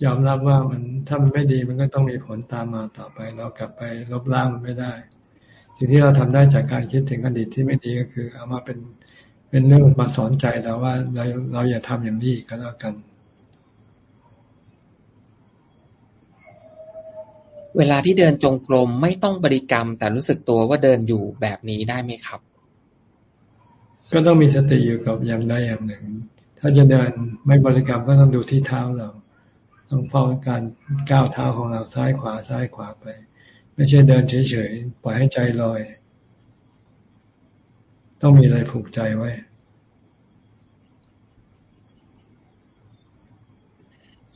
ยอมรับว่ามันถ้ามันไม่ดีมันก็ต้องมีผลตามมาต่อไปเรากลับไปลบล้างมันไม่ได้สิ่งที่เราทำได้จากการคิดถึงอดีตที่ไม่ดีก็คือ เอามาเป็นเป็นเรื่องมาสอนใจเราว่าเราเราอย่าทำอย่างนี้ก็แล้วกัน เวลาที่เดินจงกรมไม่ต้องบริกรรม แต่รู้สึกตัวว่าเดินอยู่แบบนี้ได้ไหมครับ ก็ต้องมีสติอยู่กับอย่างใดอย่างหนึ่ง ถ้าจะเดินไม่บริกรรมก็ต้องดูที่เท้าเรา ต้องเฝ้าการก้าวเท้าของเราซ้ายขวาซ้ายขวาไป ไม่ใช่เดินเฉยๆปล่อยให้ใจลอย ต้องมีอะไรผูกใจไว้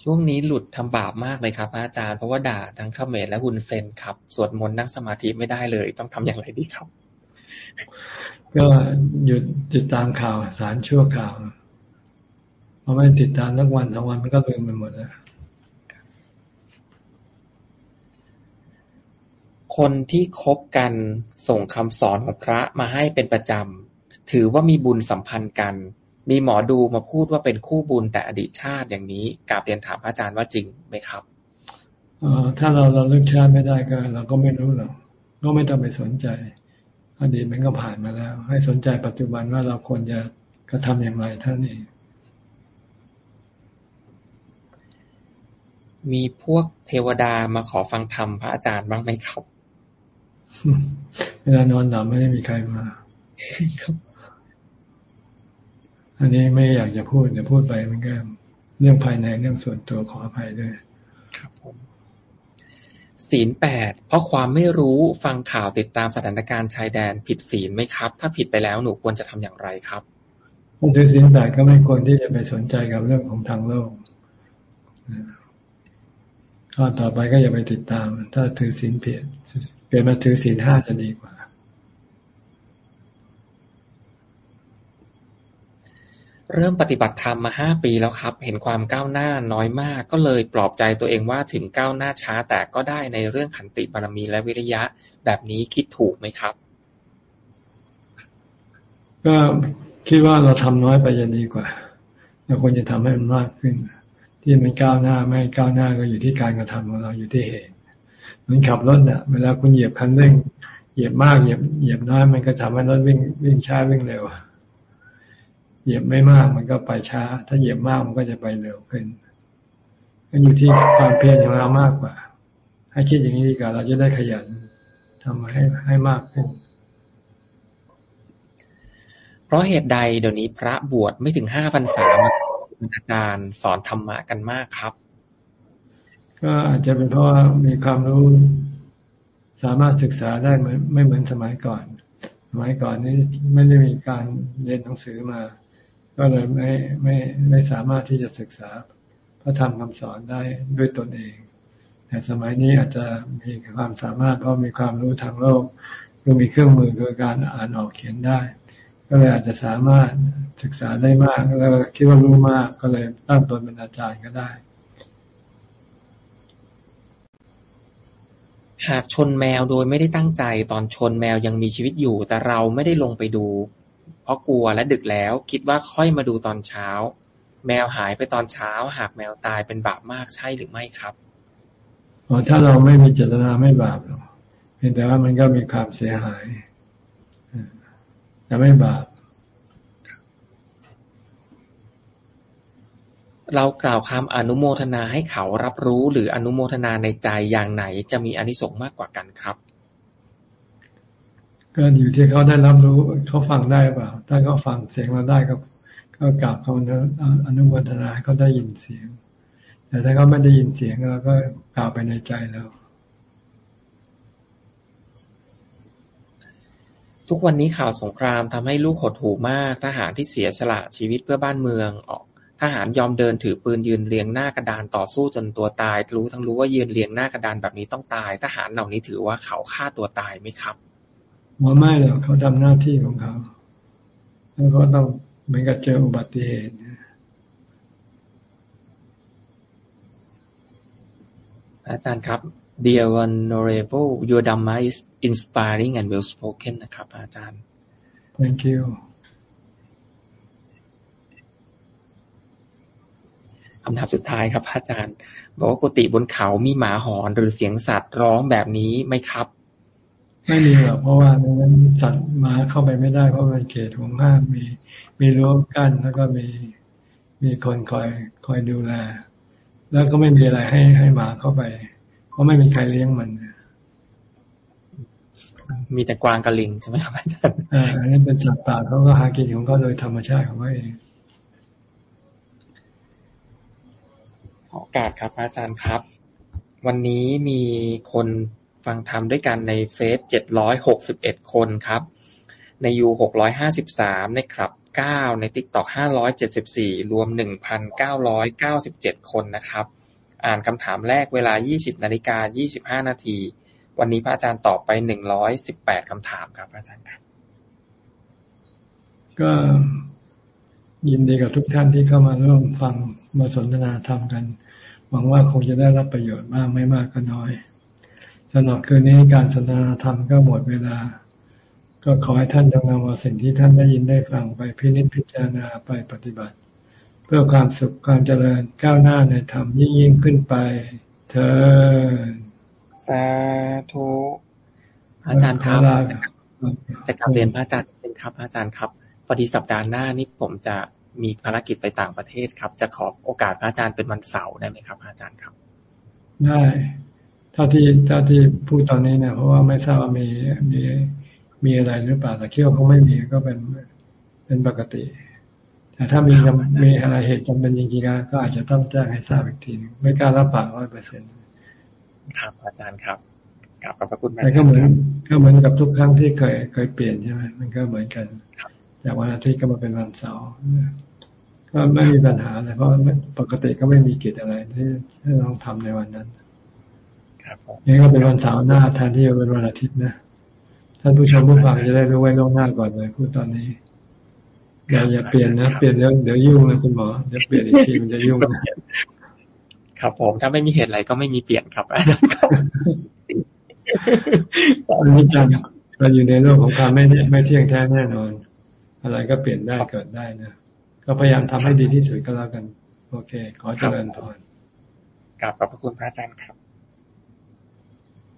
ช่วงนี้หลุดทำบาปมากเลยครับอาจารย์เพราะว่าด่าทั้งขเมรและหุนเซนครับ สวดมนต์นั่งสมาธิไม่ได้เลย ต้องทำอย่างไรดีครับ ก็หยุดติดตามข่าวสารชั่วข่าวพอไม่ติดตามทักวันทั้งวันมันก็ลืมไปหมดแล้วคนที่คบกันส่งคำสอนของพระมาให้เป็นประจำ ถือว่ามีบุญสัมพันธ์กัน มีหมอดูมาพูดว่าเป็นคู่บุญแต่อดีตชาติอย่างนี้กราบเรียนถามพระอาจารย์ว่าจริงไหมครับออถ้าเราเราเลือกชาติไม่ได้ก็ เราก็ไม่รู้หรอกก็ไม่ต้องไปสนใจ อดีตมันก็ผ่านมาแล้ว ให้สนใจปัจจุบันว่าเราควรจะกระทำอย่างไรท่านเองมีพวกเทวดามาขอฟังธรรมพระอาจารย์บ้างไหมครับ เวลานอนหลับไม่ได้มีใครมา อันนี้ไม่อยากจะพูดเดี๋ยวพูดไปมันก็เรื่องภายในเรื่องส่วนตัวขออภัยด้วยครับผมศีลแปดเพราะความไม่รู้ฟังข่าวติดตามสถานการณ์ชายแดนผิดศีลไหมครับ ถ้าผิดไปแล้วหนูควรจะทำอย่างไรครับคนถือศีลแปดก็ไม่ควรที่จะไปสนใจกับเรื่องของทางโลกข้อต่อไปก็อย่าไปติดตาม ถ้าถือศีลเพียรเปลี่ยนมาถือศีลห้าจะดีกว่า เริ่มปฏิบัติธรรมมาห้าปีแล้วครับ เห็นความก้าวหน้าน้อยมาก ก็เลยปลอบใจตัวเองว่าถึงก้าวหน้าช้าแต่ก็ได้ในเรื่องขันติบารมีและวิริยะ แบบนี้คิดถูกไหมครับ ก็คิดว่าเราทำน้อยไปจะดีกว่าเราควรจะทำให้มันมากขึ้น ที่มันก้าวหน้าไม่ก้าวหน้าก็อยู่ที่การกระทำของเราอยู่ที่เหตุมันขับรถเนี่ยเวลาคุณเหยียบคันเร่งเหยียบมากเหยียบเหยียบน้อยมันก็ทำให้รถวิ่งวิ่งช้าวิ่งเร็ว เหยียบไม่มากมันก็ไปช้า ถ้าเหยียบมากมันก็จะไปเร็วขึ้นก็อยู่ที่ความเพียรของเรามากกว่า ให้คิดอย่างนี้ดีกว่าเราจะได้ขยันทำให้ให้มากขึ้น เพราะเหตุใดเดี๋ยวนี้พระบวชไม่ถึงห้าพรรษาอาจารย์สอนธรรมะกันมากครับ ก็อาจจะเป็นเพราะว่ามีความรู้สามารถศึกษาได้เหมือนไม่เหมือนสมัยก่อน สมัยก่อนนี้ไม่ได้มีการเรียนหนังสือมา ก็เลยไม่ไม่ไม่สามารถที่จะศึกษาพระธรรมคำสอนได้ด้วยตนเอง แต่สมัยนี้อาจจะมีความสามารถเพราะมีความรู้ทางโลกคือมีเครื่องมือคือการอ่านออกเขียนได้ ก็เลยอาจจะสามารถศึกษาได้มาก แล้วคิดว่ารู้มากก็เลยตั้งตนเป็นอาจารย์ก็ได้ หากชนแมวโดยไม่ได้ตั้งใจตอนชนแมวยังมีชีวิตอยู่ แต่เราไม่ได้ลงไปดู เพราะกลัวและดึกแล้ว คิดว่าค่อยมาดูตอนเช้า แมวหายไปตอนเช้า หากแมวตายเป็นบาปมากใช่หรือไม่ครับอ๋อถ้าเราไม่มีเจตนาไม่บาปหรอกเพียงแต่ว่ามันก็มีความเสียหายจะไม่บาปเรากล่าวคำอนุโมทนาให้เขารับรู้หรืออนุโมทนาในใจอย่างไหนจะมีอนิสงส์มากกว่ากันครับ ก็อยู่ที่เขาได้รับรู้เขาฟังได้เปล่า ถ้าเขาฟังเสียงเราได้ก็ก็กล่าวเขาอนุโมทนาเขาได้ยินเสียง แต่ถ้าเขาไม่ได้ยินเสียงเราก็กล่าวไปในใจแล้วทุกวันนี้ข่าวสงครามทำให้ลูกหดหูมาก ทหารที่เสียสละชีวิตเพื่อบ้านเมืองออกทหารยอมเดินถือปืนยืนเรียงหน้ากระดานต่อสู้จนตัวตาย รู้ทั้งรู้ว่ายืนเรียงหน้ากระดานแบบนี้ต้องตาย ทหารเหล่านี้ถือว่าเขาฆ่าตัวตายไหมครับ ว่าไม่หรอกเขาทำหน้าที่ของเขา แล้วก็ต้องเหมือนกับเจออุบัติเหตุอาจารย์ครับ Dear Honorable Your Dhamma is inspiring and well spoken นะครับ อาจารย์ Thank you คำถามสุดท้ายครับอาจารย์ บอกว่ากุฏิบนเขามีหมาหอนหรือเสียงสัตว์ร้องแบบนี้ไหมครับ ไม่มีหรอกเพราะว่าในนั้นสัตว์มาเข้าไปไม่ได้เพราะเป็นเขตของห้ามมีมีรั้วกั้นแล้วก็มีมีคนคอยคอยดูแล แล้วก็ไม่มีอะไรให้ให้หมาเข้าไป เพราะไม่มีใครเลี้ยงมันมีแต่กวางกระลิงใช่ไหมครับอาจารย์อ่าอันนี้เป็นสัตว์ป่าเขาก็หากินของเขาโดยธรรมชาติของเขาเองโอกาสครับอาจารย์ครับ วันนี้มีคน ฟังธรรมด้วยกันในเฟซเจ็ดร้อยหกสิบเอ็ดคนครับ ในยูหกร้อยห้าสิบสามในคลับเก้าในติ๊กต็อกห้าร้อยเจ็ดสิบสี่รวมหนึ่งพันเก้าร้อยเก้าสิบเจ็ดคนนะครับ อ่านคำถามแรกเวลายี่สิบนาฬิกายี่สิบห้านาที วันนี้พระอาจารย์ตอบไปหนึ่งร้อยสิบแปดคำถามครับอาจารย์ครับก็ยินดีกับทุกท่านที่เข้ามาร่วมฟังมาสนทนาธรรมกัน หวังว่าคงจะได้รับประโยชน์มากไม่มากก็น้อย สำหรับคืนนี้การสนทนาธรรมก็หมดเวลา ก็ขอให้ท่านจงนำเอาสิ่งที่ท่านได้ยินได้ฟังไปพิจิตพิจารณาไปปฏิบัติ เพื่อความสุขความเจริญก้าวหน้าในธรรมยิ่งยิ่งขึ้นไป เธอสาธุอาจารย์ครับจะกลับเรียนพระอาจารย์เป็นครับอาจารย์ครับพอดีสัปดาห์หน้านี้ผมจะมีภารกิจไปต่างประเทศครับ จะขอโอกาสพระอาจารย์เป็นวันเสาร์ได้ไหมครับ อาจารย์ครับ ได้ เท่าที่เท่าที่พูดตอนนี้เนี่ยเพราะว่าไม่ทราบว่ามีมีมีอะไรหรือเปล่าแต่คิดว่าเขาไม่มีก็เป็นเป็นปกติ แต่ถ้ามีมีอะไรเหตุจำเป็นจริงๆก็อาจจะต้องแจ้งให้ทราบอีกทีนึงไม่กล้ารับปากร้อยเปอร์เซ็นต์ครับอาจารย์ครับกลับขอบพระคุณมากก็เหมือนก็เหมือนกับทุกครั้งที่เคยเคยเปลี่ยนใช่ไหมมันก็เหมือนกันจากวันอาทิตย์ก็มาเป็นวันเสาร์ก็ไม่มีปัญหาเลยเพราะปกติก็ไม่มีกิจอะไรที่ที่ต้องทำในวันนั้น นี่ก็เป็นวันเสาร์หน้าแทนที่จะเป็นวันอาทิตย์นะท่านผู้ชมผู้ฟังจะได้รู้ไว้ล่วงหน้าก่อนเลยพูดตอนนี้อย่าอย่าเปลี่ยนนะเปลี่ยนแล้วเดี๋ยวยุ่งนะคุณหมอเดี๋ยวเปลี่ยนอีกทีมันจะยุ่งครับผมถ้าไม่มีเหตุอะไรก็ไม่มีเปลี่ยนครับอาจารย์ครับอันนี้จังเราอยู่ในโลกของความไม่ไม่เที่ยงแท้แน่นอน อะไรก็เปลี่ยนได้เกิดได้นะก็พยายามทำให้ดีที่สุดก็แล้วกัน โอเค ขอเจริญพรกลับขอบพระคุณพระอาจารย์ครับ